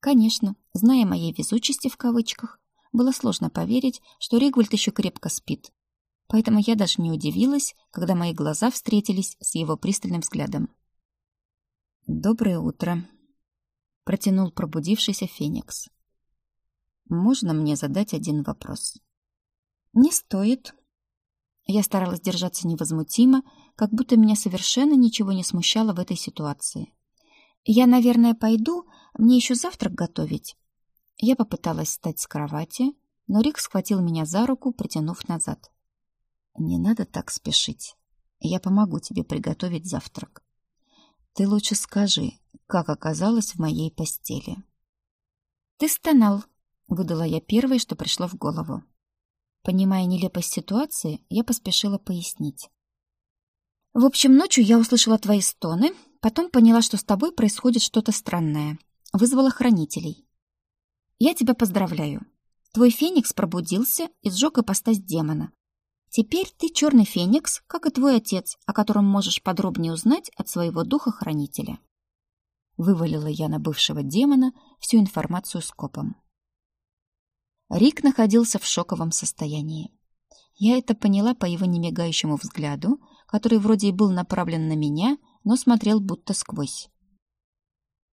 Конечно, зная моей везучести в кавычках, было сложно поверить, что Ригвальд еще крепко спит. Поэтому я даже не удивилась, когда мои глаза встретились с его пристальным взглядом. «Доброе утро», — протянул пробудившийся Феникс. «Можно мне задать один вопрос?» «Не стоит», я старалась держаться невозмутимо, как будто меня совершенно ничего не смущало в этой ситуации. «Я, наверное, пойду, мне еще завтрак готовить». Я попыталась встать с кровати, но Рик схватил меня за руку, притянув назад. «Не надо так спешить. Я помогу тебе приготовить завтрак. Ты лучше скажи, как оказалось в моей постели». «Ты стонал», — выдала я первое, что пришло в голову. Понимая нелепость ситуации, я поспешила пояснить. В общем, ночью я услышала твои стоны, потом поняла, что с тобой происходит что-то странное. Вызвала хранителей. Я тебя поздравляю. Твой феникс пробудился и сжег ипостась демона. Теперь ты черный феникс, как и твой отец, о котором можешь подробнее узнать от своего духа-хранителя. Вывалила я на бывшего демона всю информацию скопом. Рик находился в шоковом состоянии. Я это поняла по его немигающему взгляду, который вроде и был направлен на меня, но смотрел будто сквозь.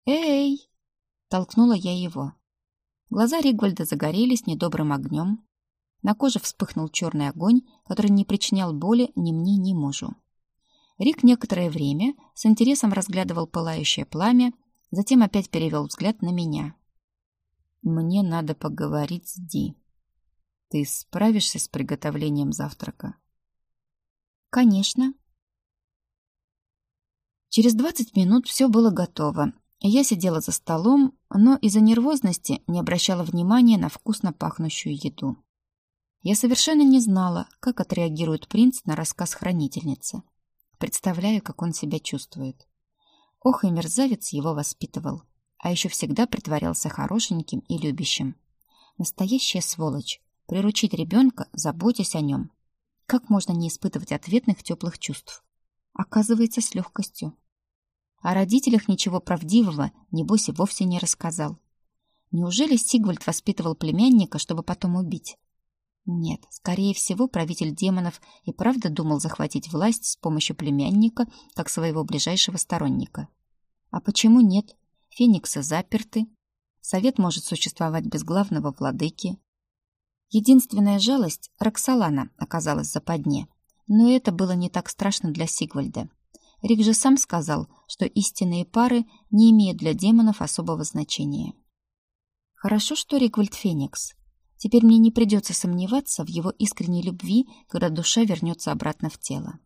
«Эй!» — толкнула я его. Глаза Ригвальда загорелись недобрым огнем. На коже вспыхнул черный огонь, который не причинял боли ни мне, ни мужу. Рик некоторое время с интересом разглядывал пылающее пламя, затем опять перевел взгляд на меня. «Мне надо поговорить с Ди. Ты справишься с приготовлением завтрака?» «Конечно». Через двадцать минут все было готово, я сидела за столом, но из-за нервозности не обращала внимания на вкусно пахнущую еду. Я совершенно не знала, как отреагирует принц на рассказ хранительницы. Представляю, как он себя чувствует. Ох, и мерзавец его воспитывал, а еще всегда притворялся хорошеньким и любящим. Настоящая сволочь. Приручить ребенка, заботясь о нем. Как можно не испытывать ответных теплых чувств? Оказывается, с легкостью. О родителях ничего правдивого, небось, и вовсе не рассказал. Неужели Сигвальд воспитывал племянника, чтобы потом убить? Нет, скорее всего, правитель демонов и правда думал захватить власть с помощью племянника, как своего ближайшего сторонника. А почему нет? Фениксы заперты. Совет может существовать без главного владыки. Единственная жалость — Роксолана оказалась в западне. Но это было не так страшно для Сигвальда. Рик же сам сказал, что истинные пары не имеют для демонов особого значения. Хорошо, что Риквальд Феникс. Теперь мне не придется сомневаться в его искренней любви, когда душа вернется обратно в тело.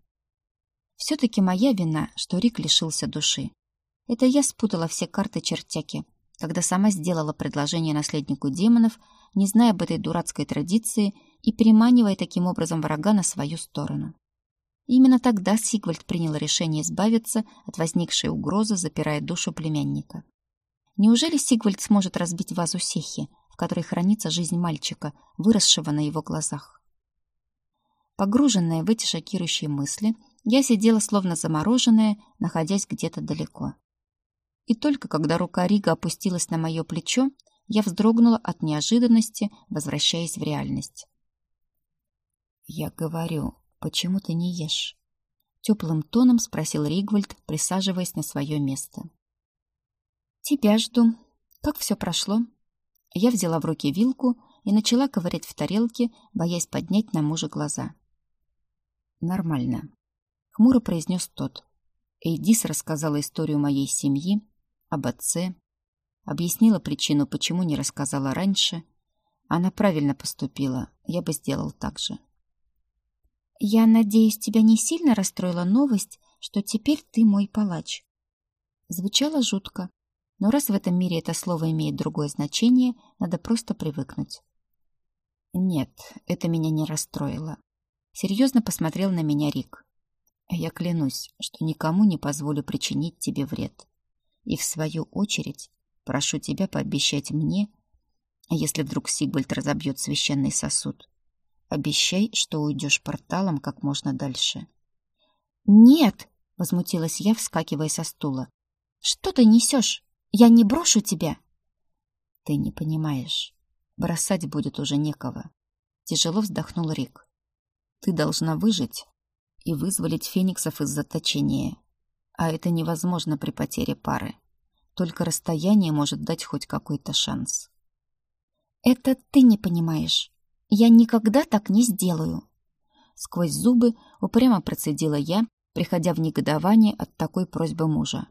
Все-таки моя вина, что Рик лишился души. Это я спутала все карты чертяки, когда сама сделала предложение наследнику демонов, не зная об этой дурацкой традиции и переманивая таким образом врага на свою сторону. Именно тогда Сигвальд принял решение избавиться от возникшей угрозы, запирая душу племянника. Неужели Сигвальд сможет разбить вазу Сехи, в которой хранится жизнь мальчика, выросшего на его глазах? Погруженная в эти шокирующие мысли, я сидела словно замороженная, находясь где-то далеко. И только когда рука Рига опустилась на мое плечо, я вздрогнула от неожиданности, возвращаясь в реальность. «Я говорю, «Почему ты не ешь?» Теплым тоном спросил Ригвальд, присаживаясь на свое место. «Тебя жду. Как все прошло?» Я взяла в руки вилку и начала ковырять в тарелке, боясь поднять на мужа глаза. «Нормально», — хмуро произнес тот. Эйдис рассказала историю моей семьи, об отце, объяснила причину, почему не рассказала раньше. Она правильно поступила, я бы сделал так же. «Я надеюсь, тебя не сильно расстроила новость, что теперь ты мой палач». Звучало жутко, но раз в этом мире это слово имеет другое значение, надо просто привыкнуть. Нет, это меня не расстроило. Серьезно посмотрел на меня Рик. Я клянусь, что никому не позволю причинить тебе вред. И в свою очередь прошу тебя пообещать мне, если вдруг Сигвальд разобьет священный сосуд, Обещай, что уйдешь порталом как можно дальше. Нет, возмутилась я, вскакивая со стула. Что ты несешь? Я не брошу тебя. Ты не понимаешь. Бросать будет уже некого. Тяжело вздохнул Рик. Ты должна выжить и вызволить фениксов из заточения. А это невозможно при потере пары. Только расстояние может дать хоть какой-то шанс. Это ты не понимаешь. Я никогда так не сделаю. Сквозь зубы упрямо процедила я, приходя в негодование от такой просьбы мужа.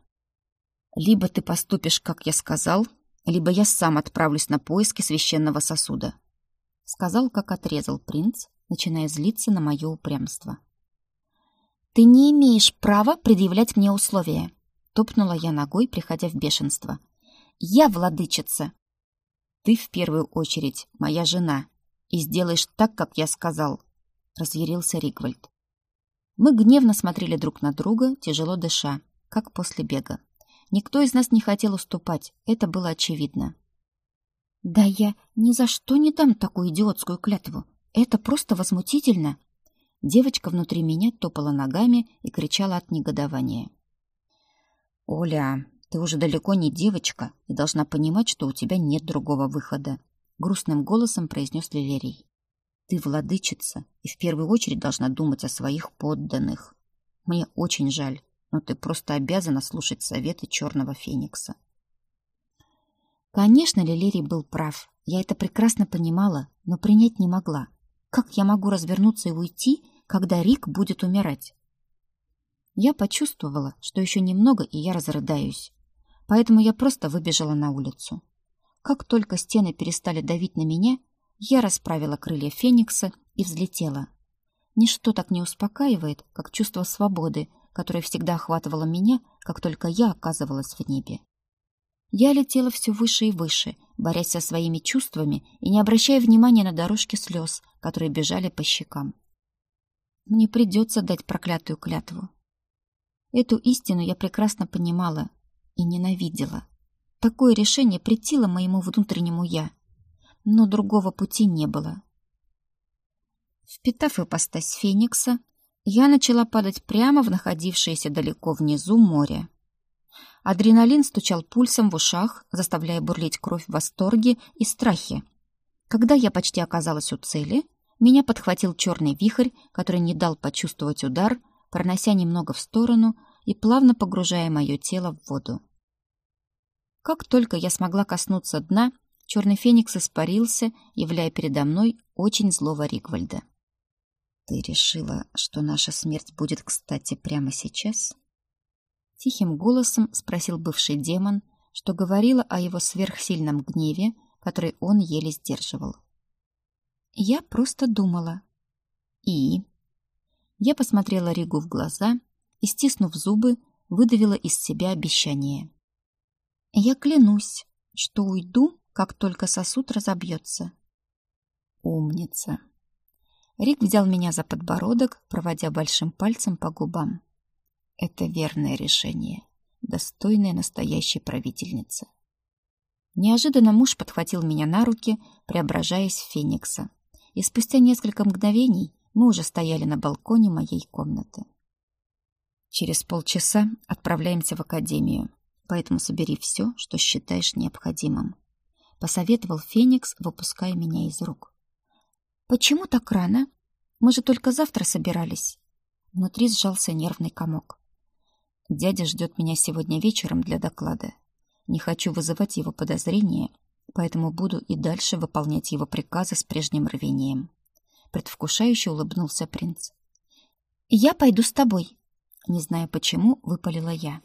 Либо ты поступишь, как я сказал, либо я сам отправлюсь на поиски священного сосуда. Сказал, как отрезал принц, начиная злиться на мое упрямство. Ты не имеешь права предъявлять мне условия, топнула я ногой, приходя в бешенство. Я владычица. Ты в первую очередь моя жена, и сделаешь так, как я сказал», — разъярился Ригвальд. Мы гневно смотрели друг на друга, тяжело дыша, как после бега. Никто из нас не хотел уступать, это было очевидно. «Да я ни за что не дам такую идиотскую клятву. Это просто возмутительно!» Девочка внутри меня топала ногами и кричала от негодования. «Оля, ты уже далеко не девочка и должна понимать, что у тебя нет другого выхода», — грустным голосом произнес Лилерий. «Ты владычица и в первую очередь должна думать о своих подданных. Мне очень жаль, но ты просто обязана слушать советы Черного Феникса». Конечно, Лилерий был прав. Я это прекрасно понимала, но принять не могла. Как я могу развернуться и уйти, когда Рик будет умирать? Я почувствовала, что еще немного, и я разрыдаюсь. Поэтому я просто выбежала на улицу. Как только стены перестали давить на меня, я расправила крылья Феникса и взлетела. Ничто так не успокаивает, как чувство свободы, которое всегда охватывало меня, как только я оказывалась в небе. Я летела все выше и выше, борясь со своими чувствами и не обращая внимания на дорожки слез, которые бежали по щекам. Мне придется дать проклятую клятву. Эту истину я прекрасно понимала и ненавидела. Такое решение претило моему внутреннему «я», но другого пути не было. Впитав ипостась Феникса, я начала падать прямо в находившееся далеко внизу море. Адреналин стучал пульсом в ушах, заставляя бурлить кровь в восторге и страхе. Когда я почти оказалась у цели, меня подхватил черный вихрь, который не дал почувствовать удар, пронося немного в сторону и плавно погружая мое тело в воду. Как только я смогла коснуться дна, черный феникс испарился, являя передо мной очень злого Ригвальда. «Ты решила, что наша смерть будет кстати прямо сейчас?» Тихим голосом спросил бывший демон, что говорило о его сверхсильном гневе, который он еле сдерживал. Я просто думала. И? Я посмотрела Ригу в глаза и, стиснув зубы, выдавила из себя обещание. Я клянусь, что уйду, как только сосуд разобьется. Умница. Рик взял меня за подбородок, проводя большим пальцем по губам. Это верное решение, достойное настоящей правительницы. Неожиданно муж подхватил меня на руки, преображаясь в феникса. И спустя несколько мгновений мы уже стояли на балконе моей комнаты. Через полчаса отправляемся в академию, поэтому собери все, что считаешь необходимым. Посоветовал Феникс, выпуская меня из рук. Почему так рано? Мы же только завтра собирались. Внутри сжался нервный комок. Дядя ждет меня сегодня вечером для доклада. Не хочу вызывать его подозрения, поэтому буду и дальше выполнять его приказы с прежним рвением. Предвкушающе улыбнулся принц. «Я пойду с тобой», — не зная почему, выпалила я.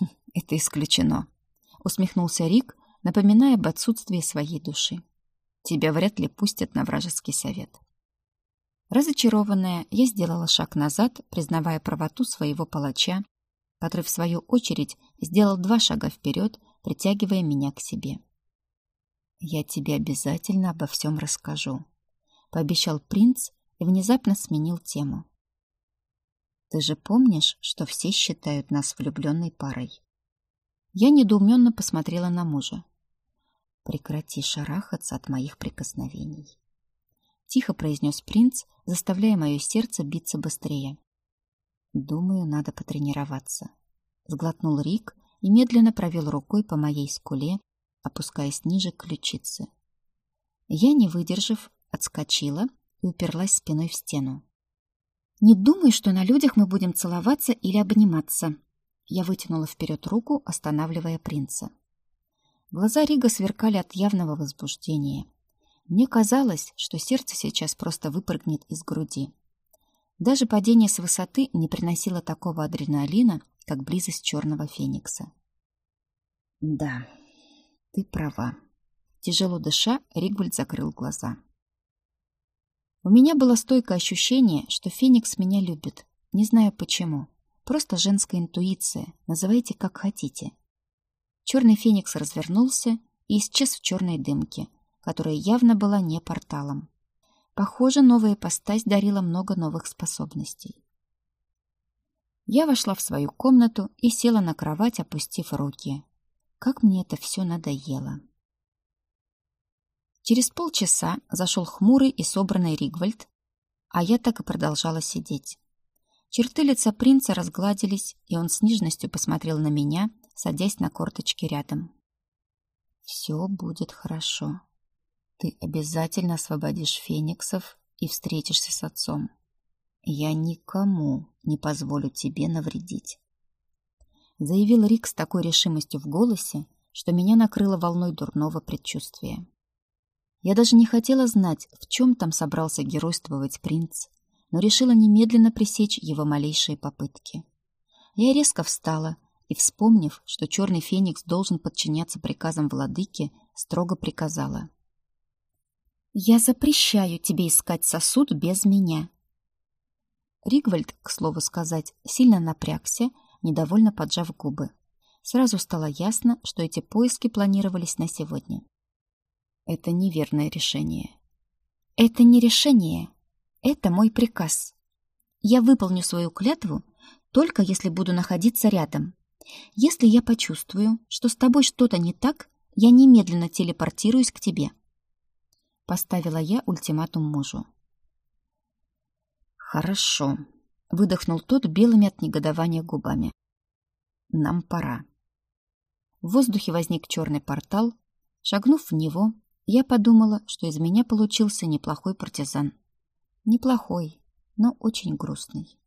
«Хм, «Это исключено», — усмехнулся Рик, напоминая об отсутствии своей души. «Тебя вряд ли пустят на вражеский совет». Разочарованная, я сделала шаг назад, признавая правоту своего палача, который, в свою очередь, сделал два шага вперед, притягивая меня к себе. «Я тебе обязательно обо всем расскажу», — пообещал принц и внезапно сменил тему. «Ты же помнишь, что все считают нас влюбленной парой?» Я недоуменно посмотрела на мужа. «Прекрати шарахаться от моих прикосновений» тихо произнес принц, заставляя мое сердце биться быстрее. Думаю, надо потренироваться. Сглотнул Рик и медленно провел рукой по моей скуле, опускаясь ниже к ключице. Я, не выдержав, отскочила и уперлась спиной в стену. «Не думай, что на людях мы будем целоваться или обниматься». Я вытянула вперед руку, останавливая принца. Глаза Рига сверкали от явного возбуждения. Мне казалось, что сердце сейчас просто выпрыгнет из груди. Даже падение с высоты не приносило такого адреналина, как близость черного феникса. Да, ты права. Тяжело дыша, Ригвальд закрыл глаза. У меня было стойкое ощущение, что Феникс меня любит. Не знаю почему. Просто женская интуиция. Называйте как хотите. Черный Феникс развернулся и исчез в черной дымке, которая явно была не порталом. Похоже, новая ипостась дарила много новых способностей. Я вошла в свою комнату и села на кровать, опустив руки. Как мне это все надоело. Через полчаса зашел хмурый и собранный Ригвальд, а я так и продолжала сидеть. Черты лица принца разгладились, и он с нежностью посмотрел на меня, садясь на корточки рядом. «Все будет хорошо. Ты обязательно освободишь фениксов и встретишься с отцом. Я никому не позволю тебе навредить. Заявил Рик с такой решимостью в голосе, что меня накрыло волной дурного предчувствия. Я даже не хотела знать, в чем там собрался геройствовать принц, но решила немедленно пресечь его малейшие попытки. Я резко встала и, вспомнив, что черный феникс должен подчиняться приказам владыки, строго приказала. «Я запрещаю тебе искать сосуд без меня. Ригвальд, к слову сказать, сильно напрягся, недовольно поджав губы. Сразу стало ясно, что эти поиски планировались на сегодня. Это неверное решение. Это не решение. Это мой приказ. Я выполню свою клятву только если буду находиться рядом. Если я почувствую, что с тобой что-то не так, я немедленно телепортируюсь к тебе. Поставила я ультиматум мужу. «Хорошо», — выдохнул тот белыми от негодования губами. «Нам пора». В воздухе возник черный портал. Шагнув в него, я подумала, что из меня получился неплохой партизан. Неплохой, но очень грустный.